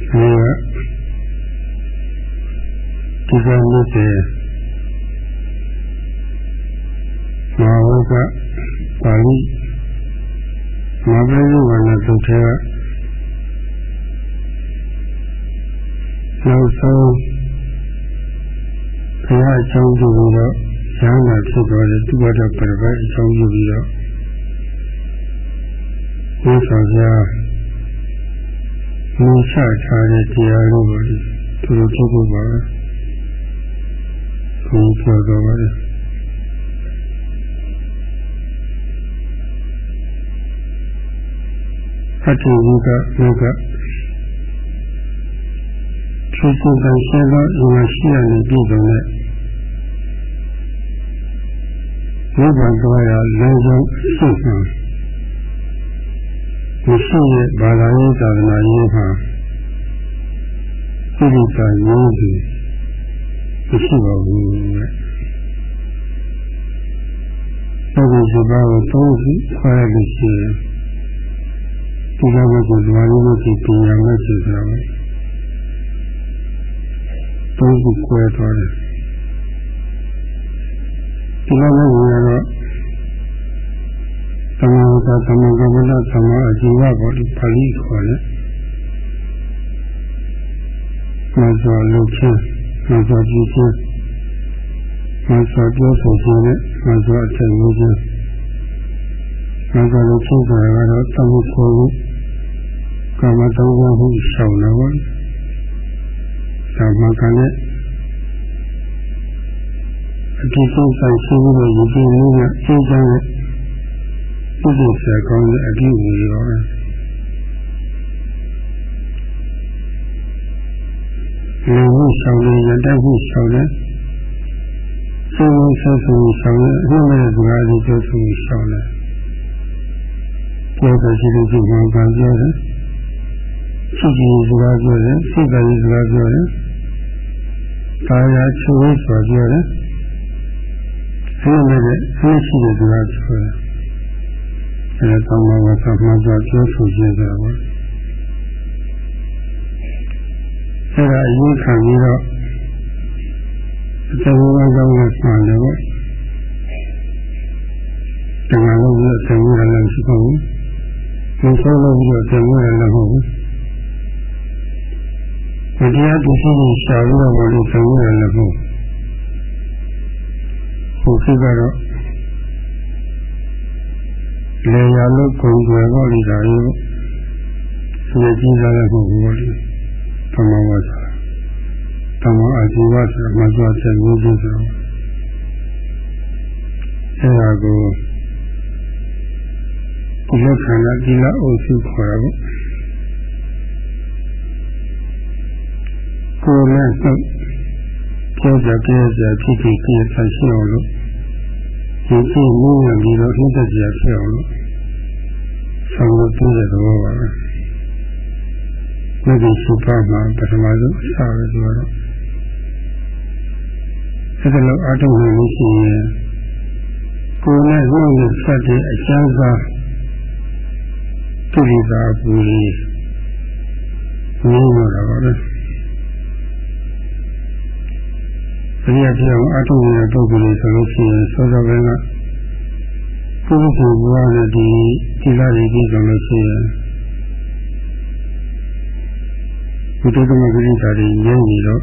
ဒီကနေ့တည်းမဟာဝကပါဠိမဟာပရိယဝါဏသုတ်ထဲကနောက်ဆုံးဘုရားအကြောင်းပြုပြီးတော့ဉာဏ်နာဖြစ်တော်တဲ့သူဝတ္တပရပတ်အကြောင်းပြုပြီးတော့ဘုရားဆရာ မြင်ချထားတဲ့တရားလို့ပါလေသူတို့ထုတ်ဖို့ပါဘုရားပြောတော်ပါတယ်အတ္တဝိကလောကခြေစွမ်းတဲ့ရှင်းသောအင်္ဂါရှိရနေပြည်စုံတဲ့ဘုရားတော်ရာလမ်းဆုံးရှိမှ မရှိရဲ့ဘာသာရေးသာသနာရေးမှာသိက္ခာရေးသူမရှိပါဘူးတဲ့အဲဒီစပါးကိုသုံးခုခွဲလို့ရှိရင်ဒီကဘက်ကဓမ္မရေးကိုပညာမဲ့ဆိုတာပဲသုံးခုခွဲသွားတယ်ဒီလိုမျိုးကတော့ သမဝကသမကမလသမအជីဝဘောဒီပါဠိခေါ်တယ်မဆောလုချင်းမဆောကြည့်ချင်းမဆောပြောဆိုခြင်းနဲ့မဆောအထက်မျိုးချင်းမဆောလုချင်းဆိုတာကတော့သမုခေါ်ဘူးကာမတုံးမှုရှောင်တော့ဘောသာမကနဲ့အတိအကျဆိုင်ရှိပြီးတော့ယူပြီးမှုကအင်းချမ်းတဲ့ ပုဂ္ဂိုလ်ဆရာကောင်းတဲ့အတိအဝေရောလူမှုဆောင်တဲ့ရတ္တမှုဆောင်တဲ့စေဝဆောဆူဆောင်တဲ့အမှန်မဲ့စကားလေးပြောဆိုဆောင်တဲ့ပြောတဲ့ရှိတဲ့ဒီမှာကပြောတယ်စိတ်ကြီးစကားပြောတယ်စိတ်ကလေးစကားပြောတယ်ကာယချိုးဆိုပြောတယ်အဲ့လိုနဲ့အဲ့ရှိတဲ့စကားပြောတယ် အဲတောင်းပါဝါသမှာကြောပြောဆိုခြင်းဆိုတာပေါ့အဲဒါအရင်ခံပြီးတော့အတဝါကြောင့်လည်းဆန်တယ်ပေါ့တကယ်လို့ဒီအတဝါလည်းရှိပါဘူးမဆုံးလို့ပြီးတော့တဝါလည်းမဟုတ်ဘူးတရားသူရှိနေရှာပြီးတော့ဘယ်လိုတဝါလည်းမဟုတ်ဘူးဖြစ်ကတော့ လေယာလို့ကုန်ွယ်တော့လိတာရောဒီကြီးစားလည်းမဟုတ်ဘူးလေသမဝါစာသမအဇီဝဆိုမသွားတဲ့မျိုးချင်းဆိုအဲဒါကိုဒီလခန္ဓာဒီလအုပ်စုခေါ်တာပေါ့ကိုယ်နဲ့နှုတ်ကြောကြကြကြဖြစ်ဖြစ်ကြည့်ဆက်ရှိအောင်လို့ ဒီကိမူးရပြီးတော့နှိမ့်သက်ကြဖြစ်အောင်လို့ဆောင်လို့ပြတဲ့သဘောပါပဲ။ဒီဒီစုပါမှာပထမဆုံးအစားပဲဆိုတော့အဲဒီလိုအထုံးနေလို့ရှိရင်ကိုယ်နဲ့ရုပ်နဲ့ဆက်တဲ့အကျဉ်းစားသူရိသာပူကြီးနင်းရတာပါပဲ။ ဒီရပြောင်းအထုံးနေတဲ့ပုဂ္ဂိုလ်တွေဆိုလို့ရှိရင်စောစောပိုင်းကပုဂ္ဂိုလ်ဘဝနဲ့ဒီဒီလာတွေပြီးဆိုလို့ရှိရင်ဘုဒ္ဓသမဂရိတာတွေရင်းပြီးတော့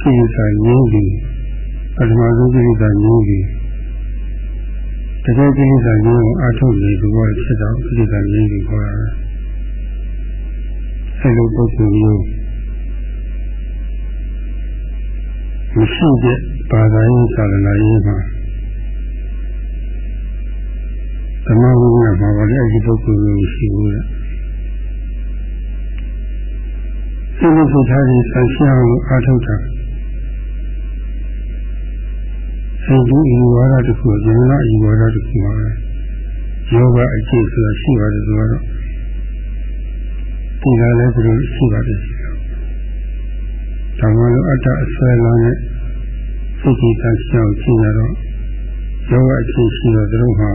ကိစ္စရင်းပြီးပထမဆုံးကိစ္စရင်းပြီးတကယ်ကိစ္စရင်းကိုအထုတ်နေသူဘောဖြစ်တော့ကိစ္စရင်းပြီးခေါ်တာအဲလိုပုဂ္ဂိုလ်မျိုး မရှိတဲ့ဘာသာရေးသာသနာရေးမှာသမဝိညာဉ်မှာပါလေအဲဒီပုဂ္ဂိုလ်မျိုးရှိဘူးလေစိတ်နဲ့ထားပြီးဆန့်ရှင်းအောင်အားထုတ်တာအဲဒီဤဝါဒတစ်ခုဉာဏ်ဤဝါဒတစ်ခုပါယောဂအကျင့်ဆိုတာရှိပါတယ်ဆိုတော့ဒီကလည်းဒီလိုရှိပါတယ် ဓမ္မလိုအတ္တအစွဲလောင်းတဲ့စိတ်ကြီးသရှောက်ရှိရတော့ယောဂအကျင့်ရှိတော့သူတို့ဟာ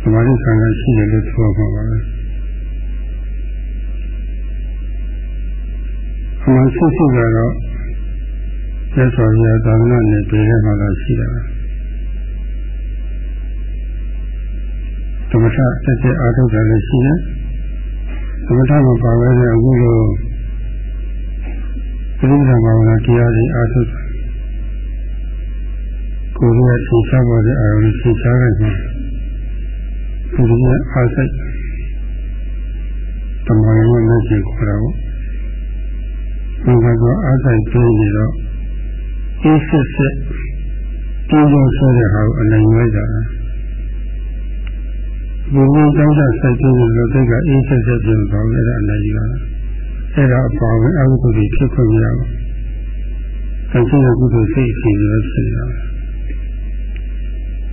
သမာဓိဆံကရှိတယ်လို့ဆိုပါပါပဲဆစ်စစ်ကတော့သက်တော်ရသာသနာနဲ့ပြည်ထဲမှာတော့ရှိတယ်သမထတက်တဲ့အာထုပ်တယ်လည်းရှိတယ်သမထမပါဘဲနဲ့အခုလို ပြိဿဘာဝနာတရားတွေအာထုပ်ကိုယ်ရဲ့သင်္ချာပေါ်တဲ့အာရုံသင်္ချာခဲ့မှာဒီလိုအားစိတ်တမန်ရဲ့လက်ရှိခေါ်တာပေါ့ဘုရားကအားစိတ်ပြင်းနေတော့အေးစစ်စစ်တိုးလို့ဆိုတဲ့ဟာကိုအနိုင်ဝဲကြတာဘုရားကြောင့်စိုက်ပြင်းလို့စိတ်ကအေးစစ်စစ်ပြင်သွားတယ်အနိုင်ကြီးက အဲ့ဒါအပေါ်ဝင်အကုသိုလ်တွေဖြစ်ခွင့်မရဘူး။အဲဒါကုသိုလ်စိတ်ရှိလို့ဖြစ်တာ။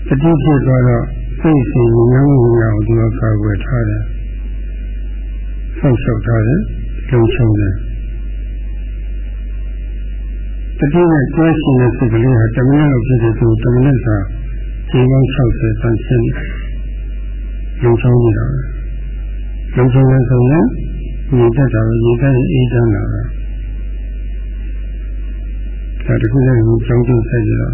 တတိဖြစ်သွားတော့စိတ်ရှိဉာဏ်ဝင်အောင်ဒီလိုကာကွယ်ထားတယ်။ဆောက်ရှောက်ထားတယ်၊လုံချုံတယ်။တတိနဲ့ကျွဲရှင်တဲ့စိတ်ကလေးဟာတမန်လို့ဖြစ်တဲ့သူတမန်စာချိန်ပေါင်း60တန်ရှင်းလုံချုံနေတာ။လုံချုံနေဆိုရင် ညီတတ်တာကိုညီတတ်ရင်အေးချမ်းတာပဲဒါတခုလည်းကိုကြောင်းကျိုးဆက်ကြတော့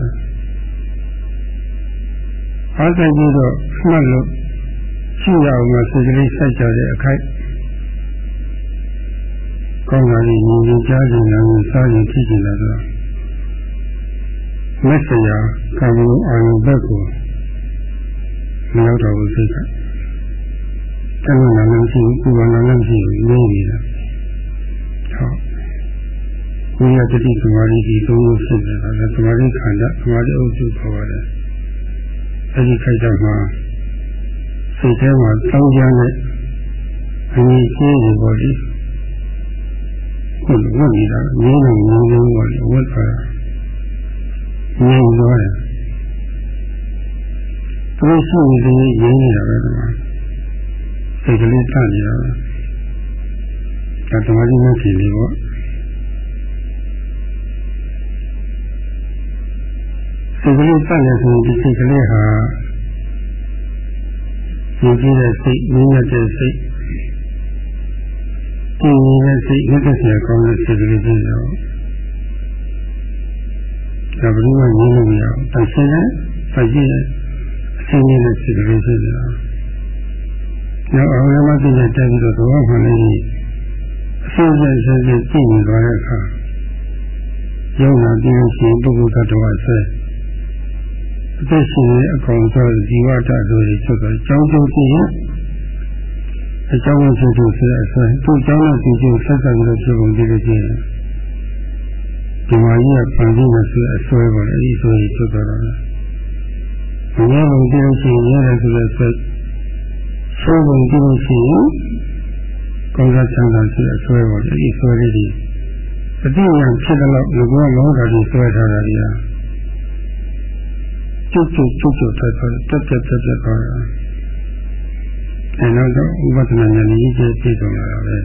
အားဆိုင်ပြီးတော့မှတ်လို့ရှိရအောင်စိတ်ကလေးစိုက်ကြတဲ့အခိုက်ကောင်းတာကြီးညီညီကြားကြတယ်လို့စားရင်ဖြစ်ကြတယ်ဆိုတော့မက်ဆရာကာမဂုဏ်အာရုံဘက်ကိုမရောက်တော့ဘူးစိတ်က တဏှာလည်းမရှိဘူးကုဝနာလည်းမရှိဘူးနေနေတာဟုတ်ဘုရားတတိသမာဓိဒီသုံးခုဖြစ်နေတာလေသမာဓိခန္ဓာသမာဓိအုပ်စုခေါ်ရတယ်အဲဒီခိုက်တော့မှစိတ်ထဲမှာတောင်းကြတဲ့အငြိရှင်းနေပေါ်ဒီဟုတ်ဝတ်နေတာငြင်းနေငြင်းနေပေါ်ဒီဝတ်သွားတာငြင်းသွားတယ်သူရှိနေတယ်ငြင်းနေတာပဲဒီမှာ စိတ်ကလေးတန့်နေတာပဲဒါသမာဓိနဲ့ဖြစ်နေပေါ့စိတ်ကလေးတန့်နေဆိုရင်ဒီစိတ်ကလေးဟာရည်ကြီးတဲ့စိတ်၊မြင့်တဲ့စိတ်၊ကြည်နေတဲ့စိတ်၊လက်သက်ဆရာကောင်းတဲ့စိတ်ကလေးဖြစ်တော့ဒါဘယ်လိုမှငြင်းလို့မရဘူး။တဆင်းနဲ့အကြည့်အဆင်းနေတဲ့စိတ်ကလေးဖြစ်နေတာ။ နောက်အောင်ရမသိတဲ့တက်ပြီးတော့သဘောမှန်လေးအဆုံးဆက်ဆက်ဆက်ကြည့်နေသွားတဲ့အခါယုံနာပြီးလို့ရှိရင်ပုဂ္ဂိုလ်သတ္တဝါဆက်အသက်ရှင်ရဲ့အကောင်ဆိုဇီဝတ္တတို့တွေချက်တော့ကြောင်းကျိုးကြည့်ရင်အကြောင်းဖြစ်သူဆိုတဲ့အဆွဲသူ့ကြောင်းနဲ့သူ့ကျိုးဆက်ဆက်ပြီးတော့ဖြစ်ပုံကြည့်လို့ရှိရင်ဒီမှာကြီးကပန်ပြီးလို့ဆိုတဲ့အဆွဲပေါ်လေအဲဒီဆိုရင်ဖြစ်သွားတော့တယ်။ငြင်းလို့ကြည့်လို့ရှိရင်ရဲတယ်ဆိုတဲ့ ဆွဲဆိုးပုံကြည့်လို့ရှိရင်ကောင်းစားချမ်းသာရှိအဆွဲပေါ်လေဒီဆွဲလေးဒီအတိအကျဖြစ်တဲ့လောက်ငကောလောကကြီးဆွဲထားတာကြီးဟာကျွတ်ကျွတ်ကျွတ်ကျွတ်ထွက်ထွက်တက်တက်တက်တက်သွားတာအဲနောက်တော့ဥပဒနာဉာဏ်ကြီးကျပြည့်စုံလာတာပဲ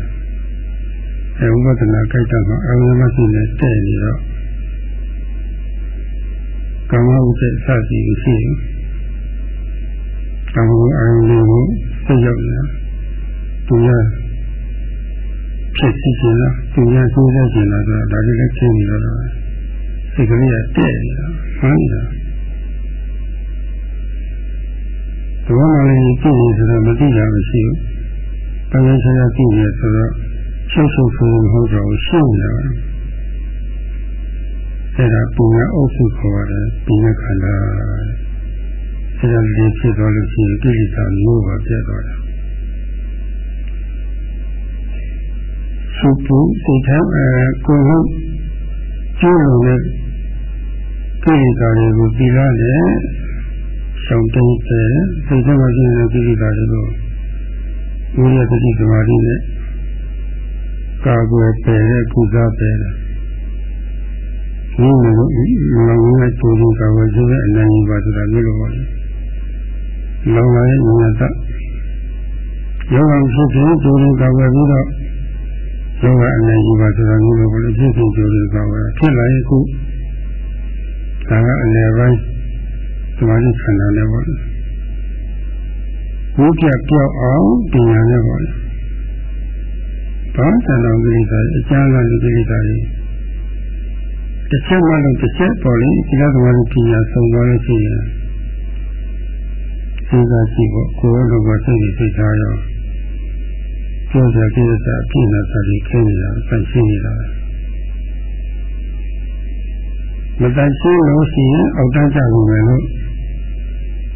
အဲဥပဒနာကြိုက်တာမှာအဝိမရှိနဲ့တဲ့နေတော့ကာမဥစ္စာစသည်ရှိတယ်ကာမဂုဏ်အာရုံလေးကို သိရောက်နေတာသူရဖြစ်စီခြင်းလားသူရစိုးစားခြင်းလားဆိုတော့ဒါလေးလည်းရှင်းနေတော့စိတ်ကလေးကတဲ့နေတာမှန်နေတာဒီမှာလည်းကြည့်နေဆိုတော့မသိတာမရှိဘူး။တရားချာကြည့်နေဆိုတော့ရှုပ်ရှုပ်ဆိုမဟုတ်တော့ရှင်းနေတာ။အဲဒါပူရအုပ်စုခေါ်ရတယ်ပူရခန္ဓာ။ အဲဒါလေးဖြစ်သွားလို့ရှိရင်ကိလေသာမျိုးပါပြတ်သွားတာသုပုစိတ်ထားအဲကိုယ်ဟုတ်ကျိုးလို့လည်းကိလေသာတွေကိုပြီးလာတယ်ဆောင်တုံးတယ်စိတ်ထဲမှာရှိနေတဲ့ကိလေသာတွေကိုဝိရတတိသမာဓိနဲ့ကာကွယ်ပယ်တဲ့ကုသပယ်တယ်ဒီလိုမျိုးလောကကျိုးကိုကာကွယ်ခြင်းနဲ့အနိုင်ပါဆိုတာမျိုးလိုပါလေ လောကရဲ့ဉာဏ်တယောဂဖြစ်ဖြစ်ကျိုးကိုကာကွယ်ပြီးတော့ယောဂအနိုင်ကြီးပါဆိုတာမျိုးလိုပါလေဖြစ်ဖြစ်ကျိုးကိုကာကွယ်ဖြစ်လာရင်ခုဒါကအလယ်ပိုင်းသမာဓိခန္ဓာနဲ့ပေါ့ဘုရားပြောက်အောင်ပညာနဲ့ပေါ့ဘဘာသံတော်ကိလေသာအကျဉ်းကလူကိလေသာတွေတစ်ချက်မှလို့တစ်ချက်ပေါ်လေဒီလိုသမားပညာဆုံးသွားလို့ရှိရင် စဉ်းစားကြည့်ဖို့ကိုယ်လိုကစိတ်စိတ်ထားရောပြောကြကိစ္စအပြည့်နဲ့ဆိုပြီးခင်းနေတာဆန့်ရှင်းနေတာမတန်ရှင်းလို့ရှိရင်အောက်တန်းကြကုန်မယ်လို့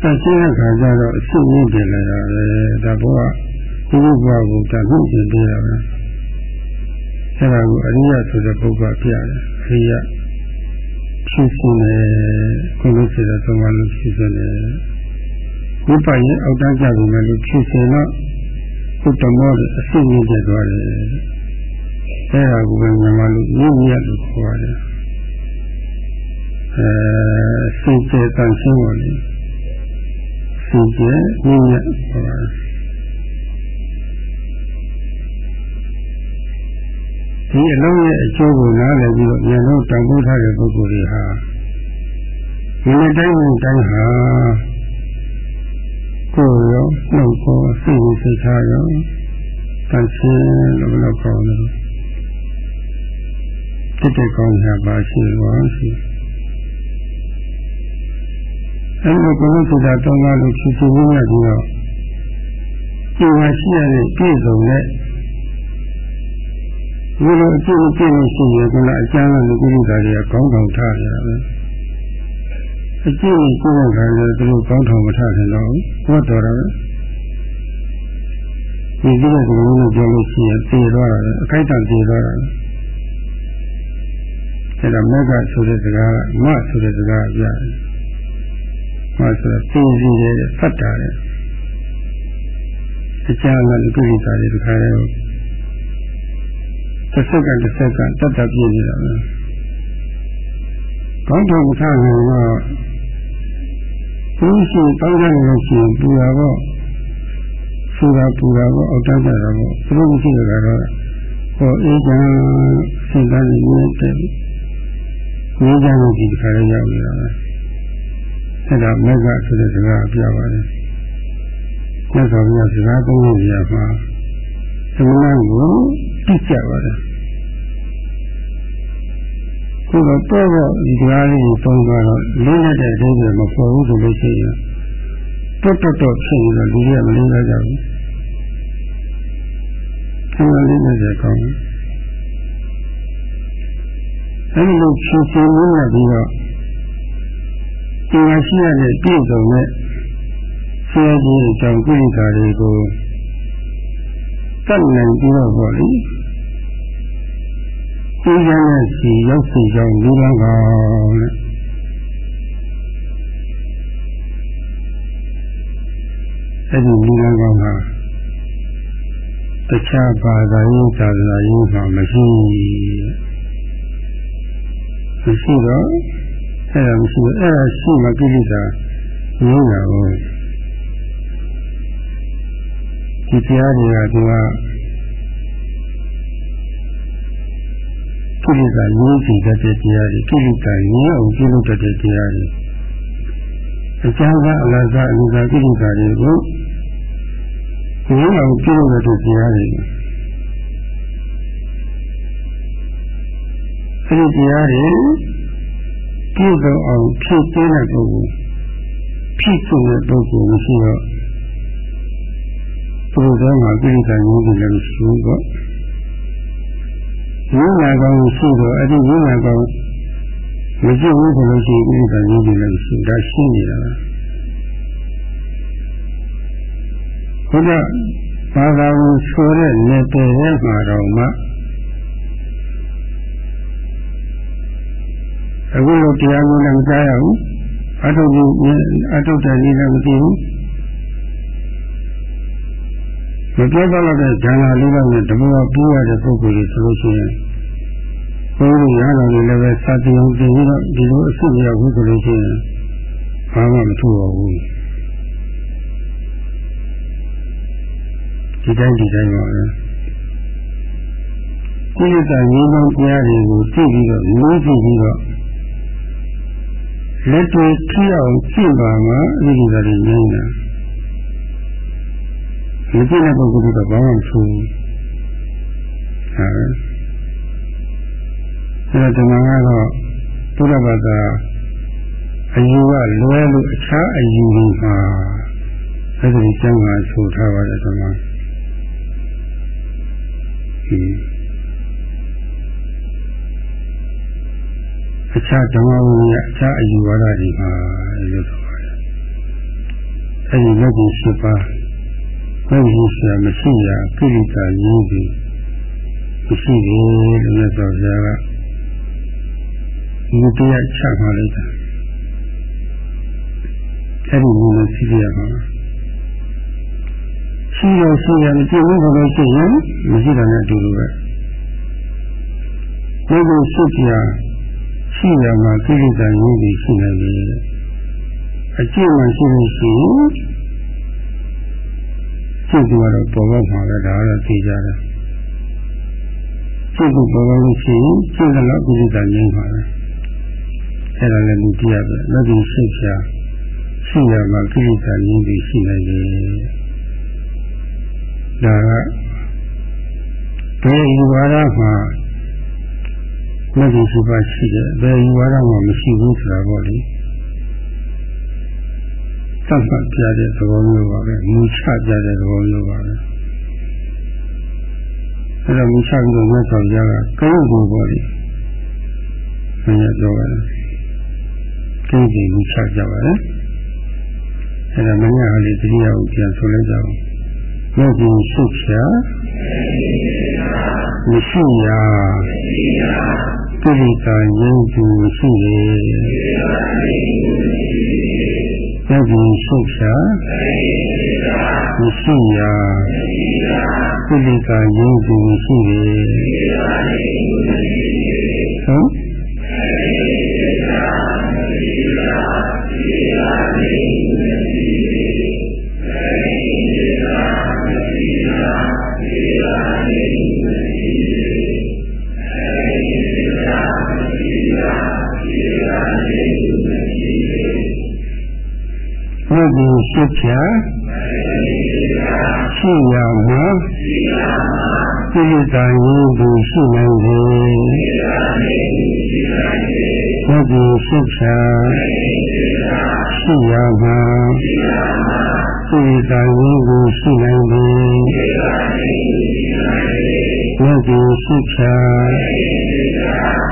တန်ရှင်းတဲ့ခါကျတော့အစ်မြင့်တယ်လည်းရတယ်ဒါဘောကဒီဘုရားကိုတန်မြင့်တယ်တယ်ပဲအဲဒါကိုအရိယဆိုတဲ့ပုဂ္ဂိုလ်ပြတယ်အရိယဖြစ်ရှင်တယ်ခုလိုဆိုတဲ့သုံးပါးလို့ဖြစ်ရှင်တယ် ဝိပ္ပယအောက်တန်းကြကုန်မယ်လို့ဖြစ်ရှင်တော့ဘုတ္တမောအစ်မြင့်တယ်သွားတယ်အဲဒါကိုမြန်မာလူမြင့်မြတ်လို့ခေါ်တယ်အဲစိတ်ကျေတန်ရှင်းပါလေစိတ်ကျေမြင့်မြတ်ခေါ်ပါတယ်ဒီအလုံးရဲ့အကျိုးကိုနားလည်ပြီးတော့ဉာဏ်လုံးတန်ဖိုးထားတဲ့ပုဂ္ဂိုလ်တွေဟာဒီနေ့တိုင်းတိုင်းဟာ ကိုယ်ရောနှုတ်ကိုစိတ်ကိုစိတ်ထားရောတန်ရှင်းလို့လောက်ကောင်းတယ်ဖြစ်တဲ့ကောင်းတာပါရှိပါရှိအဲဒီကုလသုဒ္ဓတောင်းပါလို့ဖြစ်ဖြစ်ရပြီးတော့ဒီမှာရှိရတဲ့ပြည့်စုံတဲ့ဒီလိုအကျင့်ကျင့်လို့ရှိရင်ကလည်းအကျမ်းကလူကိစ္စတွေကကောင်းကောင်းထားရတာပဲ အကျင့်ကျင့်တဲ့ခါကျတော့သူတို့ကောင်းထောင်မထားခင်တော့ဘုတော်တယ်ဒီကိစ္စကိုလည်းပြောလို့ရှိရင်ပြေသွားတာအခိုက်အတန့်ပြေသွားတာအဲဒါမက်ကဆိုတဲ့စကားမဆိုတဲ့စကားပြတယ်မဆိုတဲ့သိစီတဲ့ဖတ်တာတဲ့အကျမ်းကလူကိစ္စတွေဒီခါလေးတစ်စက္ကန့်တစ်စက္ကန့်တတ်တတ်ပြည့်နေတာပဲကောင်းထောင်မထားနိုင်တော့ ဘုရှိတောင်းကြလို့ရှိရင်ပူတာပေါ့ဆူတာပူတာပေါ့အောက်တတ်ကြတာပေါ့သူတို့မရှိကြတော့ဟောအေးချမ်းစိတ်ဓာတ်ကြီးနေတဲ့နေကြလို့ဒီခါလေးရောက်နေတာပဲအဲ့ဒါမက်ကဆိုတဲ့စကားပြပါတယ်မြတ်စွာဘုရားစကားသုံးရမှာသမဏကိုသိကြပါတယ် ခုတော့တော့ဒီတရားလေးကိုသုံးသွားတော့လင်းတဲ့အသေးတွေမပေါ်ဘူးဆိုလို့ရှိရင်တွတ်တွတ်တော့ဖြစ်နေတော့လူတွေကမလင်းကြဘူးဆင်းရဲလေးနဲ့ကောင်းအဲဒီလိုဖြည့်ဆင်းနေပြီးတော့တရားရှိရတဲ့ပြည့်စုံတဲ့ဆရာကြီးအကြောင်းကိလေသာတွေကိုတတ်နိုင်ပြီးတော့ပေါ့လေ ဒီကနေ့စီရောက်စီကြောင်းလူလန်းကောင်တဲ့အဲ့ဒီလူလန်းကောင်ဟာတခြားဘာသာရေးသာသနာရေးမှာမရှိမရှိတော့အဲ့ဒါမရှိအဲ့ဒါရှိမှကိလေသာငြိမ်းတာကိုဒီတရားတွေကသူက ကိလေသာငြိမ်းစီတတ်တဲ့တရားတွေကိလေသာငြိမ်းအောင်ပြုလုပ်တတ်တဲ့တရားတွေအကျဉ်းကအလဇအနိစ္စကိလေသာတွေကိုငြိမ်းအောင်ပြုလုပ်တတ်တဲ့တရားတွေအဲဒီတရားတွေပြည့်စုံအောင်ဖြည့်ပေးတဲ့ပုဂ္ဂိုလ်ဖြည့်စုံတဲ့ပုဂ္ဂိုလ်မရှိတော့သူတို့ကကိလေသာငြိမ်းတယ်လည်းမရှိဘူးပေါ့ ဝိညာဉ်ကောင်းရှိတော့အဲ့ဒီဝိညာဉ်ကောင်းမရှိဘူးဆိုလို့ရှိရင်ကိလေသာငြိမ်းတယ်လည်းမရှိဒါရှိနေတာဘုရားဘာသာဝင်ဆိုတဲ့နေပယ်ရဲ့မှာတော့မှအခုလိုတရားမျိုးလည်းမကြားရဘူးအထုပ်ကြီးအထုပ်တယ်ကြီးလည်းမသိဘူး မပြောတော့တဲ့ဈာနာလေးတော့နဲ့တဘောပြရတဲ့ပုဂ္ဂိုလ်ကြီးဆိုလို့ရှိရင်ဘုရားရတော်လည်းလည်းပဲစတင်အောင်ပြင်ပြီးတော့ဒီလိုအစ်မရောက်ဘူးဆိုလို့ရှိရင်ဘာမှမထူပါဘူးဒီတိုင်းဒီတိုင်းပါပဲကိုယ်ကငြိမ်းချမ်းတရားတွေကိုသိပြီးတော့လို့သိပြီးတော့လက်တွေထီအောင်ကြည့်ပါမှအဲ့ဒီလိုတွေငြိမ်းတာ မကြည့်တဲ့ပုဂ္ဂိုလ်တွေကဘာမှမဆိုဘူး။အဲဒါဒီမှာကတော့ပုရဘာသာအယူကလွဲလို့အခြားအယူတွေမှာအဲဒီကျမ်းမှာဆိုထားပါတယ်ဒီမှာအခြားဓမ္မဝင်ရအခြားအယူဝါဒတွေမှာလို့ဆိုပါတယ်အဲဒီလက်ရှိရှိပါ ဘယ်လိုဆရာမရှိရကိလေသာရင်းပြီးမရှိဘူးလို့မြတ်စွာဘုရားကဒီတရားချပါလိုက်တာအဲ့ဒီလိုရှိရမှာရှိရရှိရမကြည့်ဘူးလို့ရှိရင်မရှိတာနဲ့အတူတူပဲဒီလိုရှိပြရှိရမှာကိလေသာရင်းပြီးရှိနေတယ်အကျင့်မှရှိလို့ရှိရင် စိတ်ကတော့ပေါ်ပေါက်မှာပဲဒါကတော့သိကြတယ်စိတ်ကပေါ်ပေါက်လို့ရှိရင်စိတ်ကတော့ကိလေသာရင်းပါပဲအဲ့ဒါလည်းလူတရားပဲလက်ပြီးစိတ်ဖြာရှိရမှာကိလေသာရင်းပြီးရှိနေတယ်ဒါကဘယ်ယူဝါဒမှာလက်ပြီးရှိပါရှိတယ်ဘယ်ယူဝါဒမှာမရှိဘူးဆိုတာပေါ့လေ သတ်မှတ်ပြတဲ့သဘောမျိုးပါပဲမူချပြတဲ့သဘောမျိုးပါပဲအဲ့တော့မူချပြီးတော့မြတ်စွာဘုရားကကိန်းကိုပေါ့လေဆင်းရဲပြောပါတယ်ကိန်းကိုမူချကြပါတယ်အဲ့ဒါမင်းကလေးတရားကိုပြန်ဆိုလိုက်ကြအောင်မြတ်ကြီးရှုဖြာမရှိရာကိလေသာရင်းသူရှိရဲ့ ယုတ်ဒီရှုပ်ရှာမရှိရာကုလိကာယုတ်ဒီရှိတယ်ဟ မ်ပုဂ္ဂိုလ်ရှိဖြာရှိရမှာကိလေသာရင်းသူရှိနိုင်တယ်ပုဂ္ဂိုလ်ရှိဖြာရှိရမှာကိလေသာရင်းသူရှိနိုင်တယ်ပုဂ္ဂိုလ်ရှိဖြာ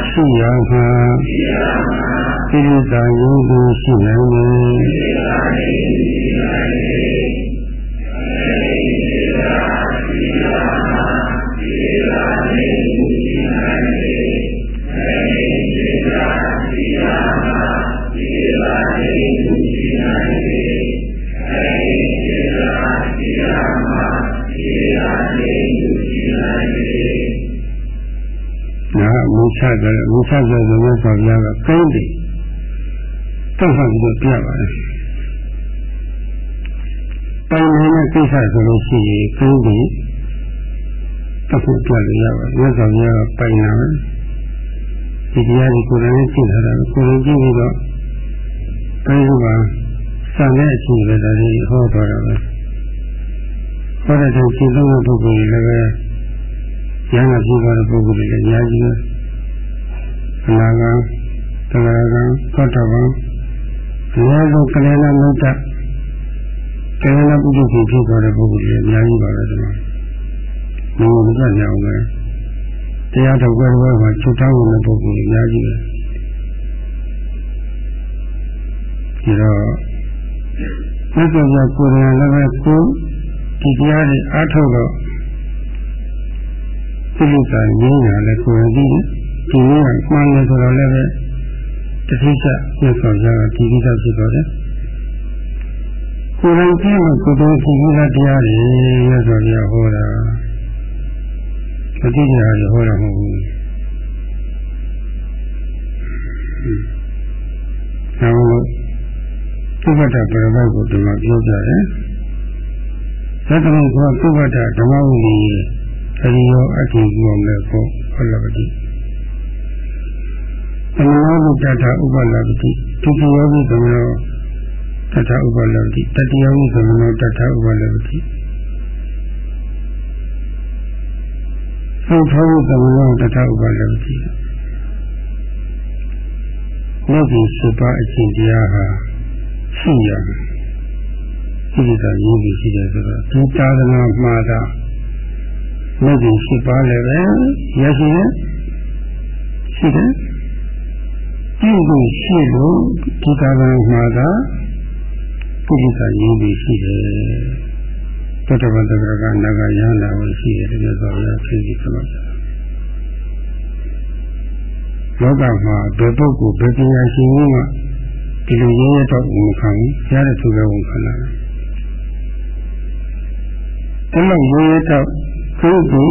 ရှိရမှာ ကိလေသာရင်းသူရှိနိုင်တယ်နာမူချတယ်မူချတယ်ဆိုတော့ဆောင်းရကကိန်းတယ် တောက်ဆောင်ပြီးတော့ပြပါတယ်ပိုင်နေတဲ့ကိစ္စဆိုလို့ရှိရင်ကိန်းတယ်တောက်ဖို့ပြလို့ရပါတယ်မြတ်စွာဘုရားကပိုင်တာပဲဒီတရားကိုကိုယ်တိုင်သိလာတာကိုယ်တိုင်ကြည့်ပြီးတော့အဲဒီမှာစံတဲ့အချိန်ပဲဒါလေးဟောတော်တာပဲဟောတဲ့ချိန်ရှင်းသုံးတဲ့ပုဂ္ဂိုလ်တွေလည်းပဲဉာဏ်ကပြည့်သွားတဲ့ပုဂ္ဂိုလ်တွေလည်းအများကြီးပဲအနာဂံသဂရကံသောတပံ အများဆုံးကလေးနာမုဒ္ဒကလေးနာပုဂ္ဂိုလ်ဖြစ်သွားတဲ့ပုဂ္ဂိုလ်တွေအများကြီးပါပဲဒီမှာဘယ်လိုမကြညအောင်လဲတရားတော်ကွယ်တော်မှာချုပ်ထားဝင်တဲ့ပုဂ္ဂိုလ်အများကြီးပဲဒီတော့မြတ်စွာဘုရားကိုယ်တိုင်လည်းပဲကိုဒီတရားတွေအားထုတ်တော့ဒီလိုကငြင်းရလဲကိုယ်ရည်ဒီနေ့ကမှန်တယ်ဆိုတော့လည်းပဲ တတိယမြတ်စွာဘုရားကဒီကိစ္စဖြစ်တော့တယ်ကိုယ်တိုင်ကြည့်လို့ကိုယ်တိုင်ကြည့်လို့တရားတွေမြတ်စွာဘုရားဟောတာမတိတရားတွေဟောတာမဟုတ်ဘူးနောက်သုဘတ္တပရမေကိုဒီမှာပြောကြတယ်သတ္တမေကသုဘတ္တဓမ္မဝိနည်းအရိယောအတ္တိကောမဲ့ကိုဟောလပတိ သမဏောတထဥပလပတိဒုတိယဝိသမဏောတထဥပလပတိတတိယဝိသမဏောတထဥပလပတိသုထောဝိသမဏောတထဥပလပတိမြတ်ကြီးရှိပါအကျင့်တရားဟာရှိရမယ်ဒီလိုသာရင်းပြီးရှိတယ်ဆိုတော့ဒီသာသနာမှာသာမြတ်ကြီးရှိပါလည်းပဲရရှိတယ်ရှိတယ် ဒီလိုရှိလို့ဒီသာသနာမှာသာပုရိသရင်းပြီးရှိတယ်တတဝတ္တကကနာဂယန္တာကိုရှိတယ်တကယ်ဆိုရင်သိကြည့်ကြပါလောကမှာဘယ်ပုဂ္ဂိုလ်ဘယ်ပညာရှင်မှဒီလိုရင်းရတော့ဝန်ခံရတဲ့သူပဲဝန်ခံတာ။ဒါလို့ရင်းရတော့ကိုယ်ကို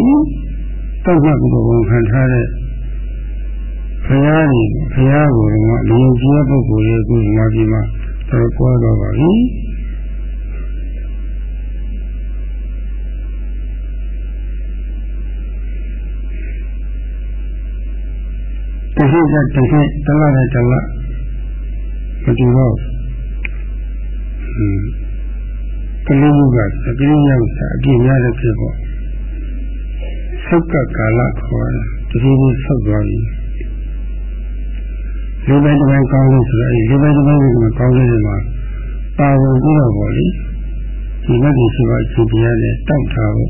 တောက်မှတ်ပြီးဝန်ခံထားတဲ့ ဘုရားကြီးဘုရားကိုယ်ကလူကြီးပုဂ္ဂိုလ်ရဲ့အခုမှာပြီးမှတော့ကြွားတော့ပါပြီ။တခုကတခုတလားနဲ့တလားမတူတော့ဟင်းကလေးမျိုးကသတိရောက်စာအပြည့်ရတဲ့ဖြစ်ပေါ့ဆုတ်ကကာလခေါ်တာတတိယဆုတ်သွားပြီ လူပိုင်းတစ်ပိုင်းကောင်းလို့ဆိုတော့အဲဒီလူပိုင်းတစ်ပိုင်းကကောင်းတဲ့နေမှာပါဝင်ပြီးတော့ပေါ့လေဒီမဂ္ဂင်ရှိပါအချိန်တရားနဲ့တောက်ထားဖို့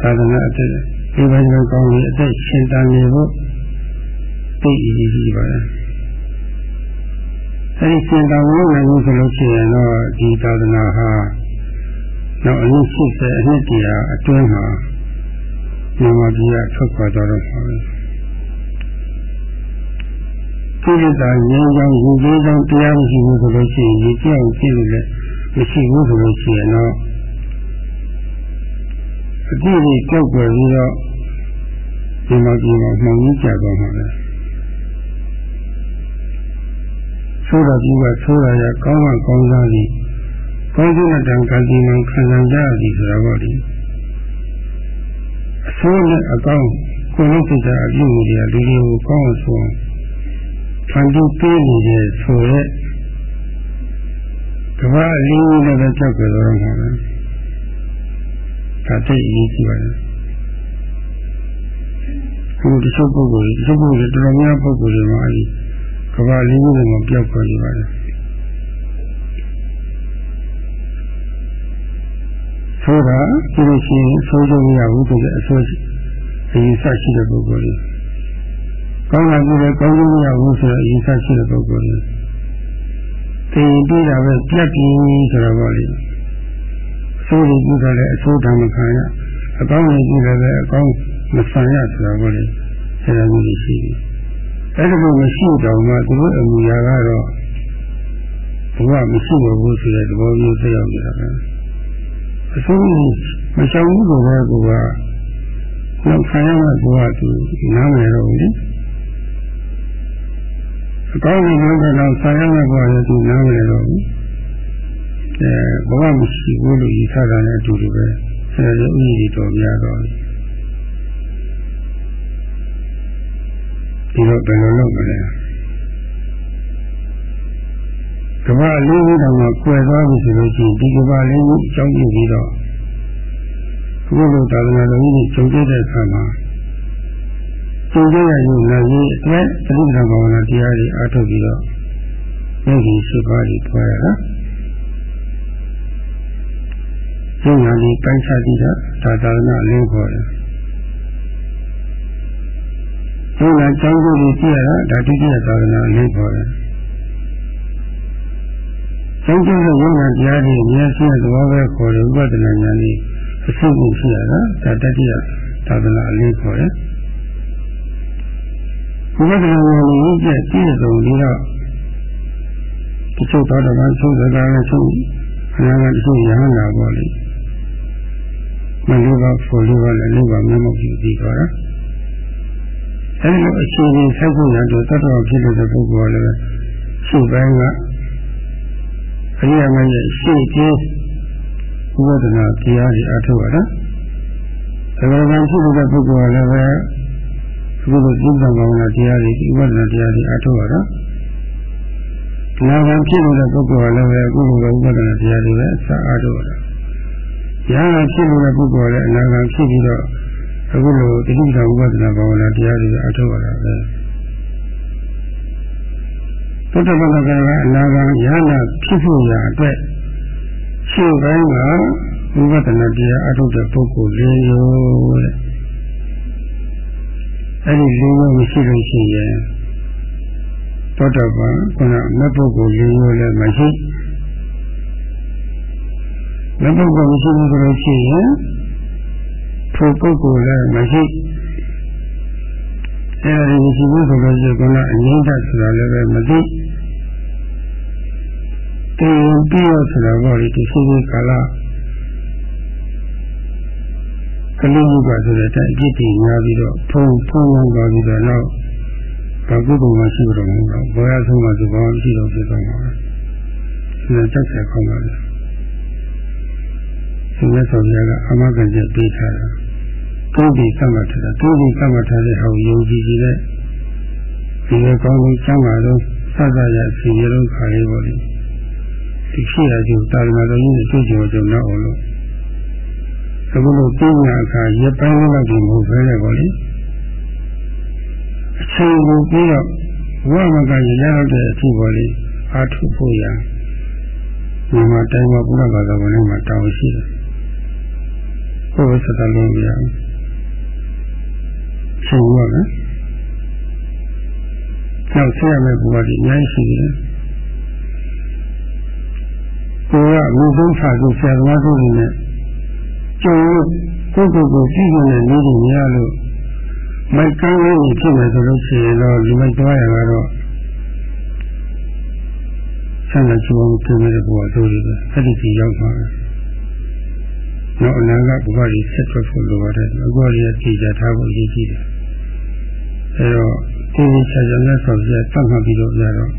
သာသနာအသက်လူပိုင်းတစ်ပိုင်းကောင်းပြီးအသက်ရှင်တန်နေဖို့သိအရေးကြီးပါလားအဲဒီစင်တော်ဝင်နိုင်လို့ဆိုလို့ရှိရင်တော့ဒီသာသနာဟာတော့အနည်း80အနှစ်တရာအတွင်းမှာမြန်မာပြည်ကထွက်ခွာသွားတော့ပါပဲ ကိလေသာငြိမ်းချမ်းယူသေးကြောင်းတရားမရှိဘူးဆိုလို့ရှိရင်ဒီကြောက်ကြည့်လို့လည်းမရှိဘူးဆိုလို့ရှိရင်တော့အတိအကျကြောက်ကြပြီးတော့မြန်မာပြည်မှာမှောင်ကြီးကြသွားမှာပဲဆိုးတော်ကြီးကဆိုးရရကောင်းမှကောင်းစားသည်ကောင်းခြင်းတံကတိမှခံစားကြရသည်ဆိုတော့ဒီအဆိုးနဲ့အကောင်းကိုယ်လုံးစိတ်ဓာတ်အပြုအမူတွေကလူတွေကိုကောင်းအောင်ဆို ဖန်တီးပေးနေတဲ့ဆိုရက်ကမ္ဘာအလေးကြီးနဲ့ပဲကြောက်ကြတော့မှာပဲဒါတိတ်အရေးကြီးပါတယ်ဒီတချို့ပုဂ္ဂိုလ်တွေတချို့ပုဂ္ဂိုလ်တွေတော်တော်များပုဂ္ဂိုလ်တွေမှာအဲဒီကဘာလေးမျိုးတွေပြောက်ပေါ်နေပါတယ်ဆိုတာဒီလိုရှိရင်ဆိုးကြမရဘူးဆိုတဲ့အဆိုးအရင်စရှိတဲ့ပုဂ္ဂိုလ်တွေ ကောင်းတာကြည့်တယ်ကောင်းကြမရဘူးဆိုတဲ့အရင်စရှိတဲ့ပုဂ္ဂိုလ်တွေသိရင်ပြီးတာပဲပြက်ပြီးဆိုတော့ဗောလေဆိုးရင်ပြီးတော့လည်းအဆိုးတမ်းမခံရအကောင်းရင်ပြီးတော့လည်းအကောင်းမဆန်ရဆိုတော့ဗောလေအဲဒါမျိုးရှိတယ်အဲ့ဒါကိုမရှိတော့မှသူတို့အမူအရာကတော့ဘဝမရှိဘူးဆိုတဲ့သဘောမျိုးသိရောက်နေတာပဲအဆုံးမရှောင်ဘူးဆိုတော့ကိုကနောက်ခံရမှကိုကသူနားမယ်တော့လေ အကောင်းကြီးလို့ကတော့ဆာရမှကိုကသူနားမယ်တော့အဲဘဝမရှိဘူးလို့ယူဆတာနဲ့အတူတူပဲဆရာကြီးဥယျာဉ်တော်များတော့ဒီတော့ဘယ်လိုလုပ်မလဲကမ္ဘာလေးခုတောင်မှကွယ်သွားပြီဆိုလို့ရှိရင်ဒီကမ္ဘာလေးခုအကြောင်းပြုပြီးတော့ဘုလိုသာသနာတော်ကြီးကိုကြုံတဲ့အခါမှာ ကြုံကြရရင်လည်းဒီအတွက်သတိပ္ပံဘာဝနာတရားတွေအားထုတ်ပြီးတော့မြင့်ကြီးရှိပါလိမ့်ထွားရတာဉာဏ်ကြီးပိုင်းခြားပြီးတော့သာသနာလင်းခေါ်တယ်ဘုရားကျောင်းကိုကြည့်ရတာဒါတိတိယသာသနာလေးပေါ်တယ်။ကျောင်းကျတဲ့ဝိညာဉ်တရားတွေဉာဏ်ရှိတဲ့သဘောပဲခေါ်တယ်ဥပဒနာဉာဏ်ကြီးအစုပ်ရှိရတာဒါတတိယသာသနာလေးခေါ်တယ်။ ဥပဒနာဉာဏ်ကြီးကျပြည့်စုံပြီးတော့တချို့သောတာပန်ဆုံးစကားနဲ့ဆုံးအနာဂတ်တချို့ရဟန္တာပေါ်လေမလေးပါဖို့လေးပါလည်းလေးပါမျက်မှောက်ကြည့်ပြီးတော့အဲဒီလိုအခြေအနေဆက်ဖို့ရတော့တတ်တော်ဖြစ်တဲ့ပုဂ္ဂိုလ်လည်းရှုပိုင်းကအရိယာမရဲ့ရှေ့ကျင်းဥပဒနာတရားတွေအထောက်ရတာသဘောကံဖြစ်တဲ့ပုဂ္ဂိုလ်လည်းပဲ အခုလိုသိက္ခာဘာဝနာတရားတွေဥပဒနာတရားတွေအထောက်ရတာနာဂံဖြစ်တဲ့ပုဂ္ဂိုလ်လည်းပဲအခုလိုဥပဒနာတရားတွေပဲအစအားထုတ်ရတာ။ညာကဖြစ်တဲ့ပုဂ္ဂိုလ်လည်းအနာဂံဖြစ်ပြီးတော့အခုလိုတိတိကျဥပဒနာဘာဝနာတရားတွေအထောက်ရတာပဲဘုဒ္ဓဘာသာကအနာဂံယဟနာဖြစ်ဖို့ရာအတွက်ရှင်းပိုင်းကဝိပဿနာတရားအထုတ်တဲ့ပုဂ္ဂိုလ်လေးရောတဲ့ အဲ့ဒီလေးရောမရှိလို့ရှိရင်သောတာပန်ခုနမပုဂ္ဂိုလ်လေးရောလည်းမရှိမပုဂ္ဂိုလ်မရှိဘူးဆိုလို့ရှိရင်ထိုပုဂ္ဂိုလ်လည်းမရှိအဲဒီမရှိဘူးဆိုလို့ရှိရင်ခုနအငြိမ့်တဆိုတာလည်းပဲမသိတင်ပြီးတော့ဆိုတော့ဒီစိစိကာလ ကလေးကြီးကဆိုတဲ့အဖြစ်တည်များပြီးတော့ဖုံဖုံရောက်သွားပြီးတော့နောက်ဘာကုသိုလ်မှရှိတော့မဟုတ်တော့ဘောရဆုံးမှသူဘာမှမရှိတော့ဖြစ်သွားမှာဒီလိုတက်ဆက်ခေါင်းပါလေဒီမဲ့ဆောင်ရကအမကကျပေးထားတာကိဋ္တိသတ်မှတ်ထားတာကိဋ္တိသတ်မှတ်ထားတဲ့ဟောယုံကြည်ကြည်တဲ့ဒီလိုကောင်းကြီးကျမ်းပါတော့စသရစီရလုံးခါလေးပေါ့လေဒီဖြစ်ရခြင်းတာရမတော်ကြီးနဲ့တွေ့ကြုံကြုံတော့အောင်လို့ အခုလိုပြညာအခါရပိုင်းလောက်ဒီမဟုတ်ဘဲနဲ့ပေါ့လေအချိန်ကိုပြီးတော့ဝမကရရတော့တဲ့အဖြစ်ပေါ့လေအာထုဖို့ရဒီမှာတိုင်းမှာဘုရားဘာသာဝင်တွေမှာတောင်းရှိတယ်ဘုရားစတလုံးပြရအောင်ရှင်ရမယ်နောက်ဆက်ရမယ့်ဘုရားဒီအများကြီးရှိတယ်ကိုကလူဆုံးချသူဆရာသမားတို့နဲ့ ကျုံကိုကိုကိုကြည့်နေတဲ့နေတွေများလို့မိုက်ကန်းလေးဖြစ်နေဆိုလို့ရှိရင်တော့ဒီမိုက်သွားရကတော့ဆန္ဒချိုးအောင်ပြင်နေတဲ့ဘုရားတို့တွေပဲအဲ့ဒီကြီးရောက်ပါမယ်။နောက်အနာဂတ်ဘုရားကြီးဆက်ထွက်ဖို့လိုပါတယ်။အခုရည်ကြည်ကြထားဖို့အရေးကြီးတယ်။အဲတော့ဒီချာချာနဲ့ဆော်ပြတ်မှတ်ပြီးတော့ပြတော့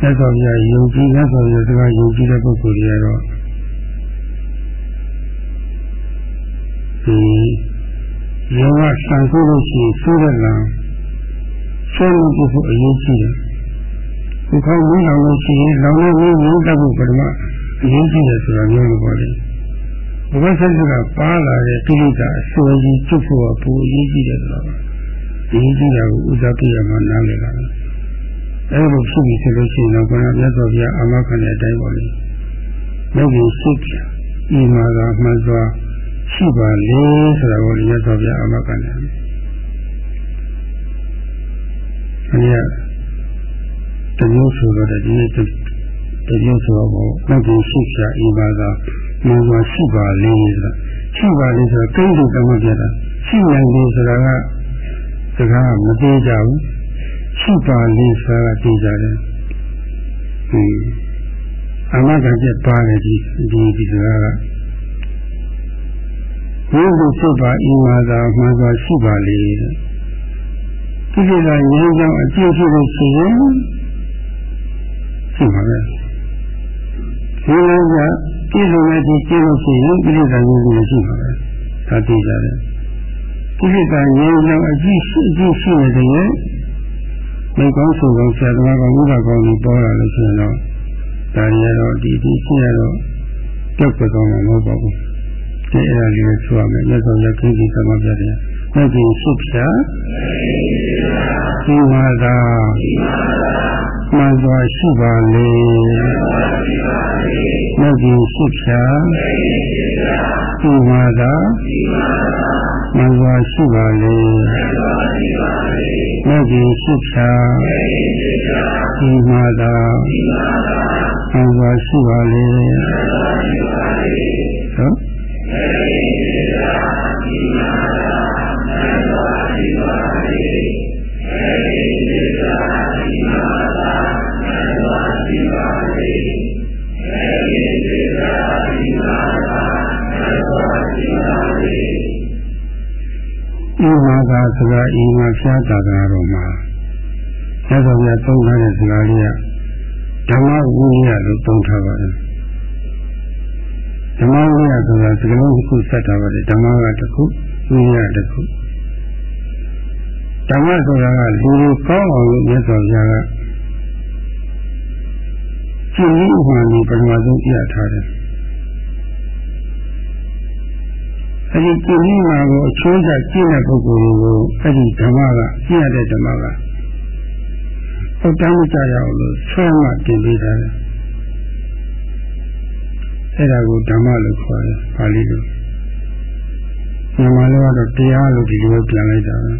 သက်တော်ပြယုံကြည်သက်တော်ပြစကားယုံကြည်တဲ့ပုဂ္ဂိုလ်တွေကတော့ ဒီယောဂဆံဆိုးလို့ရှိရင်ဆိုးတဲ့လံဆိုးလို့ဖို့အရေးကြီးတယ်။ဒီခေါင်းမင်းလောင်လို့ရှိရင်လောင်လို့မင်းတတ်ဖို့ပထမအရေးကြီးတယ်ဆိုတာမျိုးလိုပေါ့လေ။ဘုရားဆက်စကပါလာတဲ့ကိလေသာအစွဲကြီးကျွတ်ဖို့ကပိုအရေးကြီးတယ်ဆိုတော့အရေးကြီးတာကိုဥစားပြရမှနားလည်တာပဲ။အဲ့လိုဖြစ်ပြီဆိုလို့ရှိရင်တော့ဘုရားမြတ်စွာဘုရားအာမခံတဲ့အတိုင်းပါလေ။လောကီရှိပြဤမှာကမှန်စွာ ရှိပါလေဆိုတာကိုမြတ်စွာဘုရားအာမခံတယ်။အနည်းတမျိုးဆိုတော့ဒီနေ့တမျိုးဆိုတော့လောကီရှိပြဤမှာကမှန်စွာရှိပါလေဆိုတာရှိပါလေဆိုတော့ကိန်းတူတမပြတာရှိနိုင်တယ်ဆိုတာကစကားမသေးကြဘူး။ရှိပါလိမ့်ဆိုတာသိကြတယ်။ဒီအမကကျက်ပါတယ်ဒီဒီဒီစကားက ဘုရားရှိပါဤမှာသာမှန်စွာရှိပါလေ။ဒီကိစ္စငြိမ်းချမ်းအကျင့်ရှိလို့ရှိရင်ရှိပါပဲ။ဒီလိုကပြည့်စုံတဲ့ဒီကျင့်လို့ရှိရင်ပြည့်စုံတဲ့ဉာဏ်ရှိပါပဲ။ဒါသိကြတယ်။ဒီကိစ္စငြိမ်းချမ်းအကျင့်ရှိအကျင့်ရှိနေတဲ့မိကောင်းဆိုကောင်းဆရာသမားကောင်းဥပကောင်းကြီးပေါ်လာလို့ဆိုရင်တော့ဒါရီကတော့ဒီဒီရှင်းရတော့ကြောက်ကြကောင်းမှာမဟုတ်ပါဘူး။ ဒီအဲ့ဒါလေးကိုဆိုရမယ်။လက်ဆောင်ရခင်းကြီးသမားပြတယ်။မဲ့ကြီးရှိဖြာဒီမှာသာမှန်စွာရှိပါလေ။မဲ့ကြီးရှိဖြာဒီမှာသာမှန်စွာရှိပါလေ။မဲ့ကြီးရှိဖြာဒီမှာသာမှန်စွာရှိပါလေ။ ဟုတ်ဤမှာသာစကားဤမှာဖြားတာကတော့မှာသက်တော်ပြသုံးထားတဲ့စကားလေးကဓမ္မဝိနည်းလို့သုံးထားပါတယ် ဓမ္မဝိနည်းဆိုတာစကားလုံးတစ်ခုဆက်တာပါတယ်ဓမ္မကတစ်ခုဝိနည်းတစ်ခုဓမ္မဆိုတာကလူတွေကောင်းအောင်လို့မြတ်စွာဘုရားကကျင့်ပြီးဥပမာကိုပထမဆုံးပြထားတယ်အဲဒီကျင့်ပြီးမှာကိုအချိုးကျကျင့်တဲ့ပုဂ္ဂိုလ်ကိုအဲဒီဓမ္မကကျင့်ရတဲ့ဓမ္မကအောက်တန်းမကြရအောင်လို့ဆွဲမှတင်ပေးထားတယ် အဲ့ဒါကိုဓမ္မလို့ခေါ်တယ်ပါဠိလိုမြန်မာလိုကတော့တရားလို့ဒီလိုပြန်လိုက်တာပဲ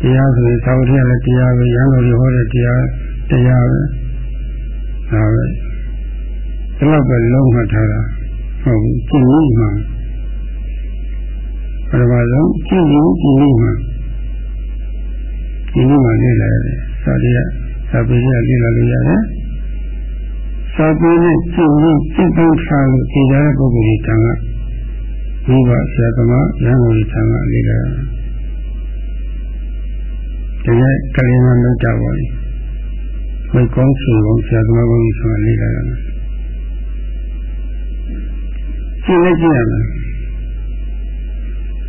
တရားဆိုရင်သာဝတိကလည်းတရားပဲရဟန်းတော်တွေဟောတဲ့တရားတရားပဲဒါပဲဒီလောက်ပဲလုံးမှတ်ထားတာဟုတ်ဘူးကျင့်ပြီးမှပထမဆုံးကျင့်ပြီးကျင့်ပြီးမှကျင့်ပြီးမှလေ့လာရတယ်သာတိကသာပေရလေ့လာလို့ရတယ် သာပေနဲ့ကျင့်ပြီးကျင့်သုံးထားလို့သိကြတဲ့ပုဂ္ဂိုလ်တွေတန်ကမိဘဆရာသမားရဟန်းတော်တွေတန်ကလေ့လာတယ်ဒီကကလေးမလုပ်ကြပါဘူးဝိကောင်းစီကောင်းဆရာသမားကောင်းကြီးဆိုတာလေ့လာရတယ်ကျင့်လိုက်ကြရမယ်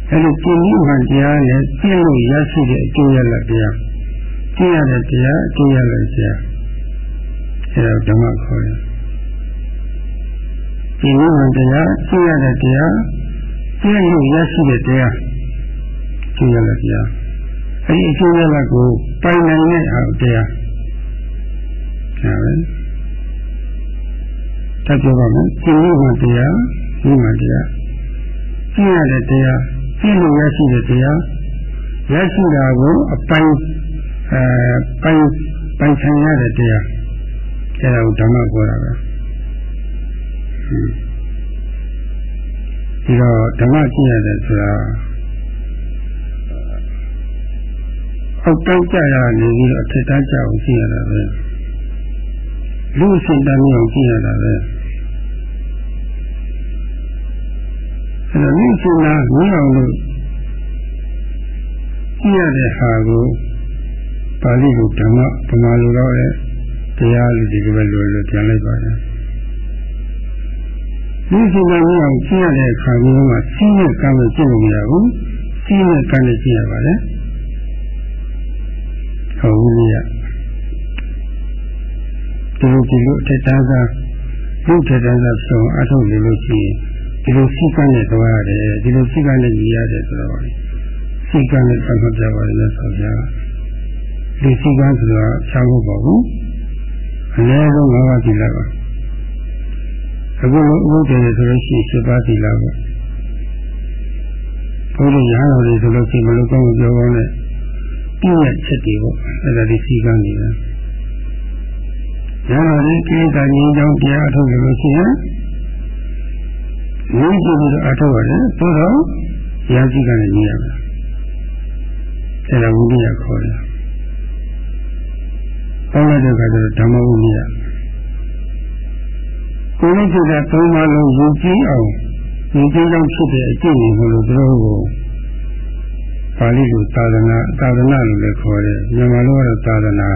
အဲ့ဒီကျင့်ပြီးမှတရားနဲ့ကျင့်လို့ရရှိတဲ့အကျိုးရလဒ်တရားကျင့်ရတဲ့တရားအကျိုးရလဒ်တရား အဲ့ဒါဓမ္မခေါ်တယ်ကျင့်ပြီးမှတရားကျင့်ရတဲ့တရားကျင့်လို့ရရှိတဲ့တရားကျင့်ရတဲ့တရားအဲ့ဒီအကျိုးရလဒ်ကိုပိုင်နိုင်တဲ့အားတရားဒါပဲတက်ပြောပါမယ်ကျင့်ပြီးမှတရားဒီမှာတရားကျင့်ရတဲ့တရားကျင့်လို့ရရှိတဲ့တရားရရှိတာကိုအပိုင်းအဲပိုင်းပိုင်းဆိုင်ရတဲ့တရား အဲဒါကိုဓမ္မခေါ်တာပဲဒီတော့ဓမ္မကျင့်ရတယ်ဆိုတာအောက်တောက်ကြရနေပြီးတော့အထက်တန်းကြအောင်ကျင့်ရတာပဲလူစင်တန်းမျိုးကျင့်ရတာပဲအဲ့တော့မိစင်နာမြင်အောင်လို့ကြည့်ရတဲ့ဟာကိုပါဠိလိုဓမ္မဓမ္မလိုတော့လေ တရားလူဒီလိုပဲလိုလိုပြန်လိုက်ပါတယ်မိစင်နာမြင်အောင်ကြည့်ရတဲ့အခါမျိုးမှာစီးနဲ့ကံကိုကြည့်လို့မရဘူးစီးနဲ့ကံနဲ့ကြည့်ရပါတယ်ဟုတ်ဘူးရဒီလိုဒီလိုအထက်တန်းကဘုထက်တန်းကဆုံးအထုတ်နေလို့ရှိရင်ဒီလိုစိတ်ကနဲ့သွားရတယ်ဒီလိုစိတ်ကနဲ့ညီရတယ်ဆိုတော့စိတ်ကနဲ့ပတ်သက်ကြပါတယ်လို့ဆိုပြဒီစိတ်ကဆိုတာချောင်းဖို့ပေါ့ဘူး အနည်းဆုံး၅ပါးဒီလောက်ပါအခုလိုဥပဒေဆိုလို့ရှိရင်7ပါးဒီလောက်ပဲဘုရားရဟန်းတော်တွေဆိုလို့ရှိရင်မလို့ကောင်းပြောကောင်းနဲ့ပြည့်ရဲ့ချက်တွေပေါ့အဲ့ဒါဒီစိတ်ကနေတယ်ရဟန်းတော်တွေကိစ္စငြိမ်းချမ်းတရားအထုတ်လို့ရှိရင်ရင်းကြည့်ပြီးတော့အထောက်ရတယ်သို့တော့ရာကြီးကလည်းညီရမယ်အဲ့ဒါဝိနည်းခေါ်တယ် ပေါင်းလိုက်တဲ့အခါကျတော့ဓမ္မဝိနည်းကိုယ်နဲ့စိတ်ကသုံးပါလုံးယဉ်ကျေးအောင်ယဉ်ကျေးကြောင့်ဖြစ်တဲ့အကျင့်တွေလို့သူတို့ကိုပါဠိလိုသာသနာသာသနာလို့လည်းခေါ်တယ်မြန်မာလိုကတော့သာသနာ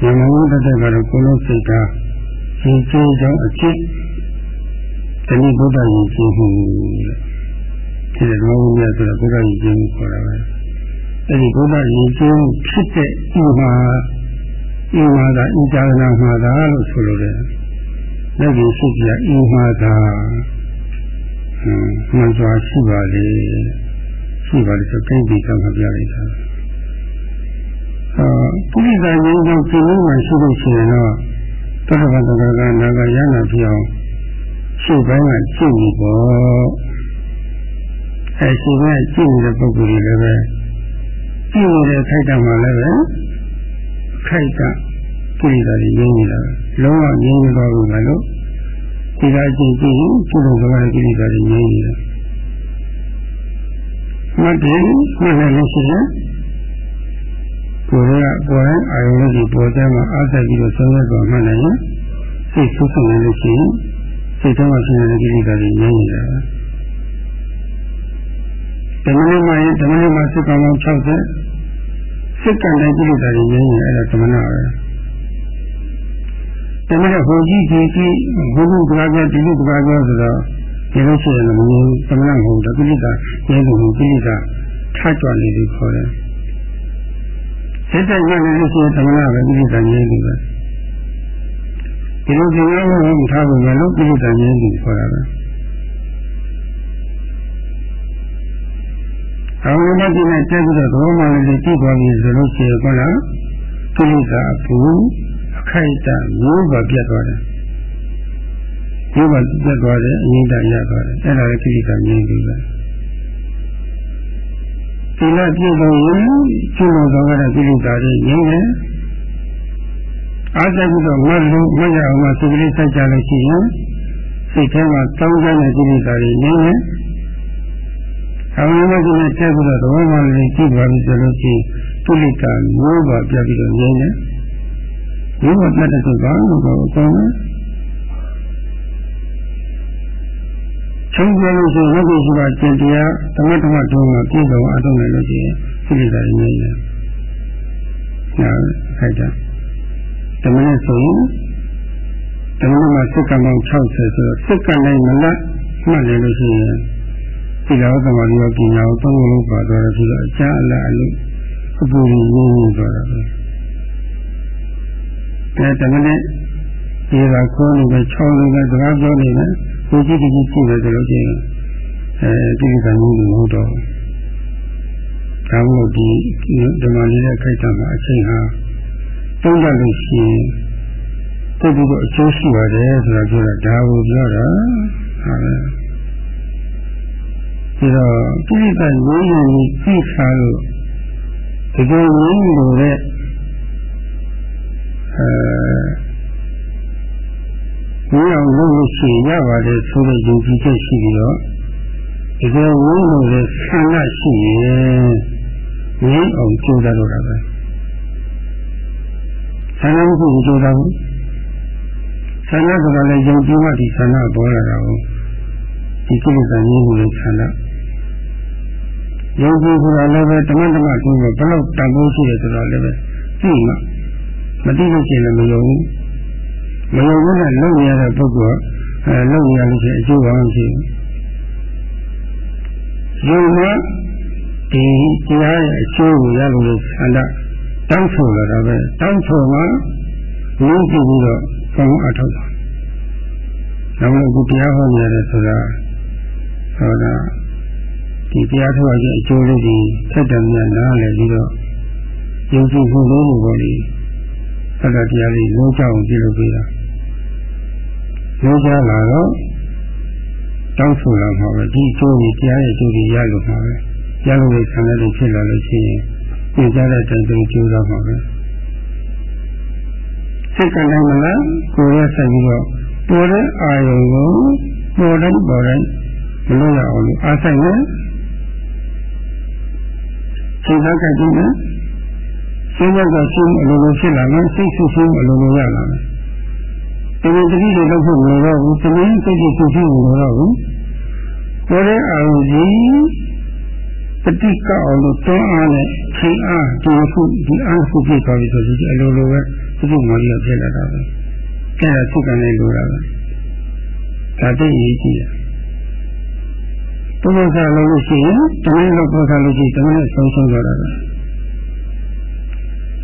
မြန်မာလိုတစ်သက်ကတော့ကိုယ်လုံးစိတ်ကယဉ်ကျေးကြောင့်အကျင့်တဏှိဘုဒ္ဓယဉ်ကျေးမှုတဲ့ဒီလိုမျိုးဆိုတော့ဘုရားယဉ်ကျေးမှုခေါ်တာပဲ အဲ့ဒီဘုရားယဉ်ကျေးမှုဖြစ်တဲ့ဤမှာဤမှာသာဤဇာနာမှာသာလို့ဆိုလိုတယ်လက်ဒီရှိပြဤမှာသာဟမ်မှန်စွာရှိပါလေရှိပါလေဆိုကိန်းဒီကံပြလိုက်တာအာပုရိသဉာဏ်ကြောင့်ပြင်းလို့ရှိလို့ရှိရင်တော့တက္ကသတ္တကနာဂရဟနာပြောင်းရှုပ်ပိုင်းကရှုပ်နေပေါ့အဲရှုပ်ပိုင်းရှုပ်နေတဲ့ပုဂ္ဂိုလ်တွေလည်း ပဲရှုပ်နေတဲ့ခိုက်တံမှာလည်းပဲခိုက်ကကိလေသာတွေငြိမ်းနေတာလုံးဝငြိမ်းနေတော့ဘူးမလို့ဒီကအချင်းကြည့်ရင်ရှုပ်လို့ကကိလေသာတွေငြိမ်းနေတာမှတ်တယ်မှတ်တယ်လို့ရှိရင်ကိုယ်ကပေါ်ရင်အာယုံလေးကြီးပေါ်တဲ့မှာအားသက်ပြီးတော့ဆုံးရတော့မှတ်နိုင်ရင်စိတ်ဆူဆူနေလို့ရှိရင်စိတ်ထဲမှာရှိနေတဲ့ကိလေသာတွေငြိမ်းနေတာဓမ္မနဲ့မှရင်ဓမ္မနဲ့မှစိတ်ကောင်းကောင်း60 စိတ်ကံတဲ့ကိလေသာတွေငြိမ်းနေအဲ့ဒါဓမ္မနာပဲဓမ္မနဲ့ဟိုကြီးကြီးကြီးဘုဟုတကားကြောဒီလိုတကားကြောဆိုတော့ဒီလိုရှိရင်လည်းမငြိမ်းဓမ္မနာမဟုတ်တော့ကိလေသာငြိမ်းလို့ကိလေသာထကြွနေလို့ခေါ်တယ်စိတ်တက်ရနေလို့ရှိရင်ဓမ္မနာပဲကိလေသာငြိမ်းလို့ပဲဒီလိုဒီလိုမထားဘူးလည်းလို့ပြိတ္တဉာဏ်ကြီးခေါ်တာပဲ အောင်မတိနဲ့တက်ပြီးတော့ဘောမှလည်းကြည့်သွားပြီဆိုလို့ရှိရင်ကောလားကိလေသာဘူးအခိုက်အတန့်မျိုးပါပြတ်သွားတယ်မျိုးပါပြတ်သွားတယ်အငြိမ့်တရသွားတယ်အဲ့ဒါလည်းကိလေသာငြိမ့်ပြီပဲသီလပြည့်စုံရင်ကျင့်လို့သောကကိလေသာတွေငြိမ့်တယ်အားသက်ပြီးတော့မလို့မရအောင်မစိတ်ကလေးစိုက်ကြလို့ရှိရင်စိတ်ထဲမှာတောင်းကြတဲ့ကိလေသာတွေငြိမ့်တယ် အောင်မကနဲ့တက်ပြီးတော့သဘောမှလည်းကြည့်ပါပြီဆိုလို့ရှိရင်ကိလေသာမျိုးပါပြပြီးတော့ငြိမ့်တယ်မျိုးပါပြတဲ့ဆိုတာကတော့အကောင်းတယ်ဆုံးပြလို့ဆိုရင်ဒီရှိပါကျင့်တရားသမထမထုံးမှာပြည့်စုံအထုံးနိုင်လို့ရှိရင်ကိလေသာငြိမ့်တယ်။နားခိုက်တာဓမ္မနဲ့ဆိုရင်ဓမ္မမှာစက္ကန့်ပေါင်း60ဆိုတော့စက္ကန့်တိုင်းမလတ်မှတ်တယ်လို့ရှိရင် ဒီလောကမှာဒီပညာကိုသုံးလို့ပါတော့တယ်ဆိုတော့အချမ်းအလားအလို့အပူရင်းရင်းသွားတာပဲအဲဓမ္မနဲ့ဒီကခေါ်နေပဲချောင်းနေပဲစကားပြောနေတယ်ကိုကြည့်ကြည့်ကြည့်တယ်ဆိုလို့ရှိရင်အဲဒီကံကြီးလို့ဟုတ်တော့ဒါမို့ဒီဓမ္မလေးရဲ့ခိုက်တာမှာအချိန်ဟာသုံးရလို့ရှိရင်တိတ်ပြီးတော့အကျိုးရှိပါတယ်ဆိုတာပြောတာဒါကိုပြောတာဟာပဲပြီးတော့ ပြိတ္တရင်းရင်းကြီးသိစားလို့တကယ်ရင်းလို့တဲ့အဲဘုရားလုံးလို့ရှိရပါတယ်ဆိုတဲ့ယုံကြည်ချက်ရှိပြီးတော့တကယ်ဝင်းလို့တဲ့ဆန္ဒရှိရင်ရင်းအောင်ကြိုးစားတော့တာပဲဆန္ဒမရှိကြိုးစားဘူးဆန္ဒဆိုတာလည်းယုံကြည်မှဒီဆန္ဒပေါ်လာတာကိုဒီကိလေသာရင်းလို့ဆန္ဒ ယုံကြည်ဆိုတာလည်းပဲတမန်တမန်ကျိုးဘလို့တန်ဖိုးရှိတယ်ဆိုတော့လည်းပဲသိမှမသိလို့ရှိရင်လည်းမယုံဘူးမယုံဘူးနဲ့လုံရတဲ့ပုဂ္ဂိုလ်အဲလုံရလို့ရှိရင်အကျိုးဘာမှမရှိဘူးယုံမှဒီတရားရဲ့အကျိုးကိုရလို့ဆန္ဒတောင်းဆိုလာတာပဲတောင်းဆိုမှရင်းကြည့်ပြီးတော့ကောင်းအထောက်တာဒါမှမဟုတ်တရားဟောနေရတယ်ဆိုတာဟောတာ ဒီတရားထုတ်ရတဲ့အကျိုးလေးကြီးထက်တယ်များနားလည်ပြီးတော့ယုံကြည်မှုလေးကိုလေသတ္တတရားလေးလုံးချအောင်ပြုလုပ်ပေးတာလုံးချလာတော့တောင်းဆိုလာမှာပဲဒီအကျိုးကြီးတရားရဲ့အကျိုးကြီးရလို့မှာပဲရလို့ဆန္ဒလေးဖြစ်လာလို့ရှိရင်ပြကြတဲ့အတိုင်းသူကျိုးတော့မှာပဲစိတ်ကလည်းမလားကိုယ်ရဆက်ပြီးတော့ပေါ်တဲ့အာယုံကိုပေါ်တဲ့ပေါ်တဲ့မလို့ရအောင်လို့အားဆိုင်နေ စိတ်ကကြည့်နေစိတ်ကရှင်းအလိုလိုဖြစ်လာမယ်စိတ်ဆူဆူအလိုလိုရလာမယ်ဒီလိုတတိတွေလုပ်ဖို့မလိုတော့ဘူးတမင်းစိတ်ကိုဆူဆူမလိုတော့ဘူးပေါ်တဲ့အာယုံကြီးပฏิကအောင်လို့တွန်းအားနဲ့ချိန်အားဒီခုဒီအားခုပြသွားပြီဆိုဒီအလိုလိုပဲဒီခုမှလည်းဖြစ်လာတာပဲအဲ့ဒါသုကံလေးလိုတာပဲဒါသိရေးကြည့် ရဘုရားဆရာလို့ရှိရင်တမန်လို့ဘုရားလို့ရှိရင်တမန်နဲ့ဆုံးဆုံးသွားတာပဲ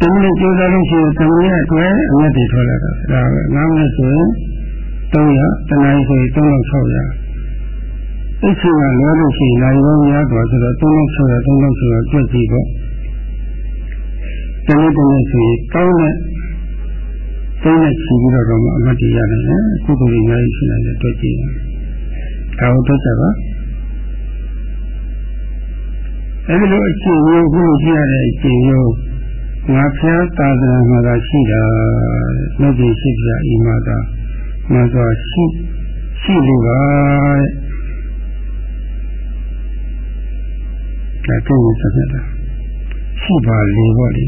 တမန်နဲ့ကြိုးစားလို့ရှိရင်တမန်ရဲ့အတွက်အမြတ်တွေထွက်လာတာဒါပဲငါးမိနစ်ဆိုရင်300တနင်္ဂနွေဆိုရင်3600အချိန်ကလောလို့ရှိရင်နိုင်ရောများသွားဆိုတော့3600 3600ကြွကြည့်ပေါ့တနေ့တနေ့ဆိုရင်ကောင်းတဲ့စိတ်နဲ့ချီပြီးတော့တော့အမှတ်တရနိုင်တယ်ကုသိုလ်တွေအများကြီးရှိနိုင်တယ်တွေ့ကြည့်ဒါဟုတ်တော့ကြပါ အဲဒီလိုအချိန်မျိုးခုကြည့်ရတဲ့အချိန်မျိုးငါဖျားသာသနာမှာရှိတာမြတ်ကြီးရှိပြအိမသာမှန်စွာရှိရှိလို့ပါတဲ့ဒါကိုဆက်နေတာရှိပါလေပေါ့လေ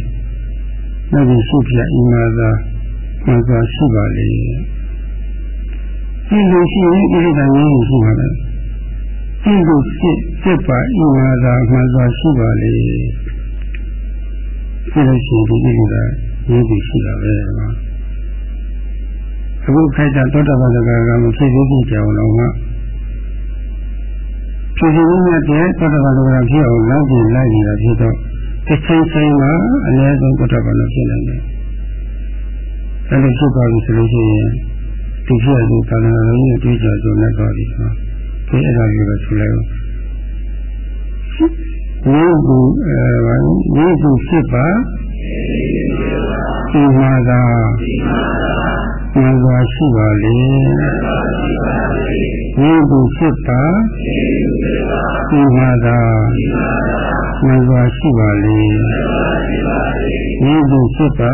မြတ်ကြီးရှိပြအိမသာမှန်စွာရှိပါလေဒီလိုရှိရင်ဒီကံကြီးရှိပါ လေဒီလိုစစ်စစ်ပါအိမသာမှန်စွာရှိပါလေဒီလိုရှိဒီလိုကရင်းပြီးရှိတာပဲကွာအခုခိုက်တာသောတာပန်ကကမဖြစ်သေးဘူးကြောင်တော့ကဖြစ်ဖြစ်နဲ့တည်းသောတာပန်ကဖြစ်အောင်လောက်ပြီးလိုက်နေတာဖြစ်တော့တစ်ချိန်ချိန်မှာအနည်းဆုံးသောတာပန်လို့ဖြစ်နိုင်တယ်အဲလိုဖြစ်သွားပြီဆိုလို့ရှိရင်ဒီဖြစ်ရတဲ့သာသနာတော်ကြီးအတွေ့အကြုံနဲ့သွားပြီဆို ဒီအဲ့ဒါမျိုးပဲဆိုလိုက်ဝငြိမ့်သူအဲဘာငြိမ့်သူဖြစ်ပါဒီမှာသာမှန်စွာရှိပါလေငြိမ့်သူဖြစ်ပါဒီမှာသာမှန်စွာရှိပါလေငြိမ့်သူဖြစ်ပါ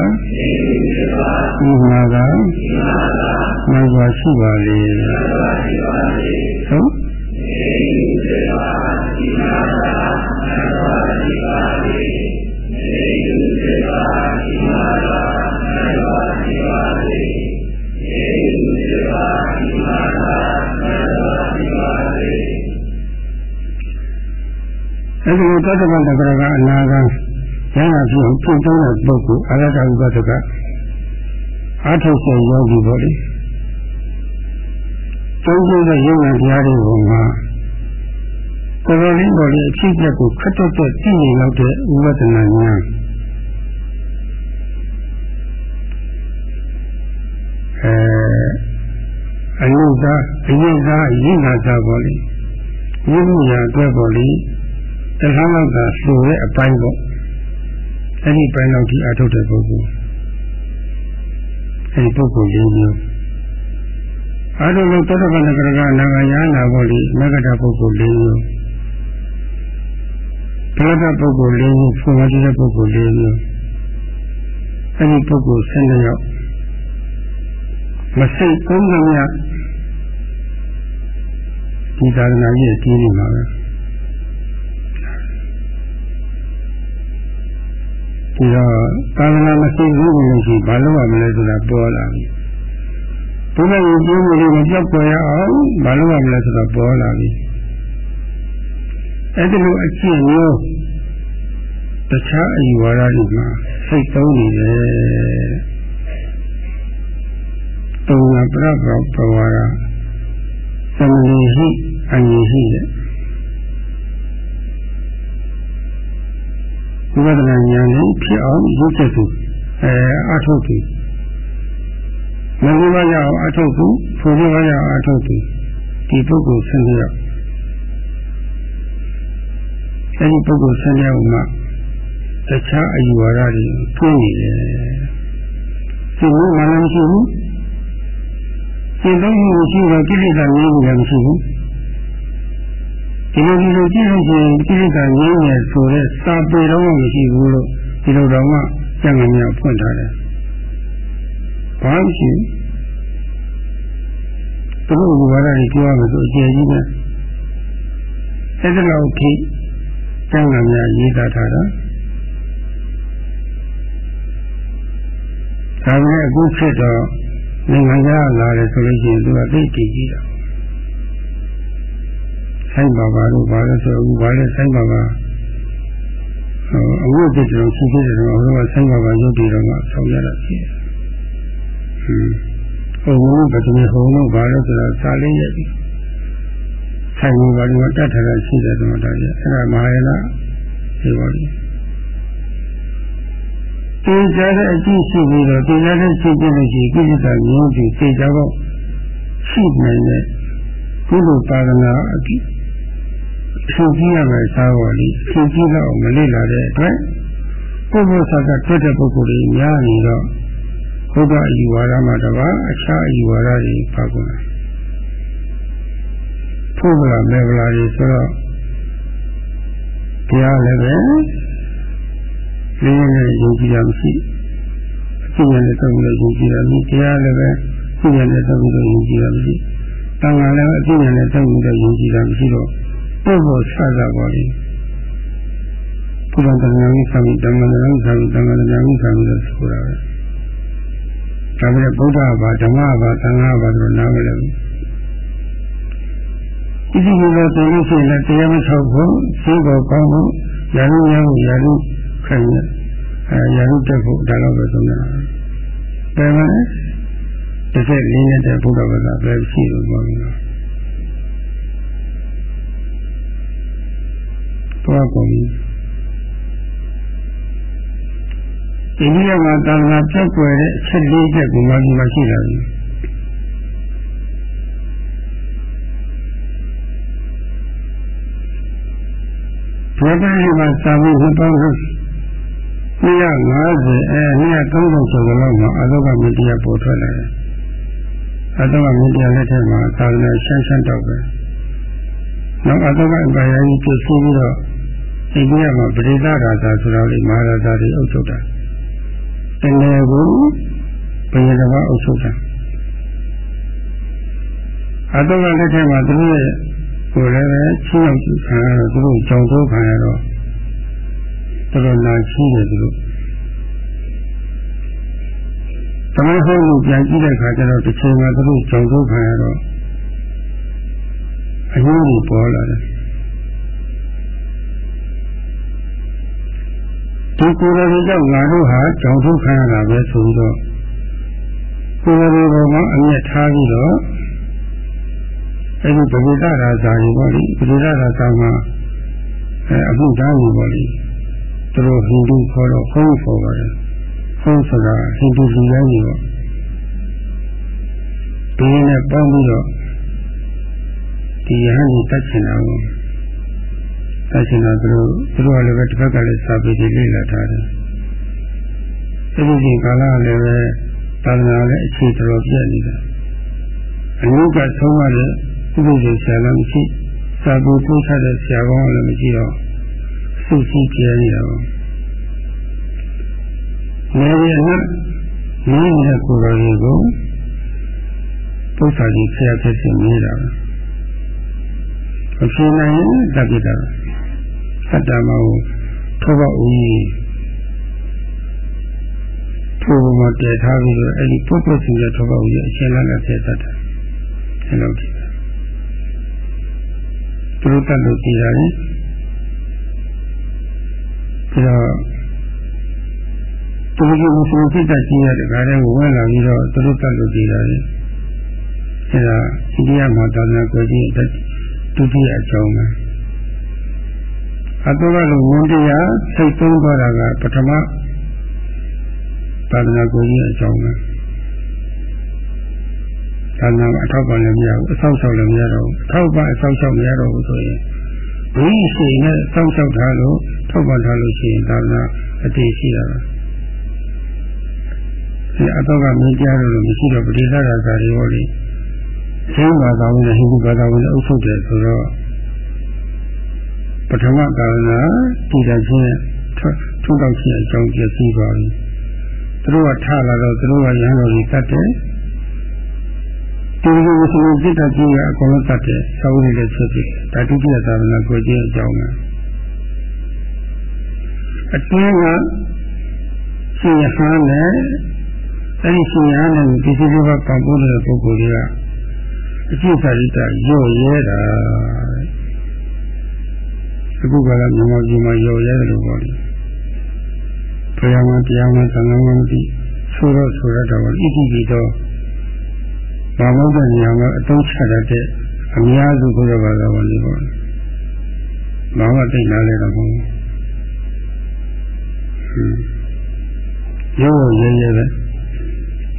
ဒီမှာသာမှန်စွာရှိပါလေဟုတ် အဲဒီလိုတတ္တဗတ္တကရကအနာဂံဉာဏ်အဖြစ်ဖြစ်သုံးတဲ့ပုဂ္ဂိုလ်အရဟတဥပဒကအာထုဆယ်ယောဂီပေါ့လေသုံးကျတဲ့ယုံနာတရားတွေကိုမှာ ကိုယ်တော်လေးပေါ်လေအဖြစ်အပျက်ကိုခက်တက်တက်သိနေလောက်တဲ့ဥပဒနာဉာဏ်အဲအနုသာအရင်သာရင်းနာသာပေါ်လေရင်းမှုရာအတွက်ပေါ်လေတခါတော့သာလှူတဲ့အပိုင်းပေါ့အဲ့ဒီပိုင်းတော့ဒီအထုတ်တဲ့ပုဂ္ဂိုလ်အဲ့ဒီပုဂ္ဂိုလ်လေးမျိုးအာရုံလုံးတောတပန္နကရကနာဂယာနာဘောလိမဂ္ဂတပုဂ္ဂိုလ်လေးမျိုး ဘလတပုဂ္ဂိုလ်လေးမျိုးဖွင့်ဝတဲ့ပုဂ္ဂိုလ်လေးမျိုးအဲ့ဒီပုဂ္ဂိုလ်၁၂ယောက်မစိတ်သုံးကြမြဒီသာသနာကြီးအကြီးကြီးမှာပဲဒီတော့သာသနာမရှိဘူးလို့ရှိဘာလို့ရမလဲဆိုတာပေါ်လာပြီဘုရားရဲ့ကျိုးမှုတွေမပြောက်ပေါ်ရအောင်ဘာလို့ရမလဲဆိုတာပေါ်လာပြီ အဲ့ဒီလိုအကျင့်မျိုးတခြားအယူဝါဒတွေမှာစိတ်သုံးနေတယ်တုံနာပြပပဝါရသမဏေဟိအညိဟိတဲ့ဝိပဿနာဉာဏ်နဲ့ဖြစ်အောင်ရုပ်ချက်သူအဲအထုတ်သူမဂ္ဂမရအောင်အထုတ်သူဖူရရအောင်အထုတ်သူဒီပုဂ္ဂိုလ်ဆင်းရဲ အဲဒီပုဂ္ဂိုလ်ဆင်းရဲမှာတခြားအယူဝါဒတွေတွင်းနေတယ်ဒီလိုမှလည်းမရှိဘူးဒီလိုမျိုးရှိတော့ကိလေသာငြိမ်းနေတာမရှိဘူးဒီလိုဒီလိုကြည့်လို့ရှိရင်ကိလေသာငြိမ်းနေဆိုတဲ့စာပေတော့မရှိဘူးလို့ဒီလိုတော့မှကျန်ကမြောက်ဖွင့်ထားတယ်။ဘာလို့ရှိသူတို့ကဘာလဲပြောရမလို့အကျယ်ကြီးပဲ။အဲ့ဒါလောက်ထိ ကျန်ကမြောက်ရေးသားထားတာ။ဒါပေမဲ့အခုဖြစ်တော့နိုင်ငံခြားလာတယ်ဆိုလို့ရှိရင်သူကသိတည်ကြီးတာ။ဆိုင်ပါပါလို့ဘာလဲဆိုအခုဘာလဲဆိုင်ပါပါအဝတ်တည်းတော်ရှိသေးတယ်တော့ဟိုကဆိုင်ပါပါရုပ်တည်တော်ကဆောင်းရတာရှိတယ်ဟင်းဟိုဘုံကတည်းကဟိုလို့ဘာလဲဆိုတော့စာလေးရဲ့ ဆိုင်ပါပါလို့တတ်ထားတာရှိတယ်တော့ဒါကြီးအဲ့ဒါမဟာယနာဒီပါလိတင်ကြတဲ့အကြည့်ရှိပြီးတော့တင်ကြတဲ့ရှိပြလို့ရှိကိစ္စကမျိုးဒီသိကြတော့ရှိနိုင်တဲ့ကုသိုလ်ပါဒနာအကြည့်ဖြူကြည့်ရမယ်စားပေါ်လိဖြူကြည့်တော့မလေ့လာတဲ့အတွက်ပုဂ္ဂိုလ်ဆက်ကတွေ့တဲ့ပုဂ္ဂိုလ်တွေများနေတော့ဘုရားအယူဝါဒမှာတပါအခြားအယူဝါဒတွေပါကုန်တယ် ဖို့ဗလာမေဗလာတွေဆိုတော့တရားလည်းပဲလင်းနဲ့ယုံကြည်ရမရှိအကျင့်နဲ့သုံးလို့ယုံကြည်ရမရှိတရားလည်းပဲအကျင့်နဲ့သုံးလို့ယုံကြည်ရမရှိတန်ခါလည်းအကျင့်နဲ့သုံးလို့ယုံကြည်ရမရှိတော့ပုဂ္ဂိုလ်ဆရပါလိဘုရားတရားကြီးဆံဓမ္မတရားကြီးဆံဓမ္မတရားကြီးဆံလို့ဆိုတာပဲဒါပေမဲ့ဗုဒ္ဓဘာဓမ္မဘာသံဃာဘာဆိုနားမလည်ဘူး ဒီလိုလိုဆိုလို့ရှိရင်တရားမထောက်ဖို့သိဖို့ကောင်းဖို့ယာရုရမှုယာရုခိုင်ရအဲယာရုတက်ဖို့ဒါတော့ပဲဆုံးနေတာပဲဘယ်မှာလဲတစ်ဆက်လေးနေတဲ့ဘုရားဘာသာပဲရှိလို့ပြောနေတာသွားကုန်ပြီဒီနေ့ကသာသနာပြတ်ွယ်တဲ့အချက်လေးချက်ကိုမှဒီမှာရှိလာပြီ ဘုရားရှင်မှာစာမှုနှစ်ပေါင်း250အဲ230ကျော်လောက်မှာအလောကမတရားပေါ်ထွက်လာတယ်အလောကမတရားလက်ထက်မှာသာသနာရှင်းရှင်းတော့ပဲနောက်အလောကအပါယကြီးပြည့်စုံပြီးတော့အိန္ဒိယမှာပရိသရာသာဆိုတော့လေမဟာရာသာတွေအုပ်ချုပ်တာတကယ်ကိုဘယ်လိုမှအုပ်ချုပ်တာအတောကလက်ထက်မှာသူတို့ရဲ့ ကိုယ်လည်းပဲချင်းအောင်ခံရတော့သူတို့ကြောင်တိုးခံရတော့တော်တော်နာရှိတယ်သူတို့သမဏဟုတ်လို့ပြန်ကြည့်တဲ့အခါကျတော့တစ်ချိန်မှာသူတို့ကြောင်တိုးခံရတော့အရင်းကြီးပေါ်လာတယ်ဒီကိုယ်တော်ကြောင့်ငါတို့ဟာကြောင်ထုတ်ခံရတာပဲဆိုပြီးတော့ကိုယ်တော်ဘောမှာအမျက်ထားပြီးတော့ အဲဒီပရိသရာဇာကြီးပေါ့လေပရိသရာဇာမှာအဲအမှုသားကြီးပေါ့လေသူတို့ဟိန္ဒူခေါ်တော့ဖုံးခေါ်ပါတယ်ဖုံးဆိုတာဟိန္ဒူလူမျိုးကြီးပေါ့ဒီနဲ့ပေါင်းပြီးတော့ဒီယဟန်ကြီးတတ်ချင်တာကိုတတ်ချင်တာသူတို့သူတို့ကလည်းပဲတစ်ဖက်ကလည်းစာပေတွေလေ့လာထားတယ်အဲဒီချိန်ကာလလည်းပဲသာသနာလည်းအခြေတော်ပြည့်နေတယ်အနုကဆုံးရတဲ့ ဥပဒေဆရာလည်းမရှိစာပေပို့ချတဲ့ဆရာကောင်းလည်းမရှိတော့စုစည်းပြနေတာပါနေရနဲ့နင်းတဲ့ကိုယ်တော်ကြီးကိုပု္ပ္ပာကြီးဆရာဖြစ်ဖြစ်နေတာပါအဖြစ်နိုင်ရင်တတ်ပြတာသတ္တမကိုထောက်ဦးကြီးထိုးမတည်ထားပြီးတော့အဲ့ဒီပုပ္ပစီရဲ့ထောက်ဦးကြီးအရှင်လန်းနဲ့ဆက်တတ်တယ်အဲ့လိုကြည့် သူတို့တတ်လို့ကြည်ရတယ်ပြီးတော့သူတို့ကမဆုံးဖြစ်တဲ့ကြီးရတဲ့ခါတည်းကိုဝင်လာပြီးတော့သူတို့တတ်လို့ကြည်ရတယ်အဲ့ဒါအိန္ဒိယမှာသာသနာကိုကြီးဒုတိယအကြောင်းပဲအတုကလိုဝန်တရားစိတ်သုံးသွားတာကပထမသာသနာကိုကြီးအကြောင်းပဲ သာသနာအထောက်ပံ့လည်းမရဘူးအဆောက်အအုံလည်းမရတော့ဘူးအထောက်ပံ့အဆောက်အအုံမရတော့ဘူးဆိုရင်ဒီရှိနဲ့စောင့်ရှောက်ထားလို့ထောက်ပံ့ထားလို့ရှိရင်သာသနာအတည်ရှိတာပါဒီအတော့ကမင်းကြားလို့မရှိတော့ပဋိသရာဇာတွေဟောလေရှင်းဘာသာဝင်နဲ့ဟိန္ဒူဘာသာဝင်နဲ့အုပ်ချုပ်တယ်ဆိုတော့ပထမကာလနာတည်တဲ့ချင်းထုတ်တော့ချင်းအကြောင်းပြစီပါပြီသူတို့ကထလာတော့သူတို့ကရဟန်းတော်ကြီးတတ်တယ် ဒီလိုဆိုရင်ပြစ်တဲ့ကြီးကအကုန်လုံးတတ်တယ်သာဝတိလည်းဖြစ်ပြီဒါဒုတိယသာသနာကိုကျင်းအကြောင်းပဲအတွင်းကရှင်ရဟန်းနဲ့အဲဒီရှင်ရဟန်းနဲ့ဒီစီဘကပံပိုးတဲ့ပုဂ္ဂိုလ်တွေကအကျင့်စာရိတ္တရော့ရဲတာအခုကလည်းမြန်မာပြည်မှာရော်ရဲတယ်လို့ပြောတယ်။ဘုရားမတရားမသံဃာမမသိဆိုတော့ဆိုရတော့ဣတိပိတော့ ဘာလို့တဲ့နေရာမှာအတုံးချရတဲ့အများစုဘုရားဘာသာဝင်တွေပေါ့။ဘာမှသိနာလဲတော့မဟုတ်ဘူး။ရောရဲရဲပဲ။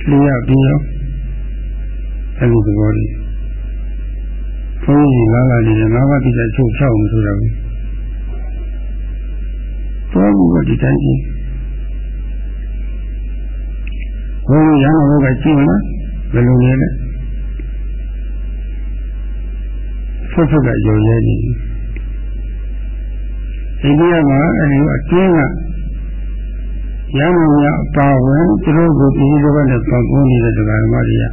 လျှပ်ပြီးတော့အဲဒီသဘောလေးဘုန်းကြီးလာလာနေတယ်ငါးပါးတိကျချုပ်ချောက်မှုဆိုတာဘူးသွားမှုကဒီတိုင်းကြီးဘုန်းကြီးရဟန်းဘုရားကြည့်မလားဘယ်လိုလဲ လဲဆွတ်ဆွတ်ကယုံရဲနေအိန္ဒိယမှာအဲဒီအတွင်းကရဟန်းများအပါဝင်သူတို့ကိုပြည်သူတွေနဲ့ပတ်ကူးနေတဲ့ဒကာဓမ္မတွေက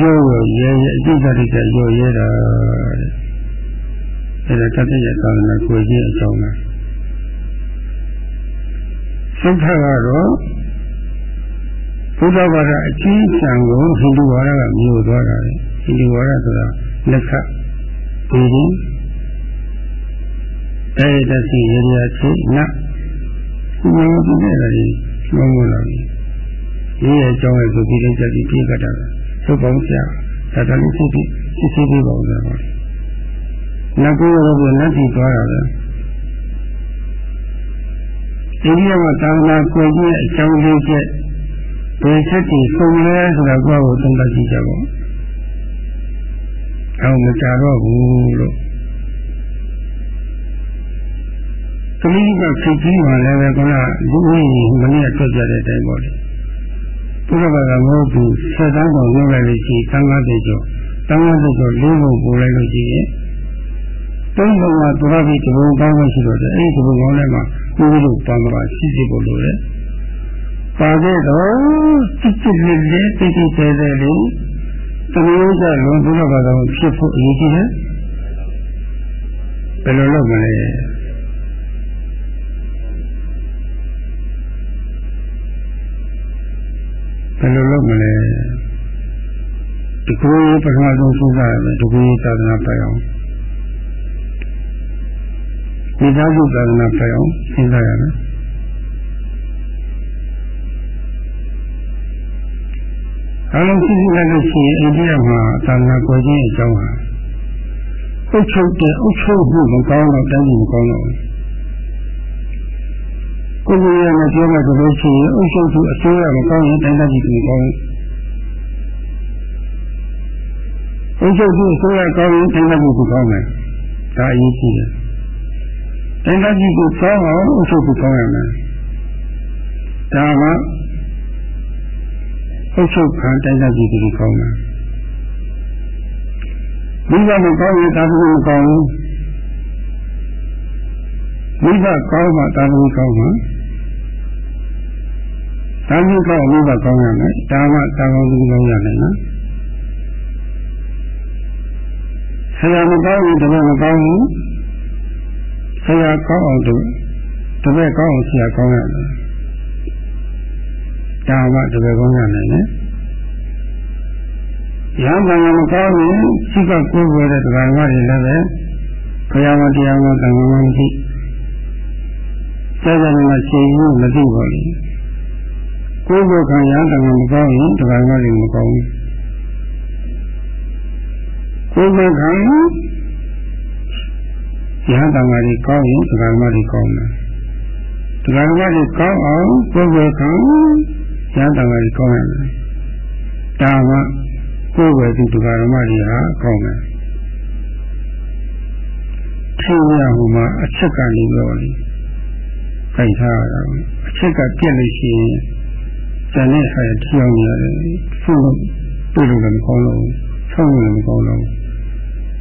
ရိုးရိုးရဲရဲအကျိစ္စတိကျရိုးရဲတာတဲ့အဲဒါတတိယသာသနာကိုကြီးအကြောင်းလားသုခကတော့ဘုရားဘာသာအကြီးကျန်ကိုဟိန္ဒူဘာသာကမျိုးသွားတာလေဟိန္ဒူဘာသာဆိုတာလက်ခ ဒီဒီအဲတစီရေရချိနဒီလိုပြည့်တယ်လေလုံးဝလာပြီဒီရဲ့အကြောင်းရဲ့ဆိုပြီးတော့ကြည့်ပြီးပြတ်တာသုတ်ပေါင်းပြဒါတလေးဖြစ်ပြီးစစ်စစ်ပြီးပါဦးလားနတ်ကိုရောကလက်ထီသွားတာပဲအိန္ဒိယမှာသာသနာကိုကြီးရဲ့အကြောင်းလေးချက်ဘယ်ချက်တည်ဆုံးလဲဆိုတာကိုယ့်ကိုသုံးသပ်ကြည့်ကြပါဦး။ အောင်မကြတော့ဘူးလို့ကမိကခိတ်ကြီးမှလည်းပဲကလူဦးရေမနေ့ထွက်ကြတဲ့အတိုင်းပေါ့လေဘုရားဘာသာမဟုတ်ဘူးဆက်တန်းတော်ရုပ်လိုက်လို့ရှိရင်သံဃာတွေကျော်သံဃာတွေကျော်လေးဖို့ပို့လိုက်လို့ရှိရင်သုံးဘုံကသူရပြီးတဘုံကောင်းလို့ရှိတော့တယ်အဲ့ဒီတဘုံကောင်းထဲမှာဘုရားတို့ပန်းကပါရှိစီဖို့လိုတယ်ပါခဲ့တော့စစ်စစ်လေးလေးတိတ်တိတ်သေးသေးလေး တမျိုးကြလုံးဘုရားဘာသာကိုဖြစ်ဖို့အရေးကြီးတယ်ဘယ်လိုလုပ်မလဲဘယ်လိုလုပ်မလဲဒီကိုယ်ပထမဆုံးစဉ်းစားရမယ်ဒီကိုယ်သာသနာပိုင်အောင်ဒီသားစုသာသနာပိုင်အောင်စဉ်းစားရမယ် အလုံးစုစုလိုက်လို့ရှိရင်အိန္ဒိယမှာသာသနာပေါ်ခြင်းအကြောင်းဟာအုပ်ချုပ်တဲ့အုပ်ချုပ်မှုမကောင်းတော့တိုင်းပြည်မကောင်းတော့ကိုယ်ကိုယ်ရနဲ့ပြောမှဆိုလို့ရှိရင်အုပ်ချုပ်သူအစိုးရမကောင်းရင်တိုင်းပြည်မကောင်းအုပ်ချုပ်သူအစိုးရကောင်းရင်တိုင်းပြည်မကောင်းမယ်ဒါအရေးကြီးတယ်တိုင်းပြည်ကိုကောင်းအောင်အုပ်ချုပ်သူကောင်းရမယ်ဒါက အုပ်ချုပ်ခံတိုင်းပြည်ကိုကောင်းတယ်မိဘမကောင်းရင်သာသမီမကောင်းဘူးမိဘကောင်းမှသာသမီကောင်းမှာသာသမီကောင်းမိဘကောင်းရမယ်ဒါမှသာကောင်းသူကောင်းရမယ်နော်ဆရာမကောင်းရင်တပည့်မကောင်းဘူးဆရာကောင်းအောင်တပည့်ကောင်းအောင်ဆရာကောင်းရမယ် ဒါမှတပည့်ကောင်းရမယ်နော်ရဟန်းကံမကောင်းရင်စိတ်ကကိုယ်ွယ်တဲ့တရားမတွေလည်းပဲခရမတရားမတန်ခါမမရှိစေတနာမှာချိန်မှုမသိပါဘူးကိုယ်ကိုယ်ခံရဟန်းကံမကောင်းရင်တရားမတွေမကောင်းဘူးကိုယ်ကိုယ်ခံရဟန်းတန်ခါတွေကောင်းရင်တရားမတွေကောင်းတယ်တရားမတွေကောင်းအောင်ကိုယ်ကိုယ်ခံ ရဟန်းတန်ခါတွေကောင်းရတယ်ဒါမှကိုယ်ပဲသူတရားဓမ္မတွေဟာကောင်းတယ်ထင်ရဟိုမှာအချက်ကနေပြောလေခိုင်ထားရတာအချက်ကပြက်လို့ရှိရင်ဇန်နဲ့ဟာထျောင်းရတယ်ဆုံးလို့ပြလို့လည်းမကောင်းလို့ဆုံးလို့လည်းမကောင်းလို့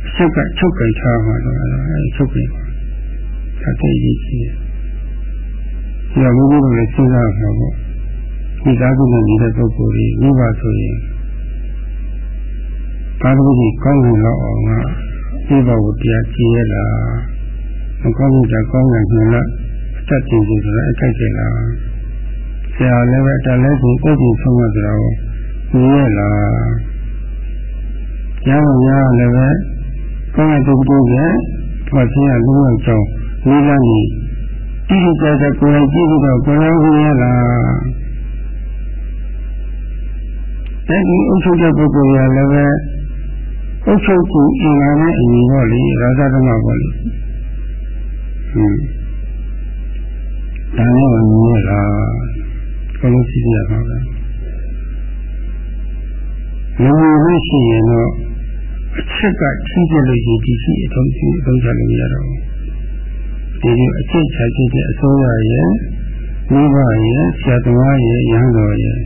အချက်ကချုပ်ကြိုက်ထားမှာတော့အဲချုပ်ကြိုက်ပါတတ်ရေးကြီးတယ်ဒီလိုမျိုးလည်းစဉ်းစားမှာပေါ့ ဒီသားစုနဲ့နေတဲ့ပုဂ္ဂိုလ်တွေဥပါဆိုရင်သာသမီကောင်းရင်တော့အောင်ကဒီဘဝတရားကြည်ရလားမကောင်းဘူးကြကောင်းရင်ညလားအသက်တင်ကြဆိုတော့အခိုက်ကျလားဆရာလည်းပဲတလည်းကိုကိုယ်ကိုဆုံးမကြတော့ညရလားကျောင်းရလည်းပဲကောင်းတဲ့ပုဂ္ဂိုလ်ကဘာချင်းရလုံးဝကြောင်းလေးလမ်းကြီးတိတိကျကျကိုယ်ကြည့်ပြီးတော့ကိုယ်ရောရလား အဲဒီအုပ်ချုပ်တဲ့ပုဂ္ဂိုလ်ရလည်းပဲအုပ်ချုပ်သူအင်္ဂါနဲ့အရင်တော့လေရာဇဓမ္မပေါ့လေဟင်းဒါနဲ့ဝင်ရလားဘယ်လိုကြည့်ရမှာလဲလူမျိုးရှိရင်တော့အချက်ကထိကျလို့ရှိဒီရှိအထုံးရှိအထုံးချလို့မရတော့ဘူးဒီလိုအချက်ချကြည့်တဲ့အစိုးရရဲ့မိဘရဲ့ဆရာသမားရဲ့ရဟန်းတော်ရဲ့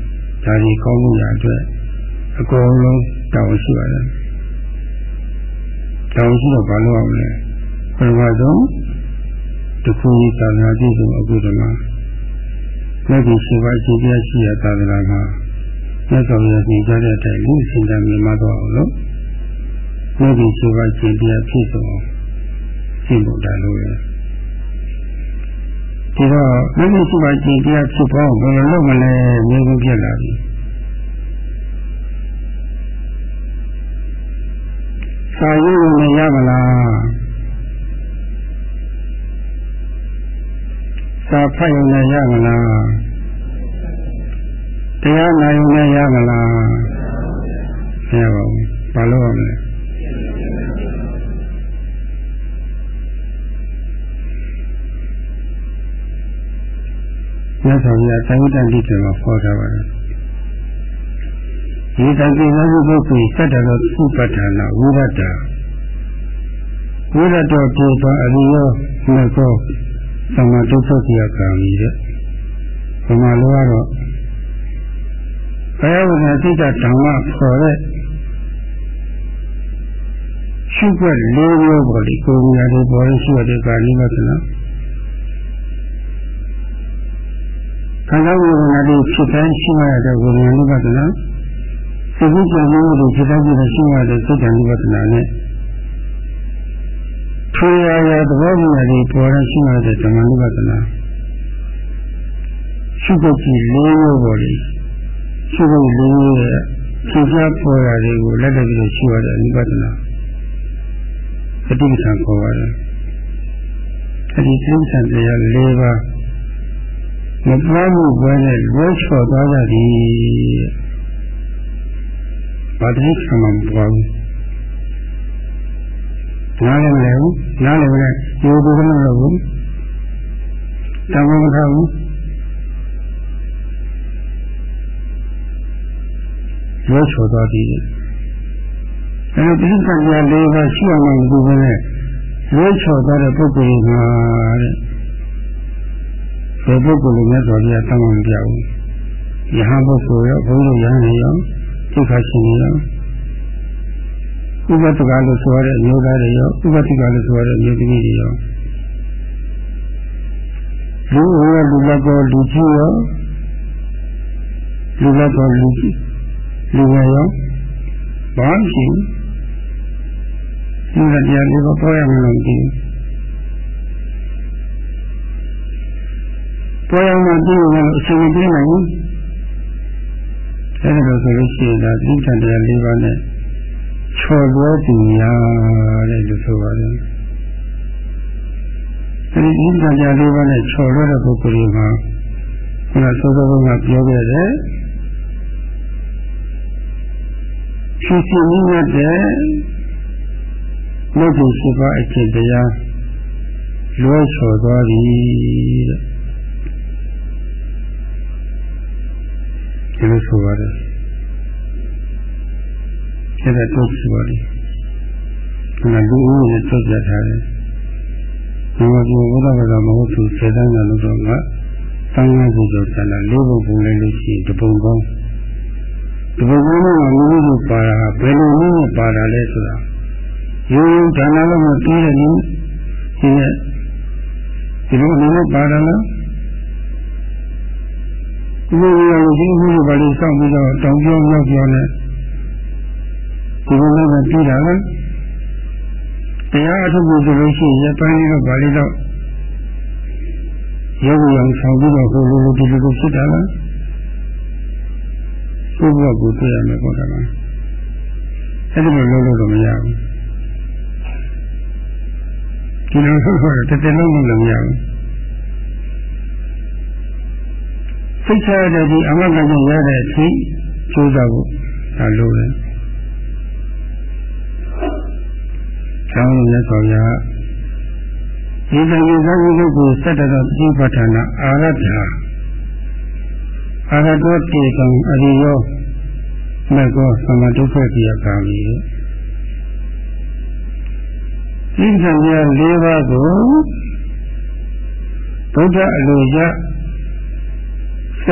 ဒါဒီကောင်းမှုရအတွက်အကုန်လုံးတောင်းရှိပါတယ်တောင်းရှိတော့ဘာလို့အောင်လဲပထမဆုံးတခုကြီးသာနာကြည့်ဆိုအခုတမှာလက်ဒီရှိပါရှိပြရှိရသာသနာမှာလက်ဆောင်ရည်ကြတဲ့အတိုင်းလူစင်တမ်းမြင်မှတော့အောင်လို့လက်ဒီရှိပါရှိပြဖြစ်ဆုံးရှင်းဖို့တာလို့ရ ဒီတော့လက်ဒီရှိပါရှိပြဖြစ်ဖို့ဘယ်လိုလုပ်မလဲမျိုးစုပြလာပြီစာရေးဝင်ရမလားစာဖတ်ရင်ရမလားတရားနာရင်ရမလားမရပါဘူးဘာလို့ရမလဲ မြတ်စွာဘုရားတိုင်းတန်တိတွေမှာခေါ်ထားပါတယ်ဒီတန်တိသောပုဂ္ဂိုလ်စက်တော်သုပဋ္ဌာနာဝိရတ္တဝိရတ္တပြေသောအရိယောမကောသမတုပ္ပတိယကံကြီးတဲ့ဘုမာလိုကတော့ဘယဝနာစိတ်ဓမ္မခေါ်တဲ့ရှုွက်လေးမျိုးပေါ်ဒီကိုယ်ဉာဏ်တွေပေါ်ရရှိတဲ့ကာနိမသနာ ခန္ဓာဝေဒနာတွေဖြစ်တိုင်းရှိရတဲ့ဝေဒနာနိဗ္ဗာန်စိတ်ကြံမှုတွေဖြစ်တိုင်းဖြစ်ရှိရတဲ့စိတ်ဓာတ်နိဗ္ဗာန်နဲ့ထွေရရသဘောမြင်တွေပေါ်ရရှိရတဲ့ဓမ္မနိဗ္ဗာန်ရှိဖို့ကြည့်လေးမျိုးပေါ်လေရှိဖို့လေးမျိုးရဲ့သင်္ချာပေါ်ရာတွေကိုလက်တပြီးရှိရတဲ့နိဗ္ဗာန်ပဋိပ္ပံခေါ်ပါတယ်အဲဒီသင်္ချာတရား၄ပါး မပွားမှုပဲနဲ့လွဲချော်သွားကြသည်ဘာတိဆံမပွားဘူးနားလည်းမလဲဘူးနားလည်းမလဲဒီလိုကမလို့ဘူးတောင်းမထားဘူးလွဲချော်သွားသည်အဲဒီပဋိပ္ပံတရား၄ပါးရှိအောင်မလုပ်ဘူးနဲ့လွဲချော်သွားတဲ့ပုဂ္ဂိုလ်ကတဲ့ ဘယ်ပုဂ္ဂိုလ်လည်းမြတ်စွာဘုရားတောင်းမပြဘူးယဟန်ပုဂ္ဂိုလ်ရောဘုန်းကြီးရဟန်းရောသိခါရှင်ရောဥပဒကလို့ဆိုရတဲ့အမျိုးသားတွေရောဥပဒကလို့ဆိုရတဲ့အမျိုးသမီးတွေရောလူဟောလူလက်ကောလူကြီးရောလူလက်ကောလူကြီးလူငယ်ရောဘာမှမရှိဘူးဒီတရားလေးကိုပေါ်ရမယ်လို့ဒီ ပေါ်ရမှပြီးရင်လည်းအချိန်မပြေးနိုင်ဘူးအဲဒါလို့ဆိုလို့ရှိရင်ဒါသိတ္တတရား၄ပါးနဲ့ချော်လွဲသူများတဲ့လို့ဆိုပါတယ်အဲဒီသိတ္တတရား၄ပါးနဲ့ချော်လွဲတဲ့ပုဂ္ဂိုလ်တွေမှာခုနစောစောကပြောခဲ့တဲ့ဖြစ်စီမိတ်တဲ့လောကီရှိပါအဖြစ်တရားလွဲချော်သွားပြီတဲ့ ဒီလိုဆိုပါတယ်ဆက်တဲ့တော့ဆိုပါတယ်ခဏလူဦးနဲ့တုတ်ပြထားတယ်ဒီမှာဒီဘုရားဘာသာမဟုတ်သူစေတန်းကလို့တော့ကသံဃာစုကျော်ဆန္ဒလေးဘုံပုံလေးလေးရှိတပုံကောင်းဒီဘုံကောင်းကမိမိပါတာဘယ်လိုမျိုးပါတာလဲဆိုတာရိုးရိုးဒါနလည်းမပြီးတဲ့နည်းဒီနဲ့ဒီလိုမျိုးပါတာလား ဒီလိုမျိုးဒီလိုမျိုးပါလိစောင့်ပြီးတော့တောင်းပြောမြောက်ပြောနေဒီလိုမျိုးပဲပြီးတာလားတရားအထုပ်ကိုဆိုလို့ရှိရင်ပိုင်းလေးတော့ပါလိတော့ရုပ်ရောင်ဆောင်ပြီးတော့ဟိုလိုလိုဒီလိုလိုဖြစ်တာလားကိုယ့်ဘဝကိုသိရမယ်ပေါ့ကွာအဲ့ဒီလိုလုပ်လို့တော့မရဘူးဒီလိုဆိုတော့တကယ်လုံးလို့မရဘူး စိတ်ချရတဲ့ဒီအမဂ္ဂကြောင့်ရတဲ့အထိကျိုးစားဖို့ဒါလိုတယ်။ကျောင်းရသော်ရဒီကံရသောပုဂ္ဂိုလ်ကိုစက်တော်ပြိပဋ္ဌာနာအာရဗျာအာရတောတေကံအရိယောမေကောသမတုဖတိယကာမိဒီကံရ၄ပါးကိုဘုရားအလိုရ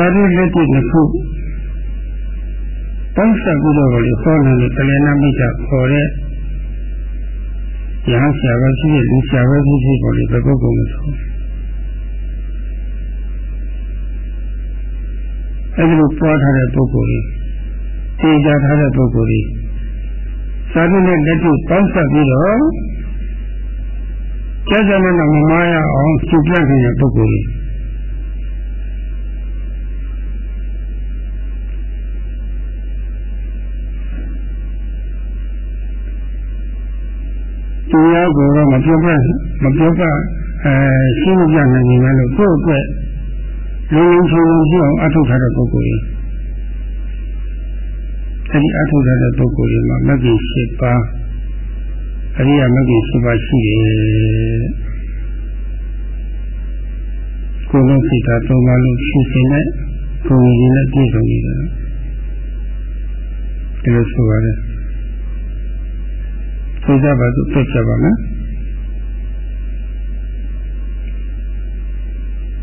စာရိလက်တိနှစ်ခုတောင်းဆက်ပြီးတော့လေခေါ်နေတယ်ကလျာဏမိတ်ခေါ်တဲ့ရဟန်းဆရာပဲရှိတဲ့လူဆရာပဲဖြစ်ဖြစ်ပေါ်လေဘယ်ပုဂ္ဂိုလ်မဆိုအဲဒီလိုပွားထားတဲ့ပုဂ္ဂိုလ်ကြီးသိကြထားတဲ့ပုဂ္ဂိုလ်ကြီးစာရိနဲ့လက်တိတောင်းဆက်ပြီးတော့ကျက်ကျက်နဲ့မမားရအောင်စုပြနေတဲ့ပုဂ္ဂိုလ်ကြီး တရားကိုတော့မပြောပြမပြောပြအဲရှင်းပြနိုင်နေလို့ကိုယ့်အတွက်လုံလုံချုံချုံရှိအောင်အထုတ်ထားတဲ့ပုဂ္ဂိုလ်ကြီးအဲဒီအထုတ်ထားတဲ့ပုဂ္ဂိုလ်ကြီးမှာမဂ္ဂင်၈ပါးအရိယာမဂ္ဂင်၈ပါးရှိတယ်ကိုယ်လုံးစိတ်ဓာတ်သုံးပါးလို့ရှိစင်တဲ့ကိုယ်ရည်နဲ့ပြည့်စုံနေတယ်ဒီလိုဆိုပါတယ် ဆိုကြပါစို့ဆက်ကြပါမယ်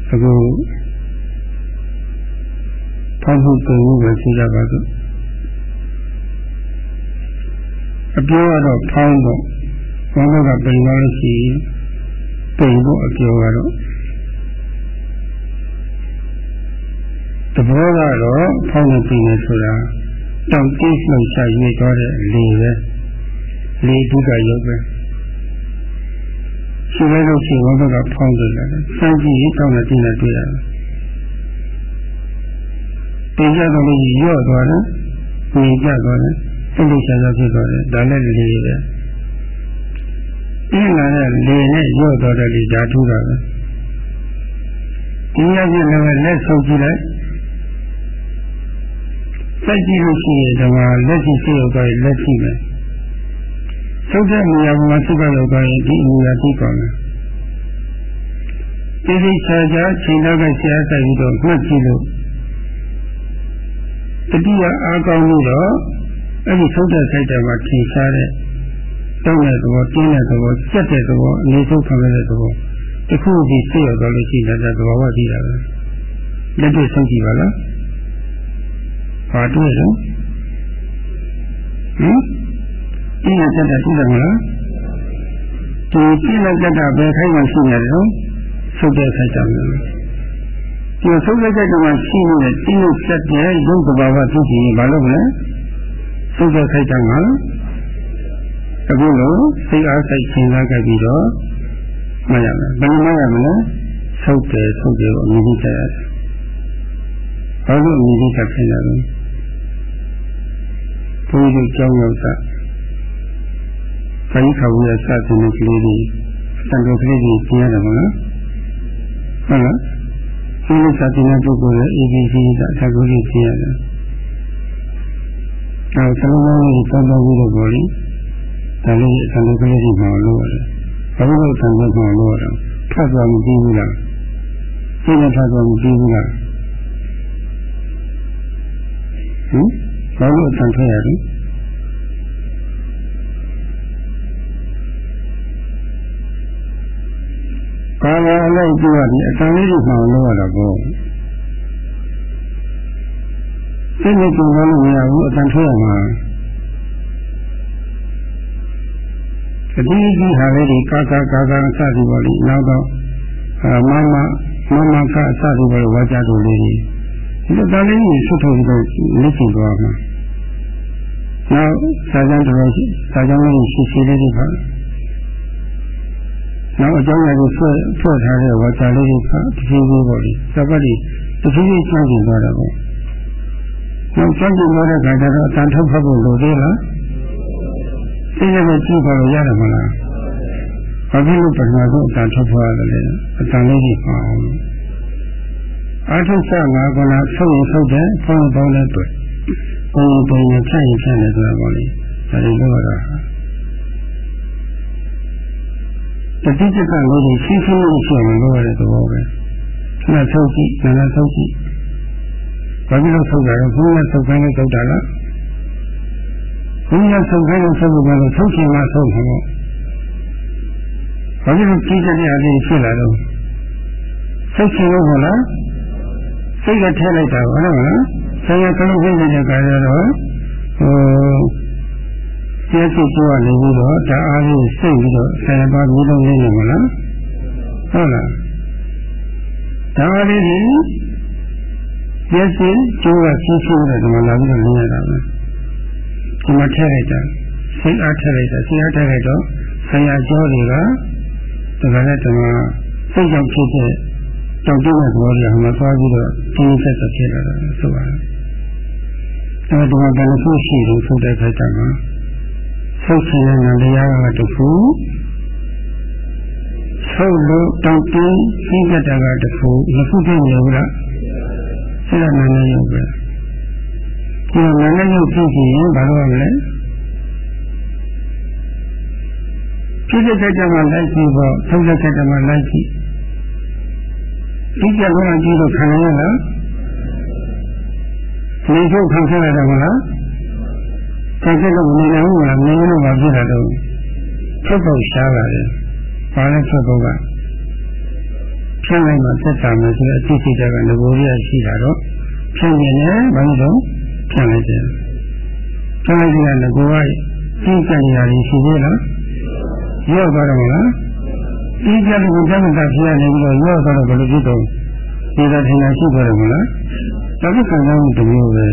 အခုဖောက်မှုပုံမှုပဲရှိကြပါစို့အပြောကတော့ဖောင်းတော့ဘောင်းကပိန်သွားလို့ရှိရင်ပိန်ဖို့အပြောကတော့တဘောကတော့ဖောင်းနေပြီနေဆိုတာတောင်တိလှုပ်ရှားရွေ့သွားတဲ့လေပဲ လေဒုက္ခရုပ်ပဲရှိလိုက်လို့ရှိဘောင်းကဖောင်းတယ်လေစမ်းကြည့်ရင်တောင်းတဲ့တင်းနဲ့တွေ့ရတယ်တင်ကြတော့လို့ရော့သွားတယ်၊ညင်ကြသွားတယ်၊စိတ်ရှားရှားဖြစ်သွားတယ်ဒါလည်းလေပဲအင်းလာတဲ့လေနဲ့ရော့သွားတဲ့လေဓာတုတာပဲဒီရပြည့်လည်းလက်ဆုပ်ကြည့်လိုက်စက်ကြည့်လို့ရှိရင်ဒီမှာလက်ရှိရှိရောက်သွားရင်လက်ရှိပဲ ဆုပ်တဲ့နေရာမှာဆုပ်ရောက်သွားရင်ဒီနေရာသိပါမယ်ဒီဒီချာချာချိန်တော့ကဆရာဆိုင်ပြီးတော့မှတ်ကြည့်လို့တတိယအားကောင်းလို့တော့အဲ့ဒီထုတ်တဲ့ဆိုင်တယ်မှာထင်ရှားတဲ့တောင်းတဲ့သဘောတင်းတဲ့သဘောစက်တဲ့သဘောအနေဆုံးခံရတဲ့သဘောတခုဒီစိတ်ရောက်တော့လို့ရှိရင်လည်းသဘောဝကြည့်တာပဲလက်တွေ့ဆုံးကြည့်ပါလားဘာတွေ့လဲဟမ် ဒီနဲ့တက်တာသိတယ်မလားဒီပြည့်နဲ့တက်တာဘယ်ခိုင်းမှရှိနေတယ်နော်ဆုတ်တဲ့ခိုင်းကြမယ်ဒီဆုံးဖြတ်ချက်မှာရှိနေတဲ့တင်းလို့ဆက်တဲ့ရုပ်သဘာဝသိချင်ရင်ဘာလုပ်မလဲဆုံးဖြတ်ခိုက်တာမှာအခုလိုစိတ်အားစိတ်ရှင်စားကြပြီးတော့မရမယ်ဘယ်လိုမရမလဲဆုတ်တယ်ဆုတ်တယ်ကိုအမြင်ကြီးတက်ရတယ်ဘာလို့အမြင်ကြီးတက်ဖြစ်နေလဲဘုရားကြောင်းရောက်တာ ခဏခါဝရစတဲ့ကလေးတွေစံတော်ကလေးတွေပြရတယ်မလားဟုတ်လားဒီလိုစာတင်တဲ့ပုဂ္ဂိုလ်ရဲ့ ABC ကအထကူကြီးပြရတယ်။အဲဆလုံးလုံးကြီးသုံးသုံးပြီးတော့ပေါ်လိဒါလေးအထကူကြီးကြီးမှလို့ရတယ်။ဘာလို့အထကူကြီးမှလို့ရလဲ။ဖတ်သွားမပြီးဘူးလား။သိနေဖတ်သွားမပြီးဘူးလား။ဟင်ဘာလို့အထထည့်ရလဲ။ ကာလအလိုက်ကြည့်ရတယ်အတန်လေးကိုမှောင်လို့ရတာပေါ့စိတ်နဲ့ကြုံလို့မရဘူးအတန်ထွက်ရမှာအတိအကျဟာလေးဒီကာကာကာကာအစသည်ပေါ့လေနောက်တော့မမမမကအစသည်ပေါ့ဝါကြတို့လေးကြီးဒီလိုတန်လေးကိုဆွထုတ်ပြီးတော့လက်ကျင်သွားမှာနောက်စာကြမ်းတော်စာကြမ်းလေးရှိရှိလေးတွေပါ နောက်အကြောင်းအရာကိုဆွဲဆွဲထားတဲ့ဝါစာလေးတွေကတဖြည်းဖြည်းပေါ့လေသပတ်တွေတဖြည်းဖြည်းကျန်းကျင်သွားတာပေါ့နောက်ကျန်းကျင်သွားတဲ့ခါကျတော့အတန်ထုတ်ဖတ်ဖို့လိုသေးလားသိရမယ်ကြည့်ပါလို့ရတယ်မလားဘာဖြစ်လို့ပထမဆုံးအတန်ထုတ်ဖတ်ရတယ်လဲအတန်လေးကြီးပါအောင်အာထုဆငါကလာဆုပ်ရင်ဆုပ်တယ်ဖုံးပေါင်းတဲ့တွေ့ပုံပုံနဲ့ဖြတ်ရင်ဖြတ်တယ်ဆိုတာပေါ့လေဒါတွေလို့တော့ တတိကျကလို့ရှင်းရှင်းလေးရှိအောင်လုပ်ရတဲ့သဘောပဲ။နာထုတ်ကြည့်၊နာထုတ်ကြည့်။ဘာဖြစ်လို့ထုတ်တာလဲဘုရားထုတ်ခိုင်းလို့ထုတ်တာလား။ဘုရားထုတ်ခိုင်းလို့ထုတ်လို့လည်းထုတ်ချင်မှထုတ်မှာပေါ့။ဘာဖြစ်လို့ကြီးတဲ့နေရာလေးဖြစ်လာတော့ထုတ်ချင်လို့ဟုတ်လား။စိတ်ကထဲလိုက်တာဟုတ်လား။ဆရာကလေးစိတ်နေတဲ့ခါကျတော့ဟို ကျဲစိတ်ကြောနေပြီးတော့ဒါအားလေးစိတ်ပြီးတော့ဆယ်ပါးပြီးတော့နေနေမလားဟုတ်လားဒါအားလေးဒီကျဲစိတ်ကြောကဆင်းဆင်းတဲ့ဒီမှာလာပြီးတော့နေရတာပဲဒီမှာထည့်လိုက်တာစိတ်အားထည့်လိုက်တာစိတ်အားထည့်လိုက်တော့ဆရာကြောတွေကဒါကလည်းဒီမှာစိတ်ကြောင့်ဖြစ်တဲ့ကြောင့်တဲ့သဘောတွေဟိုမှာသွားပြီးတော့ဒီသက်သက်ဖြစ်လာတာဆိုပါအဲဒီမှာဘယ်လိုဖြစ်ရှိလို့ဆိုတဲ့ခိုက်တာမှာ ဆုတ်ချင်တဲ့တရားကတခုဆုတ်လို့တောက်တင်းသိကြတာကတခုနှစ်ခုဖြစ်နေဘူးလားအဲ့ဒါနာနေရုပ်ပဲဒီနာနေရုပ်ဖြစ်ရင်ဘာလို့ရမလဲဖြစ်တဲ့ကြမှာလိုက်ကြည့်ပေါ့ဆုတ်တဲ့ကြမှာလိုက်ကြည့်ဒီကြမှာကြည့်တော့ခံရလားနေချုပ်ခံရတာမလား ဆက်ဆက်လို့မနေနိုင်ဘူးလားမနေလို့မဖြစ်တာတော့ဖြတ်ဖို့ရှားပါတယ်။ဘာလဲဖြတ်ဖို့ကဖြန့်လိုက်မှသက်သာမယ်ဆိုတဲ့အသိစိတ်ကငကိုရရှိတာတော့ဖြန့်နေတယ်ဘာလို့လဲဖြန့်လိုက်တယ်ဖြန့်လိုက်တဲ့ငကိုကသိကြရတာရှိသေးလားရော့သွားတယ်မလားသိကြတဲ့ဘုရားမတာဖြစ်ရနေပြီးတော့ရော့သွားတော့ဘယ်လိုဖြစ်တော့ဒီသာထင်တာရှိသွားတယ်မလားဒါကခံစားမှုတစ်မျိုးပဲ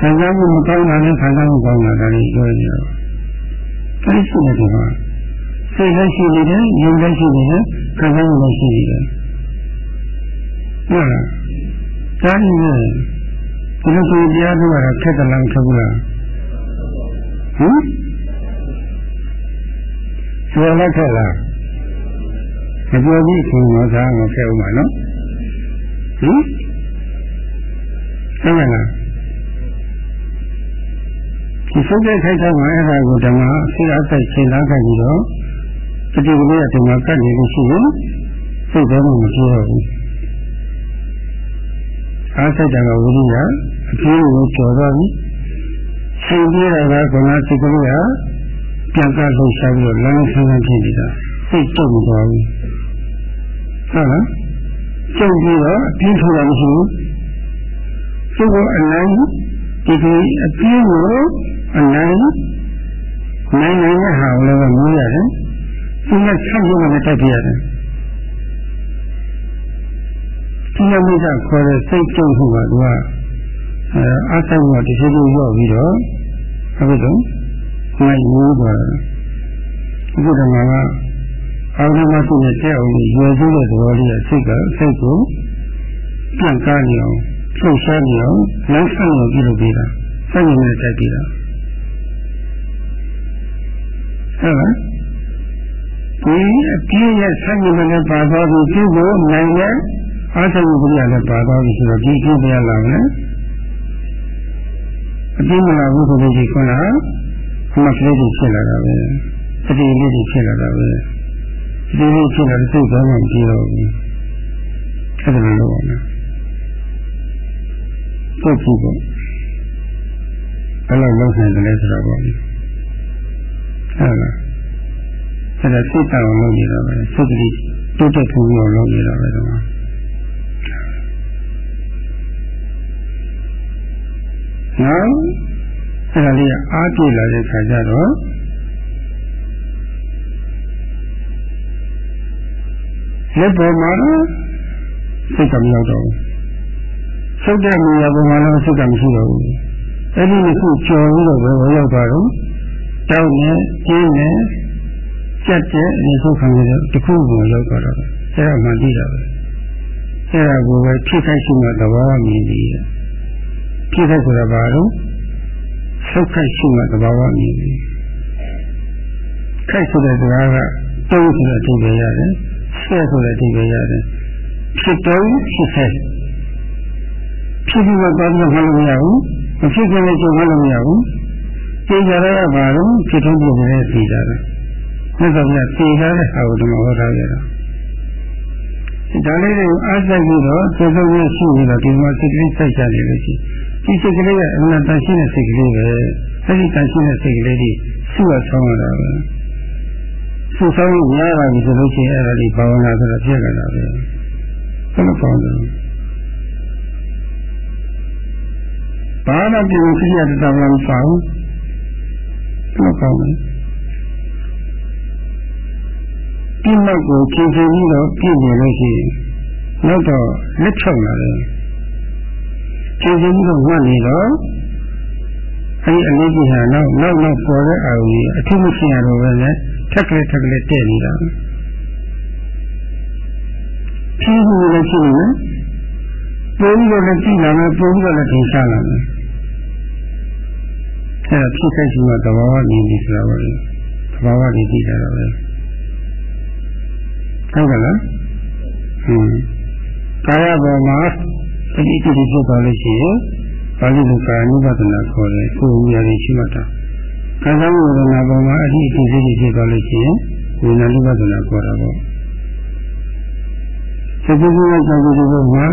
ခံစားမှုမကောင်းတာနဲ့ခံစားမှုကောင်းတာဒါလေးပြောနေတော့အဲဒီရှိနေတယ်ကစိတ်လည်းရှိနေတယ်ယုံလည်းရှိနေတယ်ခံစားမှုလည်းရှိနေတယ်ဟုတ်လားဒါကြီးနဲ့ဒီလိုကိုတရားထုတ်ရတာခက်တယ်လားခက်ဘူးလားဟမ်ကျော်လက်ခက်လားမပြောဘူးခင်ဗျာသာမခက်ဘူးမှာနော်ဟင်ဟုတ်လား ဒီစုပ်တဲ့ခိုက်တာမှာအဲ့ဒါကိုဓမ္မစိတ်အသက်ရှင်းလာခဲ့ပြီးတော့ပฏิပလေးကဓမ္မကတ်နေလို့ရှိရင်စိတ်ထဲမှာမပြေတော့ဘူးအားစိတ်တံကဝိရိယအကျိုးကိုကျော်သွားပြီရှင်ပြေးတာကကနာစိတ်ကလေးကပြန်ကလှုပ်ရှားပြီးတော့လမ်းဆန်းဆန်းဖြစ်နေတာစိတ်တုံ့သွားဘူးဟုတ်လားကျုပ်ပြီးတော့အပြင်းထန်တာမရှိဘူးသူ့ကိုအနိုင်ဒီဒီအပြင်းကို အနိုင်နိုင်နိုင်တဲ့ဟာကိုလည်းမွေးရတယ်သူကဆက်ရုံနဲ့တိုက်ပြရတယ်ဒီလိုမျိုးကခေါ်တဲ့စိတ်ကြုံမှုကသူကအဲအဆိုင်ကတဖြည်းဖြည်းရောက်ပြီးတော့အခုတော့နိုင်ဘူးသွားတယ်အခုတော့ကအာရုံမသိတဲ့တဲ့အောင်ရွယ်စုတဲ့သဘောလေးရဲ့စိတ်ကစိတ်ကိုပြန်ကားနေအောင်လှုပ်ရှားနေအောင်လမ်းဆောင်အောင်ပြုလုပ်ပေးတာစိုက်နေနဲ့တိုက်ပေးတာ ဟုတ်လားဒီအပြည့်ရဲ့စိုက်နေနဲ့ပါသွားပြီးသူ့ကိုနိုင်တဲ့အာသဝိပ္ပယလည်းပါသွားပြီဆိုတော့ဒီအပြည့်တရားလာမယ်အပြည့်မလာဘူးဆိုလို့ဒီခုနကမှတ်ကလေးတွေဖြစ်လာတာပဲအတိလေးတွေဖြစ်လာတာပဲဒီလိုဖြစ်လာတဲ့စိတ်ကောင်းမှမကြည့်တော့ဘူးအဲ့ဒါလိုလုပ်အောင်ပုတ်ကြည့်ပေါ့ဘယ်လိုလုပ်နိုင်တယ်လဲဆိုတော့ပေါ့ ဟုတ်လားအဲ့ဒါစိတ်တောင်လုပ်နေတာပဲစိတ်ကလေးတိုးတက်ထူပြီးတော့လုပ်နေတာပဲတော့နော်အဲ့ဒါလေးအားပြည့်လာတဲ့ခါကျတော့လက်ပေါ်မှာစိတ်ကမရောက်တော့ဘူးဆုတ်တဲ့နေရာပေါ်မှာလည်းစိတ်ကမရှိတော့ဘူးအဲ့ဒီခုကျော်ပြီးတော့ဘယ်ရောက်သွားတော့ တောက်နေကျင်းနေကြက်တဲ့အနေဆုံးခံရတဲ့တခုကိုရောက်သွားတော့အဲ့ဒါမှသိတာပဲအဲ့ဒါကိုပဲဖြစ်ခိုက်ရှိမှသဘောမြင်ပြီးဖြစ်ခိုက်ဆိုတာဘာလို့ဆုတ်ခိုက်ရှိမှသဘောမြင်ပြီးခိုက်ဆိုတဲ့စကားကတုံးဆိုတဲ့အဓိပ္ပာယ်ရတယ်ဆဲဆိုတဲ့အဓိပ္ပာယ်ရတယ်ဖြစ်တော့ဖြစ်ဆက်ဖြစ်ပြီးတော့သွားပြီးမှလို့မရဘူးမဖြစ်ခင်လည်းကြုံလို့မရဘူး သိကြရတာဘာလို့ဖြစ်ထုံးပြနေတဲ့သိကြတယ်မြတ်စွာဘုရားသိကြတဲ့ဟာကိုဒီမှာဟောထားကြတာဒါလေးတွေကိုအားစိုက်ပြီးတော့သေဆုံးရရှိပြီးတော့ဒီမှာစိတ်ကလေးစိုက်ကြနေလို့ရှိဒီစိတ်ကလေးကအမှန်တန်ရှင်းတဲ့စိတ်ကလေးပဲအဲဒီတန်ရှင်းတဲ့စိတ်ကလေးကြီးစုရဆောင်ရတာပဲစုဆောင်ရရတာဒီဆိုလို့ရှိရင်အဲ့ဒါလေးဘာဝနာဆိုတော့ပြည့်ကြတာပဲဘယ်လိုပေါင်းတယ်ဘာမှပြင်ခရတတော်မဆောင်ဘူး ဘယ်လိုပေါင်းလဲဒီနောက်ကိုခြေခြေပြီးတော့ပြည့်နေလို့ရှိရင်နောက်တော့လက်ချောက်လာတယ်ခြေခြေပြီးတော့ဝတ်နေတော့အဲဒီအလေးကြီးဟာနောက်နောက်နောက်ပေါ်တဲ့အာရုံကြီးအထူးမရှိရတော့ပဲလေထက်ကလေးထက်ကလေးတဲ့နေတာဖြည်းဖြည်းလေးရှိနေတယ်ပုံပြီးတော့ကြည့်လာမယ်ပုံပြီးတော့လည်းထင်ရှားလာမယ် အဲဒါဖြစ်ခဲ့ရှိမှသဘာဝမြင်ပြီဆိုတာပါလေသဘာဝကြီးကြည့်ကြတာပဲဟုတ်ကဲ့လားဟွန်းကာယပေါ်မှာတတိတိဖြစ်သွားလို့ရှိရင်ပါဠိလိုကာယ ानु ပဒနာခေါ်တယ်ကိုယ်ဝိညာဉ်ရှိမှတ်တာခံစားမှုဝေဒနာပေါ်မှာအတိအကျဖြစ်ဖြစ်သွားလို့ရှိရင်ဝိညာဉ် ानु ပဒနာခေါ်တာပေါ့စိတ်ကူးကူးရဲ့ကြောင့်ဒီလိုမှာ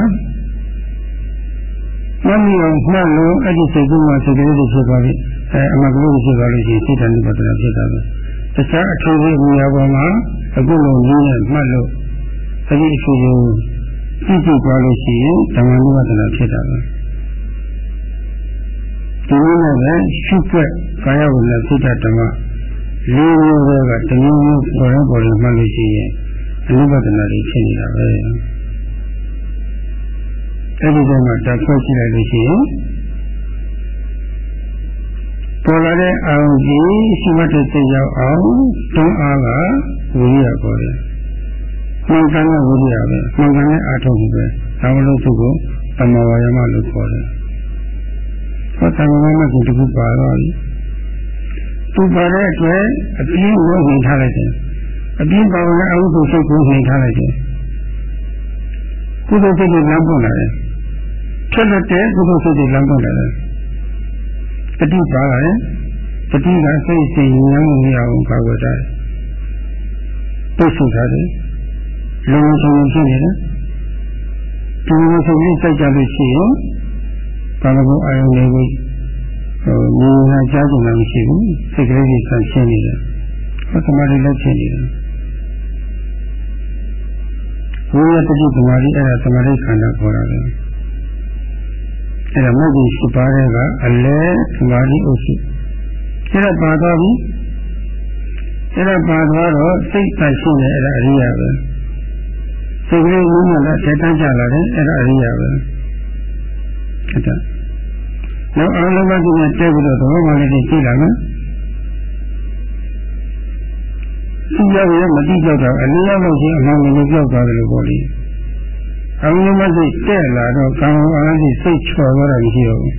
မမီအောင်မှတ်လို့အဲ့ဒီစိတ်ကူးမှာစိတ်ကလေးတွေဖြစ်သွားပြီ အဲအမှန်ကလေးတွေဖြစ်သွားလို့ရှိရင်စိတ်တန်ပဒနာဖြစ်တာပဲတခြားအထူးသေးနေရာပေါ်မှာအခုလိုနည်းနဲ့မှတ်လို့အဲဒီအဖြစ်ကိုကြည့်ကြည့်သွားလို့ရှိရင်ဓမ္မနုပဒနာဖြစ်တာပဲဒီလိုနဲ့ပဲရှုွက်ကာယဝိညာဉ်ဖြစ်တဲ့ဓမ္မလေးမျိုးကတမျိုးမျိုးပေါ်ရင်ပေါ်ရင်မှတ်လို့ရှိရင်အနုပဒနာတွေဖြစ်နေတာပဲအဲဒီတော့မှတက်ခွက်ကြည့်လိုက်လို့ရှိရင် ပေါ်လာတဲ့အာရုံကြီးရှိမှတ်တဲ့စိတ်ရောက်အောင်တွန်းအားကဝိရိယပေါ်တယ်။မှန်ကန်တဲ့ဝိရိယပဲ။မှန်ကန်တဲ့အာထုံးပဲ။ဒါမလို့သူကိုတမဝါယမလို့ခေါ်တယ်။ဟောတမဝါယမကတခုပါတော့ပြီ။သူပါတဲ့အတွက်အပြင်းကိုဝင်ထားလိုက်တယ်။အပြင်းပါဝင်တဲ့အဟုစိတ်ကိုဝင်ထားလိုက်တယ်။ကုသိုလ်စိတ်ကိုလမ်းပွင့်လာတယ်။ဖြစ်တဲ့ကုသိုလ်စိတ်ကိုလမ်းပွင့်လာတယ်။ တတိပါလာတယ်။တတိကစိတ်စိတ်ဉာဏ်ကိုရအောင်ကာကွယ်တာ။ပုစုထားတယ်။လုံလုံဆုံးဖြစ်နေတယ်။ဒီလိုဆိုပြီးစိုက်ကြလို့ရှိရင်ဘာလို့အာယုန်လေးကိုဟိုမြင်လာကြားကြမှာမရှိဘူး။စိတ်ကလေးကြီးဆန့်ရှင်းနေတယ်။ဟောသမာဓိလည်းဖြစ်နေတယ်။ဘုရားတတိသမာဓိအဲ့ဒါသမာဓိခန္ဓာခေါ်တာပဲ။ အဲ့ဒါမဟုတ်ဘူးရှိပါတဲ့ကအလဲသမာဓိအုပ်စုအဲ့ဒါပါသွားပြီအဲ့ဒါပါသွားတော့စိတ်ပတ်ရှိနေအဲ့ဒါအရိယာပဲစိတ်ကလေးဝိညာဉ်ကတက်တန်းကြလာတယ်အဲ့ဒါအရိယာပဲအဲ့ဒါနောက်အာလောဘကိနဲ့တက်ပြီးတော့သဘောမှလည်းကြည့်လာနော်ဒီရောက်ရမတိကြောက်တာအလျောက်လို့ရှိရင်အမှန်ကိုကြောက်သွားတယ်လို့ပြောလိမ့် အမှန်မစိတ်တက်လာတော့ကံအားဖြင့်စိတ်ချော်သွားတာမရှိတော့ဘူး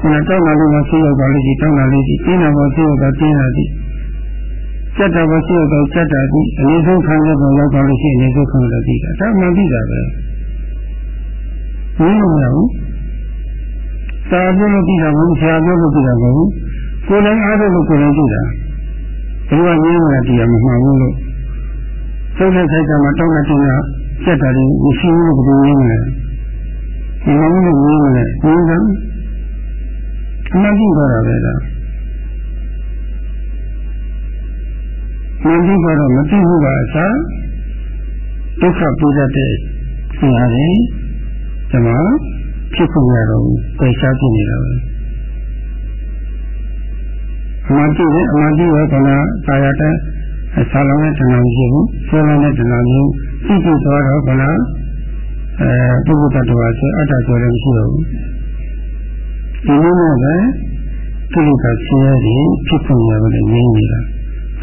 ခဏတောင်းလာလို့မရှိရောက်သွားလို့ရှိတောင်းလာလို့ရှိတင်းတာပေါ်ရှိရောက်တော့တင်းတာရှိစက်တာပေါ်ရှိရောက်တော့စက်တာရှိအနည်းဆုံးခံရတော့ရောက်သွားလို့ရှိရင်အနည်းဆုံးခံရတော့သိတာဒါမှန်သိတာပဲဘယ်လိုမရဘူးစာပြောလို့သိတာမဟုတ်ဆရာပြောလို့သိတာမဟုတ်ဘူးကိုယ်လည်းအားထုတ်လို့ကိုယ်လည်းသိတာဘယ်လိုမှငြင်းမလားတရားမမှန်ဘူးလို့ သုံးတဲ့ခိုက်ကမှာတောင်းတဲ့တင်းကစက်တာတွေမရှိဘူးလို့ဘယ်လိုငြင်းမလဲဒီလိုမျိုးငြင်းမလဲငြင်းတယ်အမှန်ကြည့်တော့တာပဲလားမှန်ကြည့်တော့မသိဘူးကအစားဒုက္ခပူတတ်တဲ့ဆရာကြီးဒီမှာဖြစ်ခုရတော့ပယ်ရှားပြနေတာပဲအမှန်ကြည့်တယ်အမှန်ကြည့်ရောကလားကာယတ ဆာလောင်းတဲ့တဏှာမရှိဘူးဆွဲလောင်းတဲ့တဏှာမျိုးသိကြသွားတော့ကလားအဲပုဂ္ဂတ္တဝါဆိုအတ္တဆိုလည်းမရှိတော့ဘူးဒီလိုနဲ့ပဲကိလေသာဆင်းရဲပြီးဖြစ်ပုံရလို့ငြင်းနေတာ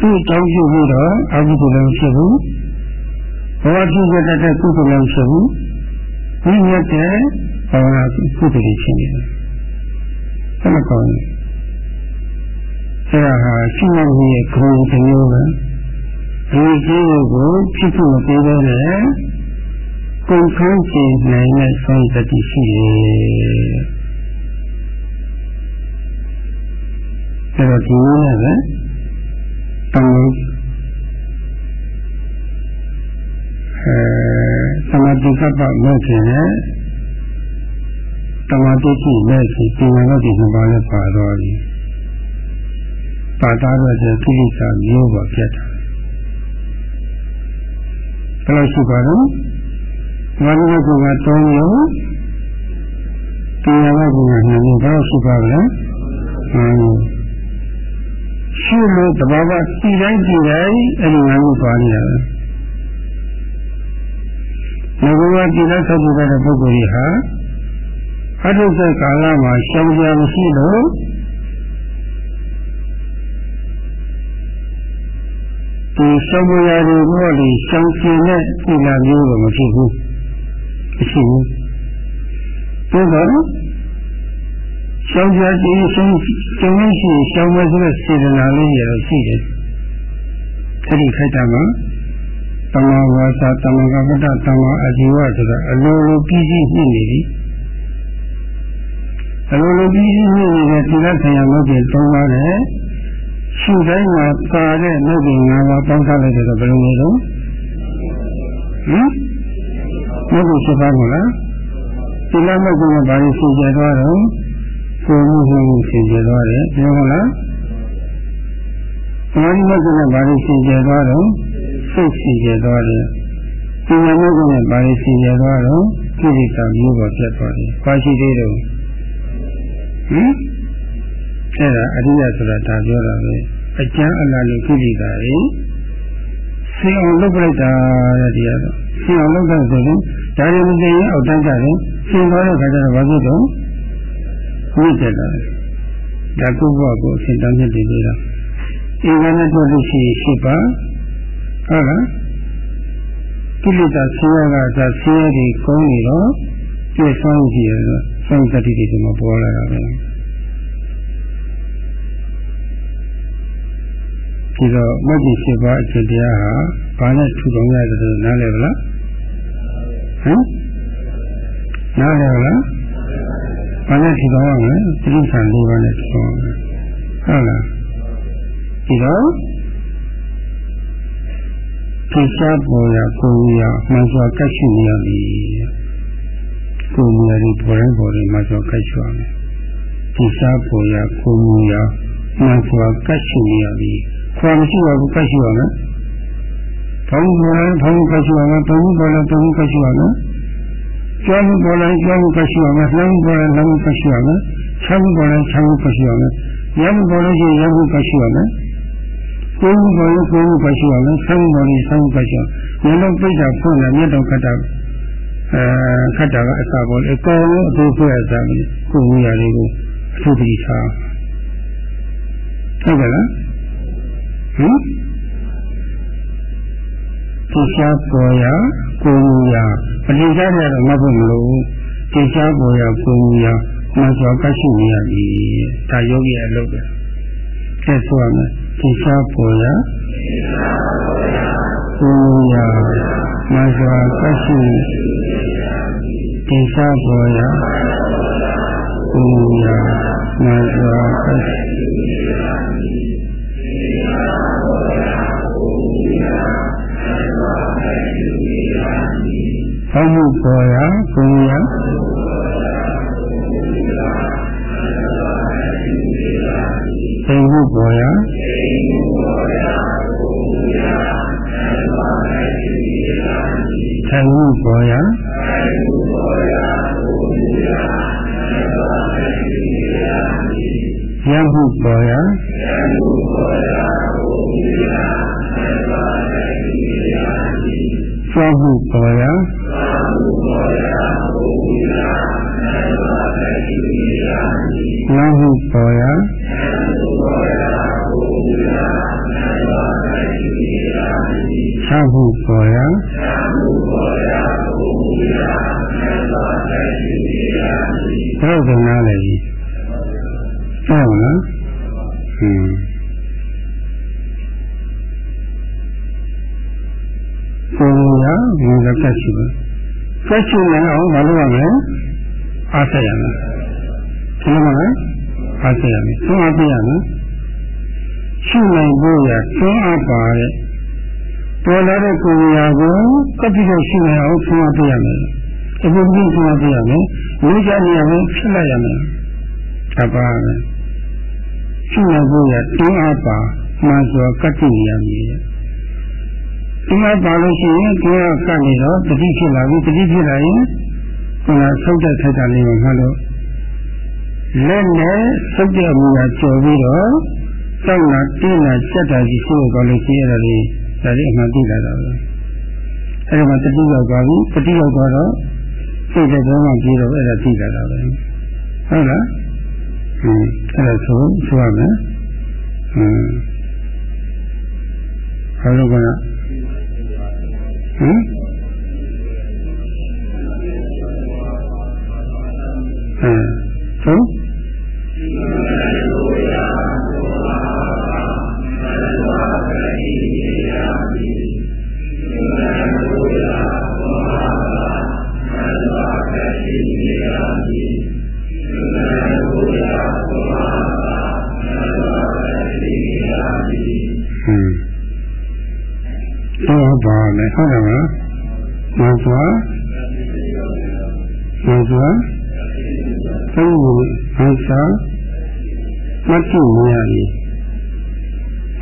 သူ့တောင်းပြုပြီးတော့အကုသိုလ်လည်းဖြစ်ဘူးဘောကြည့်ရတဲ့ကုသိုလ်လည်းဖြစ်ဘူးဒီမြတ်တဲ့ဘာဝနာကုသိုလ်တွေဖြစ်နေတယ်ဆက်မကောင်းဘူးအဲဒါဟာရှိမှရဲ့ဂုဏ်တစ်မျိုးပဲ ဒီကြီးကိုဖြစ်ဖို့မပေးဘဲနဲ့ကုန်ခန်းကျင်နိုင်တဲ့ဆုံးသတိရှိတယ်အဲတော့ဒီနည်းနဲ့ပဲတမန်အဲသမာဓိကပ္ပမဲ့ခင်နဲ့တမာတိရှိမဲ့ခင်ဒီမှာတော့ဒီနှစ်ပါးနဲ့ပါတော့ပြီပါတာတော့ဒီကိလေသာမျိုးပါပြတ်တာ ဘယ်လိုရှိပါတော့ဝါဒနာက3မျိုးတရားကက2မျိုးဘယ်လိုရှိပါလဲရှိလို့တဘာဝစီတိုင်းစီတိုင်းအဲ့ဒီငါးခုသွားနေတာပဲငါကဒီလက်ဆက်ပြတဲ့ပုဂ္ဂိုလ်ကြီးဟာအထုပ်ကာလမှာရှောင်ကြမရှိလို့ ဒီရှောင်မရတွေတော့လေရှောင်ကျင်တဲ့ဒီလာမျိုးတော့မဖြစ်ဘူးမရှိဘူးသို့တော့ရှောင်ကြခြင်းရှောင်ကျင်လို့ရှိရင်ရှောင်မယ်ဆိုတဲ့စေတနာလေးရတော့ရှိတယ်အဲ့ဒီခိုက်တာမှာတမဝါစာတမကပ္ပတတမအဇီဝဆိုတာအလိုလိုပြီးပြီးနှိမ့်နေပြီအလိုလိုပြီးပြီးနှိမ့်နေတဲ့သီလဆိုင်ရာလုပ်ပြီးသုံးပါတယ် ရှုတိုင်းမှာပါတဲ့နှုတ်ကြီးငါးပါးပေါင်းထားလိုက်တော့ဘယ်လိုလဲတော့ဟမ်နှုတ်ကြီးရှိပါမလားဒီလမဲ့ကဘာလို့ရှင်းကြသွားတော့ကိုမှုမှုရှင်းကြသွားတယ်ပြောမလားဟမာဓိမက္ခနဲ့ဘာလို့ရှင်ကျဲသွားတော့စိတ်ရှင်ကျဲသွားတယ်ပညာမက္ခနဲ့ဘာလို့ရှင်ကျဲသွားတော့ကိလေသာမျိုးပေါ်ပြတ်သွားတယ်။ဘာရှိသေးတော့ဟမ် အဲ့ဒါအရိယဆိုတာဒါပြောတာပဲအကျမ်းအလားလို့ကိလေသာတွေဆင်းအောင်လုပ်လိုက်တာတဲ့တရားတော့ဆင်းအောင်လုပ်တဲ့ဆိုရင်ဒါတွေမသိရင်အောက်တန်းကြတယ်ဆင်းသွားတဲ့ခါကျတော့ဘာဖြစ်တော့မြင့်တက်လာတယ်ဒါကုဘကိုအရှင်တန်းမြင့်တည်နေတာအင်္ဂါနဲ့တွေ့လို့ရှိရှိပါဟုတ်လားကိလေသာဆင်းရဲကသာဆင်းရဲတွေကုန်းနေတော့ပြည့်စုံကြည့်ရတော့စောင့်တတိတွေဒီမှာပေါ်လာတာပဲ ဒီတော့မဂ္ဂင်၈ပါးအကျင့်တရားဟာဘာနဲ့ထူထောင်ရတယ်လို့နားလည်ဗလားဟမ်နားလည်ဗလားဘာနဲ့ထူထောင်ရမလဲတိဋ္ဌာန်၄ပါးနဲ့ထူထောင်ရမယ်ဟုတ်လားဒီတော့သိရှားပေါ်ရကိုယ်ရမှန်စွာကတ်ရှိနေရပြီကိုယ်ရည်ပေါ်ရင်ပေါ်ရင်မှန်စွာကတ်ရှိရမယ်သိရှားပေါ်ရကိုယ်ရမှန်စွာကတ်ရှိနေရပြီ ခေါ်မရှိပါဘူးကတ်ရှိရမယ်ဘုံပေါ်ရင်ဘုံကတ်ရှိရမယ်ဘုံပေါ်ရင်ဘုံကတ်ရှိရမယ်ကျောင်းပေါ်ရင်ကျောင်းကတ်ရှိရမယ်နှမ်းပေါ်ရင်နှမ်းကတ်ရှိရမယ်ချမ်းပေါ်ရင်ချမ်းကတ်ရှိရမယ်ရမ်းပေါ်လို့ရှိရင်ရမ်းကတ်ရှိရမယ်ကိုယ်ပေါ်ရင်ကိုယ်ကရှိရမယ်ဆန်းပေါ်ရင်ဆန်းကရှိရမျက်လုံးပိတ်တာဖွင့်လာမျက်တော့ခတ်တာအဲခတ်တာကအစာပေါ်လေအကောင်လုံးအသေးဖွဲ့ရစားမယ်ကိုယ်ဝရလေးကိုအထူးတတိထားဟုတ်ကဲ့လား ဟင်ဒီရှားပေါ်ရကိုယ်ဝရပဋိစ္စရတော့မဟုတ်မလို့ဒီရှားပေါ်ရကိုယ်ဝရမှန်စွာကရှိနေရပြီဒါယောဂီအလုပ်ပဲဆက်ဆိုရမယ်သိရှားပေါ်ရကိုရမစွာကရှိသိရှားပေါ်ရကိုရမစွာကရှိ ဟောမှုပေါ်ရကိုရသိမှုပေါ်ရထိုင်မှုပေါ်ရရမှုပေါ်ရ ကျွမ်းမှုပေါ်ရနားမှုပေါ်ရချမှု ဘယ်လိုကတ်ရှိလဲကတ်ရှိနေအောင်မလုပ်ရမယ်အားဆက်ရမယ်ဒီလိုမလားအားဆက်ရမယ်သုံးအားပြရမယ်ရှိနိုင်ဖို့ရသုံးအားပါတဲ့ပေါ်လာတဲ့ကိုယ်ရာကိုကပ်ပြီးတော့ရှိနေအောင်သုံးအားပြရမယ်အခုဒီသုံးအားပြရမယ်ဝိဇ္ဇာနေရာကိုဖြစ်လိုက်ရမယ်တပါးပဲရှိနိုင်ဖို့ရသုံးအားပါမှန်စွာကတ်တည်နေရမည် ဒီမှာပါလို့ရှိရင်ကိုယ်ကကတ်နေတော့တတိဖြစ်လာပြီတတိဖြစ်လာရင်ကိုယ်ကဆုတ်တဲ့ထိုက်တာလေးကိုမှတ်လို့လက်နဲ့ဆုတ်တဲ့အမူအရာကျော်ပြီးတော့စောင့်လာတင်းလာစက်တာကြီးရှိဖို့ကောင်းလို့ရှိရတယ်လေဒါလေးအမှန်သိလာတာပဲအဲဒီမှာတတိရောက်သွားပြီတတိရောက်သွားတော့စိတ်တဲ့ဘုံမှာပြေတော့အဲ့ဒါသိလာတာပဲဟုတ်လားဟင်းအဲ့ဒါဆိုဆိုရမယ်ဟင်းဘာလို့ကလဲ ဟမ်အဲဆိုတော့ ပါမယ်ဟုတ်တယ်မလားမစွာမစွာသုံးခုမစွာမတ်တိမြာရီ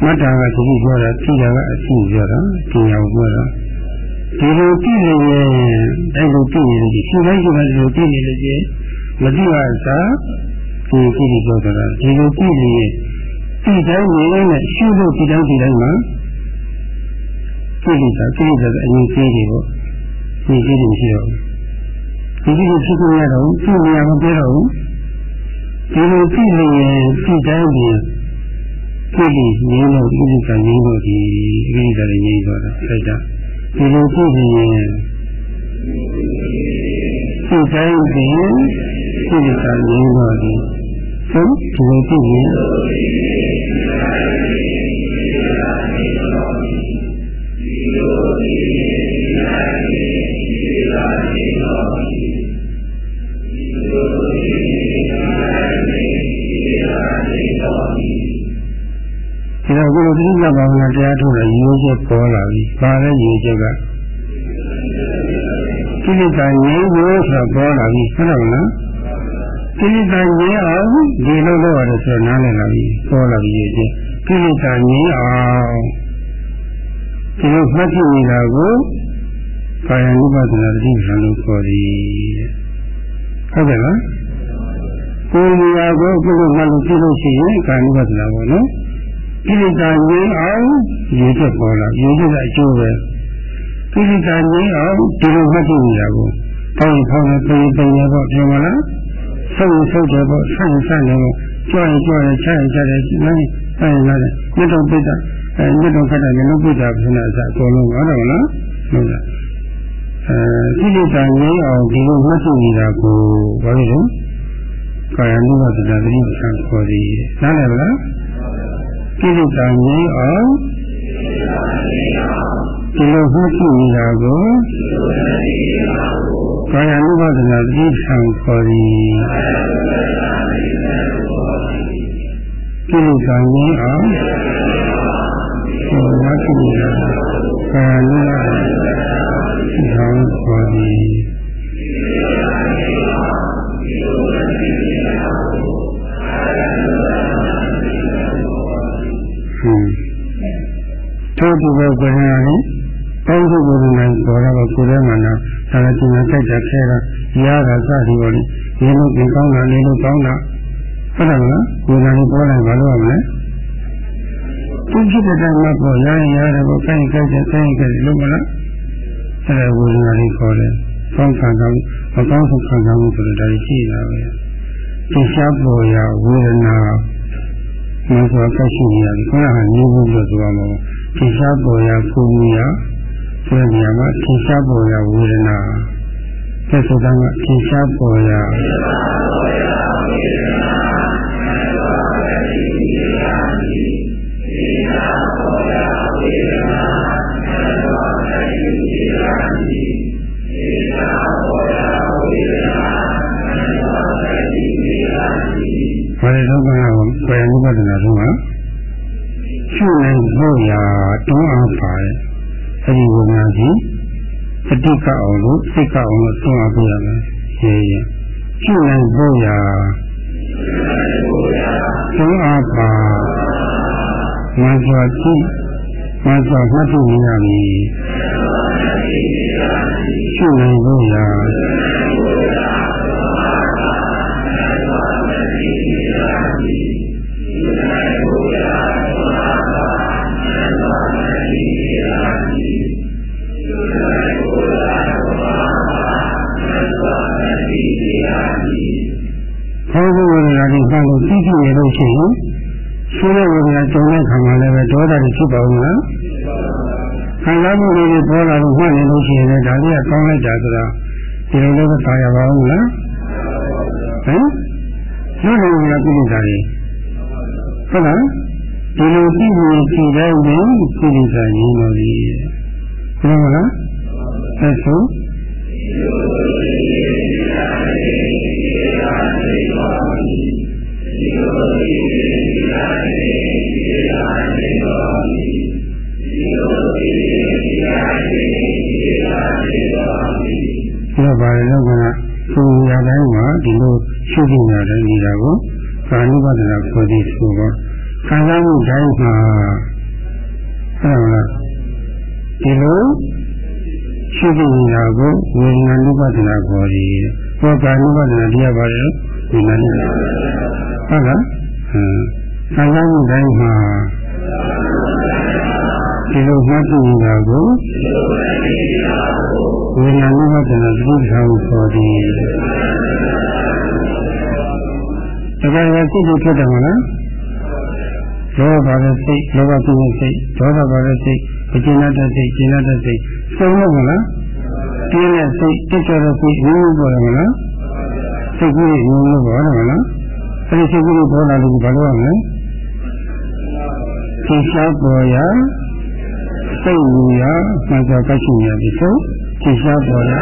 မတ္တာကသတိပြောတာသိတာကအသိပြောတာပညာကိုပြောတာဒီလိုသိနေရင်အဲ့လိုသိနေလို့ရှိတိုင်းရှိတိုင်းဒီလိုသိနေလို့ရှိမသိပါစားဒီကိလေသာပြောတာဒီလိုသိနေရင်ဒီတိုင်းနေနဲ့ရှုလို့ဒီတိုင်းဒီတိုင်းမှာ ကိလေသာကိလေသာအရင်သေးတယ်ပေါ့ဒီကိလေသာရှိတော့ဒီကိလေသာဖြစ်နေရတော့သိနေရမပြောတော့ဘူးဒီလိုသိနေရင်ဒီတိုင်းဒီကိလေငြိမ်းလို့ကိလေသာငြိမ်းလို့ဒီကိလေသာတွေငြိမ်းသွားတာအဲ့ဒါဒီလိုသိနေရင်ဒီတိုင်းဒီကိလေသာငြိမ်းတော့ဒီဟုတ်ဒီလိုသိရင် ဒီတော့ကိုယ်တိကျဘာဝနာတရားထုတ်တဲ့ရည်ရွယ်ချက်ပေါ်လာပြီ။ဘာလဲရည်ရွယ်ချက်ကကိလေသာငြိမ်းဖို့ဆိုပေါ်လာပြီဟုတ်တယ်မလား။ကိလေသာငြိမ်းအောင်ဒီလိုလုပ်ရတယ်ဆိုနားလည်လာပြီပေါ်လာပြီရည်ရွယ်ချက်ကိလေသာငြိမ်းအောင် ဒီလိုမှတ်ကြည့်နေတာကိုကာယ ानु ပါဒနာတိခံလို့ခေါ်သည်ဟုတ်ကဲ့လားကိုယ်နေရာကိုကိုယ်ကမှတ်လို့ကြည့်လို့ရှိရင်ကာယ ानु ပါဒနာပေါ့နော်ကိလေသာငြိမ်းအောင်ရေချက်ပေါ်လာရေချက်ကအကျိုးပဲကိလေသာငြိမ်းအောင်ဒီလိုမှတ်ကြည့်နေတာကိုပေါင်းဖောင်းနဲ့ပြင်ပြင်ရတော့ပြောမလားဆုပ်ဆုပ်တယ်ပေါ့ဆန့်ဆန့်တယ်ပေါ့ကြွရင်ကြွတယ်ချရင်ချတယ်နိုင်ဆိုင်လာတယ်မြတ်တော်ပိဋက အဲမြတ်တော်ခတ်တယ်လည်းပိဋကဘုရားအစအကုန်လုံးဟုတ်တယ်မလားဟုတ်လားအဲကိလေသာငြိမ်းအောင်ဒီလိုမှတ်ကြည့်နေတာကိုဘာလို့လဲကာယ ानु ပါဒနာတိပ္ပံခေါ်သည်နားလည်မလားကိလေသာငြိမ်းအောင်ဒီလိုမှတ်ကြည့်နေတာကိုကာယ ानु ပါဒနာတိပ္ပံခေါ်သည်ကိလေသာငြိမ်းအောင် ဒီလိုမှတ်ကြည့်နေတာကာယ ानु ပါဒနာတိပ္ပံခေါ်သည်ထို့တူပဲကိုယ်ကလည်းတောင်းစုကိုယ်နဲ့ပေါ်တော့ကိုယ်ထဲမှာတော့ဒါလည်းဒီမှာကြိုက်တာခဲတာရတာစသည်ပေါ်လေဒီလိုဒီကောင်းတာလေးလို့ကောင်းတာဟုတ်တယ်မလားကိုယ်ကလည်းပေါ်လိုက်ဘာလို့ရမလဲ သူဖြစ်တဲ့တိုင်းမှာပေါ်ရရင်ရတယ်ပေါ့ကိုယ်ကိုယ်ကြိုက်တယ်ကိုယ်လို့မလားအဲ့ဒါဝိညာဉ်လေးခေါ်တယ်ကောင်းခံကောင်းမကောင်းဆုံးခံကောင်းမှုဆိုတော့ဒါရှိတာပဲသိရှားပေါ်ရဝေဒနာမှန်စွာကရှိနေရတယ်ခေါင်းကငြင်းဖို့လို့ဆိုရမှာထင်ရှားပေါ်ရာဖူးမှုရာဆိုတဲ့နေရာမှာထင်ရှားပေါ်ရာဝေဒနာသက်ဆိုတာကထင်ရှားပေါ်ရာ ဘာလဲတော့ကဘယ်လိုပတ်တယ်တော့ရှုနိုင်ဖို့ရာတွန်းအားပါတယ်အဲဒီဝိညာဉ်ကြီးအတိကအောင်လို့စိတ်ကအောင်လို့တွန်းအားပေးရမယ်ရေရင်ရှုနိုင်ဖို့ရာ မစွာကြည့်မစွာမှတ်ဖို့ရမည်ရှုနိုင်ဖို့ရာခေါင်းကိုယ်ဝေဒနာတွေမှလို့သိကြည့်ရလို့ရှိရင် ဆိုးတဲ့ဝေဒနာကြုံတဲ့ခါမှာလည်းပဲဒေါသတွေဖြစ်ပါဦးလားခံစားမှုတွေပေါ်လာလို့မှတ်နေလို့ရှိရင်လည်းဒါလေးကကောင်းလိုက်တာဆိုတာဒီလိုလည်းသာရပါဦးလားဟမ်ဒီလိုလည်းပြိဿာတွေဟုတ်လားဒီလိုပြိဿာဖြေတိုင်းရင်ပြိဿာရင်းတော်ကြီးဟုတ်မလားအဲဆိုဒီ ပါရလောကသူရတိုင်းမှာဒီလိုရှုပ်နေတာလည်းနေတာကိုကာနုပဒနာခေါ်သည်ဆိုတော့ခံစားမှုတိုင်းမှာအဲ့ဒါလားဒီလိုရှိနေနေတာကိုဝေဒနာနုပဒနာခေါ်တယ်ဘောကာနုပဒနာတရားပါတယ်ဝေဒနာနုဟုတ်လားဟမ် ခံစားမှုတိုင်းမှာဒီလိုမှတ်သိနေတာကိုဝေဒနာနုပဒနာသတိထားကိုခေါ်တယ်ဒါကလည်းစိတ်ကိုဖြစ်တယ်မလားလောဘပါတဲ့စိတ်လောဘပြင်းတဲ့စိတ်ဒေါသပါတဲ့စိတ်အကျဉ်းတဲ့စိတ်ကျဉ်းတဲ့စိတ်စုံလို့မလားပြင်းတဲ့စိတ်တက်ကြတဲ့စိတ်ရင်းလို့ပေါ်တယ်မလားစိတ်ကြီးရင်းလို့ပေါ်တယ်မလားအဲဒီစိတ်ကြီးပေါ်လာလို့ဘာလို့ရမလဲ သင်္ချာပေါ်ရစိတ်ယူရမှန်စွာကရှိရပြီဆိုသင်္ချာပေါ်ရ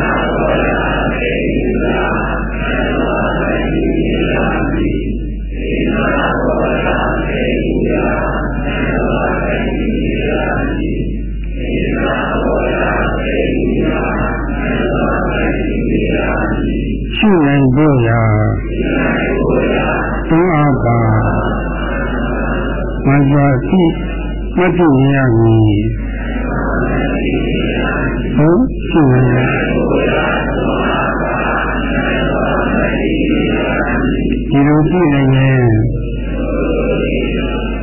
ရှိနိုင်ဖို့ရာသုံးအားပါ မစွာရှိမတည်ရမည်ဟုတ်ရှိနိုင်ဒီလိုရှိနိုင်ရင်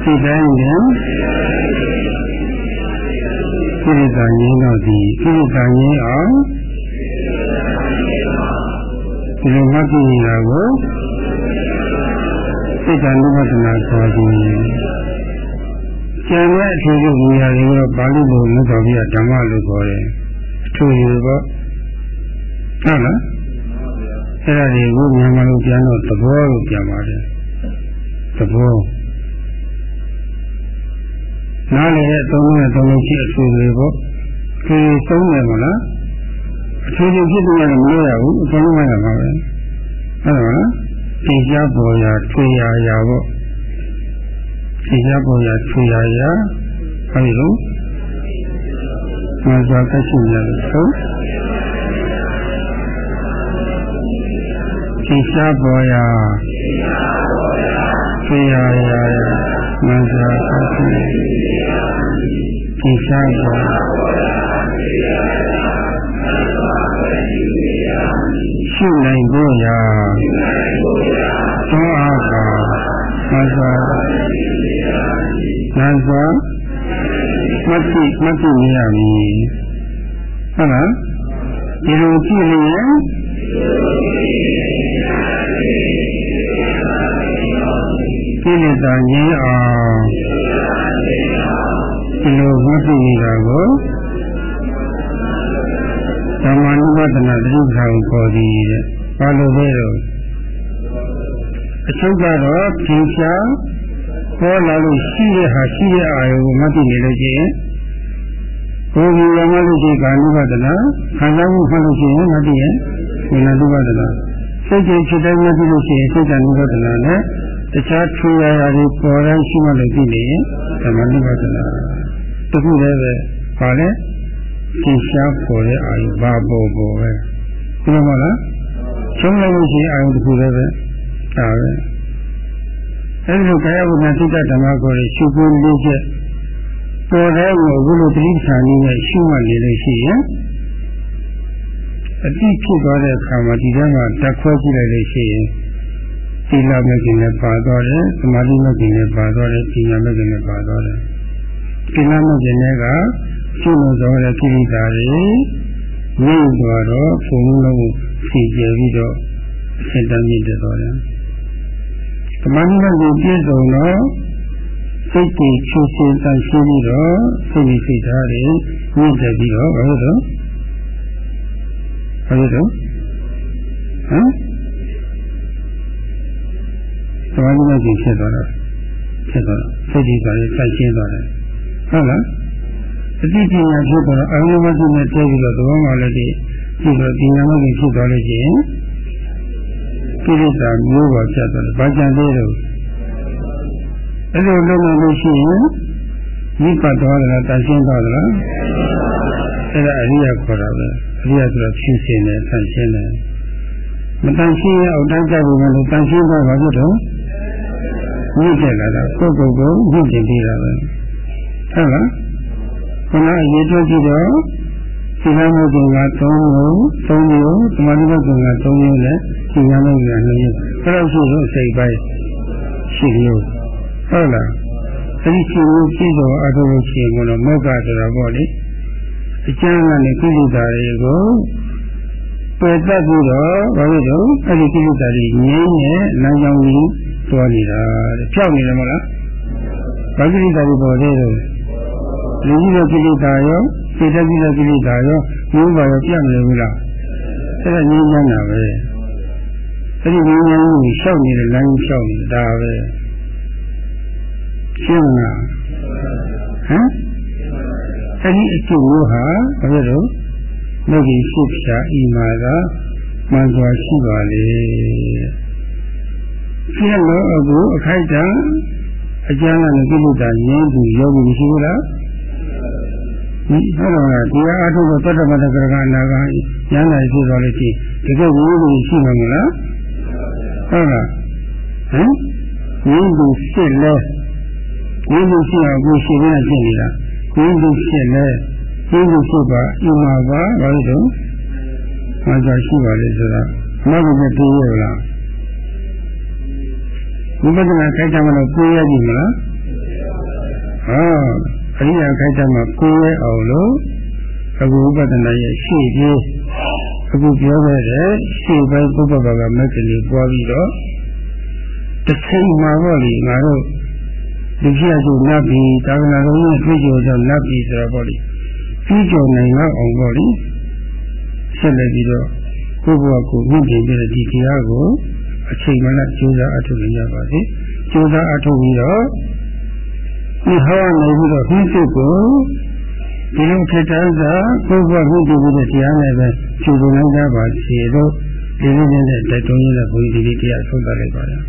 ဒီတိုင်းရင်ကိရိတာရင်းတော့ဒီကိရိတာရင်းအောင်ဒီလိုမှတ်ကြည့်နေတာကိုစိတ်တန်ဥပဒနာခေါ်ပြီး ကျန်တဲ့အထူးကြီးနေရာတွေကိုပါဠိလိုမြတ်စွာဘုရားဓမ္မလို့ခေါ်တယ်အထူးကြီးပေါ့ဟုတ်လားအဲ့ဒါတွေကိုမြန်မာလိုပြန်တော့သဘောလို့ပြန်ပါတယ်သဘောနားလေတဲ့အသုံးနဲ့သုံးလို့ရှိအထူးကြီးပေါ့ဒီသုံးတယ်မလားအထူးကြီးဖြစ်တယ်မလို့ရဘူးအကုန်လုံးရမှာပဲဟုတ်ပါလားသိကြပေါ်ရာထွေရာရာပေါ့ သိကြပေါ်ရာထွေရာရာအဲဒီလိုမဇာကရှိရလို့ဆိုသိကြပေါ်ရာထွေရာရာမဇာကရှိသိကြပေါ်ရှိနိုင်ဖို့ရာသောအားပါ မသာနန်စွာမတိမတိနေရမည်ဟုတ်လားဒီလိုကြည့်ရင်ကိလေသာငြိမ်းအောင်ဒီလိုမတိနေတာကိုဓမ္မနုပဒနာတိထာကိုခေါ်သည်တဲ့ဘာလို့လဲတော့ အချုပ်ကတော့သင်္ချာပေါ်လာလို့ရှိတဲ့ဟာရှိတဲ့အာယုကိုမသိနေလို့ရှိရင်ဘုရားရမလို့ရှိကာနုပဒနာခံစားမှုမှလို့ရှိရင်မသိရင်ဝိညာဉ်နုပဒနာစိတ်ကြီးဖြစ်တိုင်းမသိလို့ရှိရင်စိတ်ကနုပဒနာနဲ့တခြားထူရရာတွေပေါ်တိုင်းရှိမှလို့သိနေရင်ဓမ္မနုပဒနာတခုလည်းပဲပါလဲသင်္ချာပေါ်တဲ့အာယုဘာပေါ်ပေါ်ပဲဒီလိုမလားဆုံးလိုက်လို့ရှိရင်အာယုတစ်ခုလည်းပဲ ဒါပဲအဲဒီလိုကာယဝိညာဉ်သိတ္တဓမ္မကိုရှုပွင့်လေးချက်ပေါ်တဲ့ကိုဘုလိုတိဋ္ဌာန်ကြီးနဲ့ရှုမှတ်နေလို့ရှိရင်အတိဖြစ်သွားတဲ့အခါမှာဒီထဲမှာဓာတ်ခွဲကြည့်လိုက်လို့ရှိရင်သီလမဲ့ခင်နဲ့ပါသွားတယ်သမာဓိမဲ့ခင်နဲ့ပါသွားတယ်ပညာမဲ့ခင်နဲ့ပါသွားတယ်သီလမဲ့ခင်တွေကရှုလို့ဆိုတဲ့ကိရိတာတွေမြင့်သွားတော့ဘုံလုံးဖြည့်ကျပြီးတော့အစတမ်းမြင့်တက်သွားတယ် ဓမ္မနည်းကိုပြည့်စုံတော့စိတ်ကြီးချူစင်တန်ရှင်းပြီးတော့စိတ်ကြီးစိတ်ထားတွေမြင့်တက်ပြီးတော့ဘာလို့တော့ဘာလို့တော့ဟမ်ဓမ္မနည်းကိုဖြစ်သွားတော့ဖြစ်သွားတော့စိတ်ကြီးပါလေတန်ရှင်းသွားတယ်ဟုတ်လားအတိပညာဖြစ်တော့အရုံးမသိနဲ့တည့်ပြီးတော့သဘောမှလည်းဒီပြီးတော့ပညာမကြီးဖြစ်သွားလို့ရှိရင် ကိလေသာမျိုးပါဖြတ်သွားတယ်။ဘာကြံသေးတော့အဲ့လိုလုပ်လို့လို့ရှိရင်မိပတ်သွားတယ်လားတန်ရှင်းသွားတယ်လားအဲ့ဒါအရိယာခေါ်တာပဲအရိယာဆိုတော့ဖြူစင်တယ်တန်ရှင်းတယ်မတန်ရှင်းရအောင်တန်းကြဖို့မလို့တန်ရှင်းသွားပါဖြစ်တော့မြင့်တက်လာတာကိုယ့်ကိုယ်ကိုမြင့်တင်ပြီးတာပဲဟုတ်လားခဏအရေးထုတ်ကြည့်တော့ သီလမုတ်က3မျိုး3မျိုးသမာဓိမုတ်က3မျိုးနဲ့သီလမုတ်က2မျိုးအဲ့လိုဆိုတော့စိတ်ပိုင်းရှိမျိုးဟုတ်လားအဲ့ဒီရှိမျိုးပြည့်စုံအထုလို့ရှိရင်ကတော့မောက္ခဆိုတာပေါ့လေအကျမ်းကနေကိလေသာတွေကိုပယ်တတ်ပြီးတော့ဘာလို့လဲအဲ့ဒီကိလေသာတွေငြင်းရဲ့လမ်းကြောင်းကြီးသွားနေတာတဲ့ဖြောက်နေတယ်မဟုတ်လားဘာကိလေသာတွေပေါ်သေးတယ်လူကြီးရဲ့ကိလေသာရော စိတ်တကြီးတဲ့ကိလေသာရောမျိုးပါရောပြတ်မလို့ဘူးလားအဲ့ဒါငြင်းချမ်းတာပဲအဲ့ဒီငြင်းချမ်းကိုရှောက်နေတဲ့လမ်းကြီးရှောက်နေတာပဲရှင်းမလားဟမ်အဲ့ဒီအကျိုးဟာဘာလို့လဲမြတ်ကြီးရှိဖြာဤမှာကမှန်စွာရှိပါလေရှင်းလို့အခုအခိုက်တံအကျမ်းကနေကိလေသာငြင်းပြီးယောဂီမရှိဘူးလားဒီ အဲ့တော့ဒီအားထုတ်တော့တတ္တမတ္တကရကအနာကဉာဏ်နိုင်ဖြစ်သွားလို့ရှိရင်တကယ်ဝိသုရှိမှာမလားဟုတ်လားဟမ်ဝိသုဖြစ်လဲဝိသုရှိအောင်ကိုရှိနေတာဖြစ်နေတာဝိသုဖြစ်လဲဝိသုဖြစ်ပါဣမာပါဘာလို့တော့မှာသာရှိပါလေဆိုတာမဟုတ်ဘူးပြေးရလားဝိပဿနာခိုက်တာမလို့ပြေးရပြီမလားဟော အရိယာခိုက်တာမှာကိုယ်ရဲ့အောင်လို့အခုဥပဒနာရဲ့ရှေ့ပြေးအခုပြောခဲ့တဲ့ရှေ့ပိုင်းပုပ္ပဘာကမက်ကလေးပွားပြီးတော့တစ်ချိန်မှာတော့လေငါတို့ဒီပြည့်စုံနတ်ပြည်သာသနာတော်ရဲ့တွေ့ကြုံသောနတ်ပြည်ဆိုတော့ပေါ့လေပြီးကြုံနိုင်တော့အောင်ပေါ့လေဆက်လက်ပြီးတော့ကိုယ့်ဘဝကိုမြင့်တင်ပြီးဒီတရားကိုအချိန်မှလည်းကြိုးစားအထောက်ရပါစေကြိုးစားအထောက်ပြီးတော့ ဒီဟောနေပြီးတော့ပြီးစုကိုဒီလိုခေတ္တသာကိုယ့်ဘဝမြင့်တင်ပြီးတဲ့တရားနဲ့ပဲကျူပုံလိုက်ကြပါစေလို့ဒီလိုနဲ့တိုက်တွန်းရတဲ့ဘုရားဒီလေးတရားဆုံးသတ်လိုက်ပါလား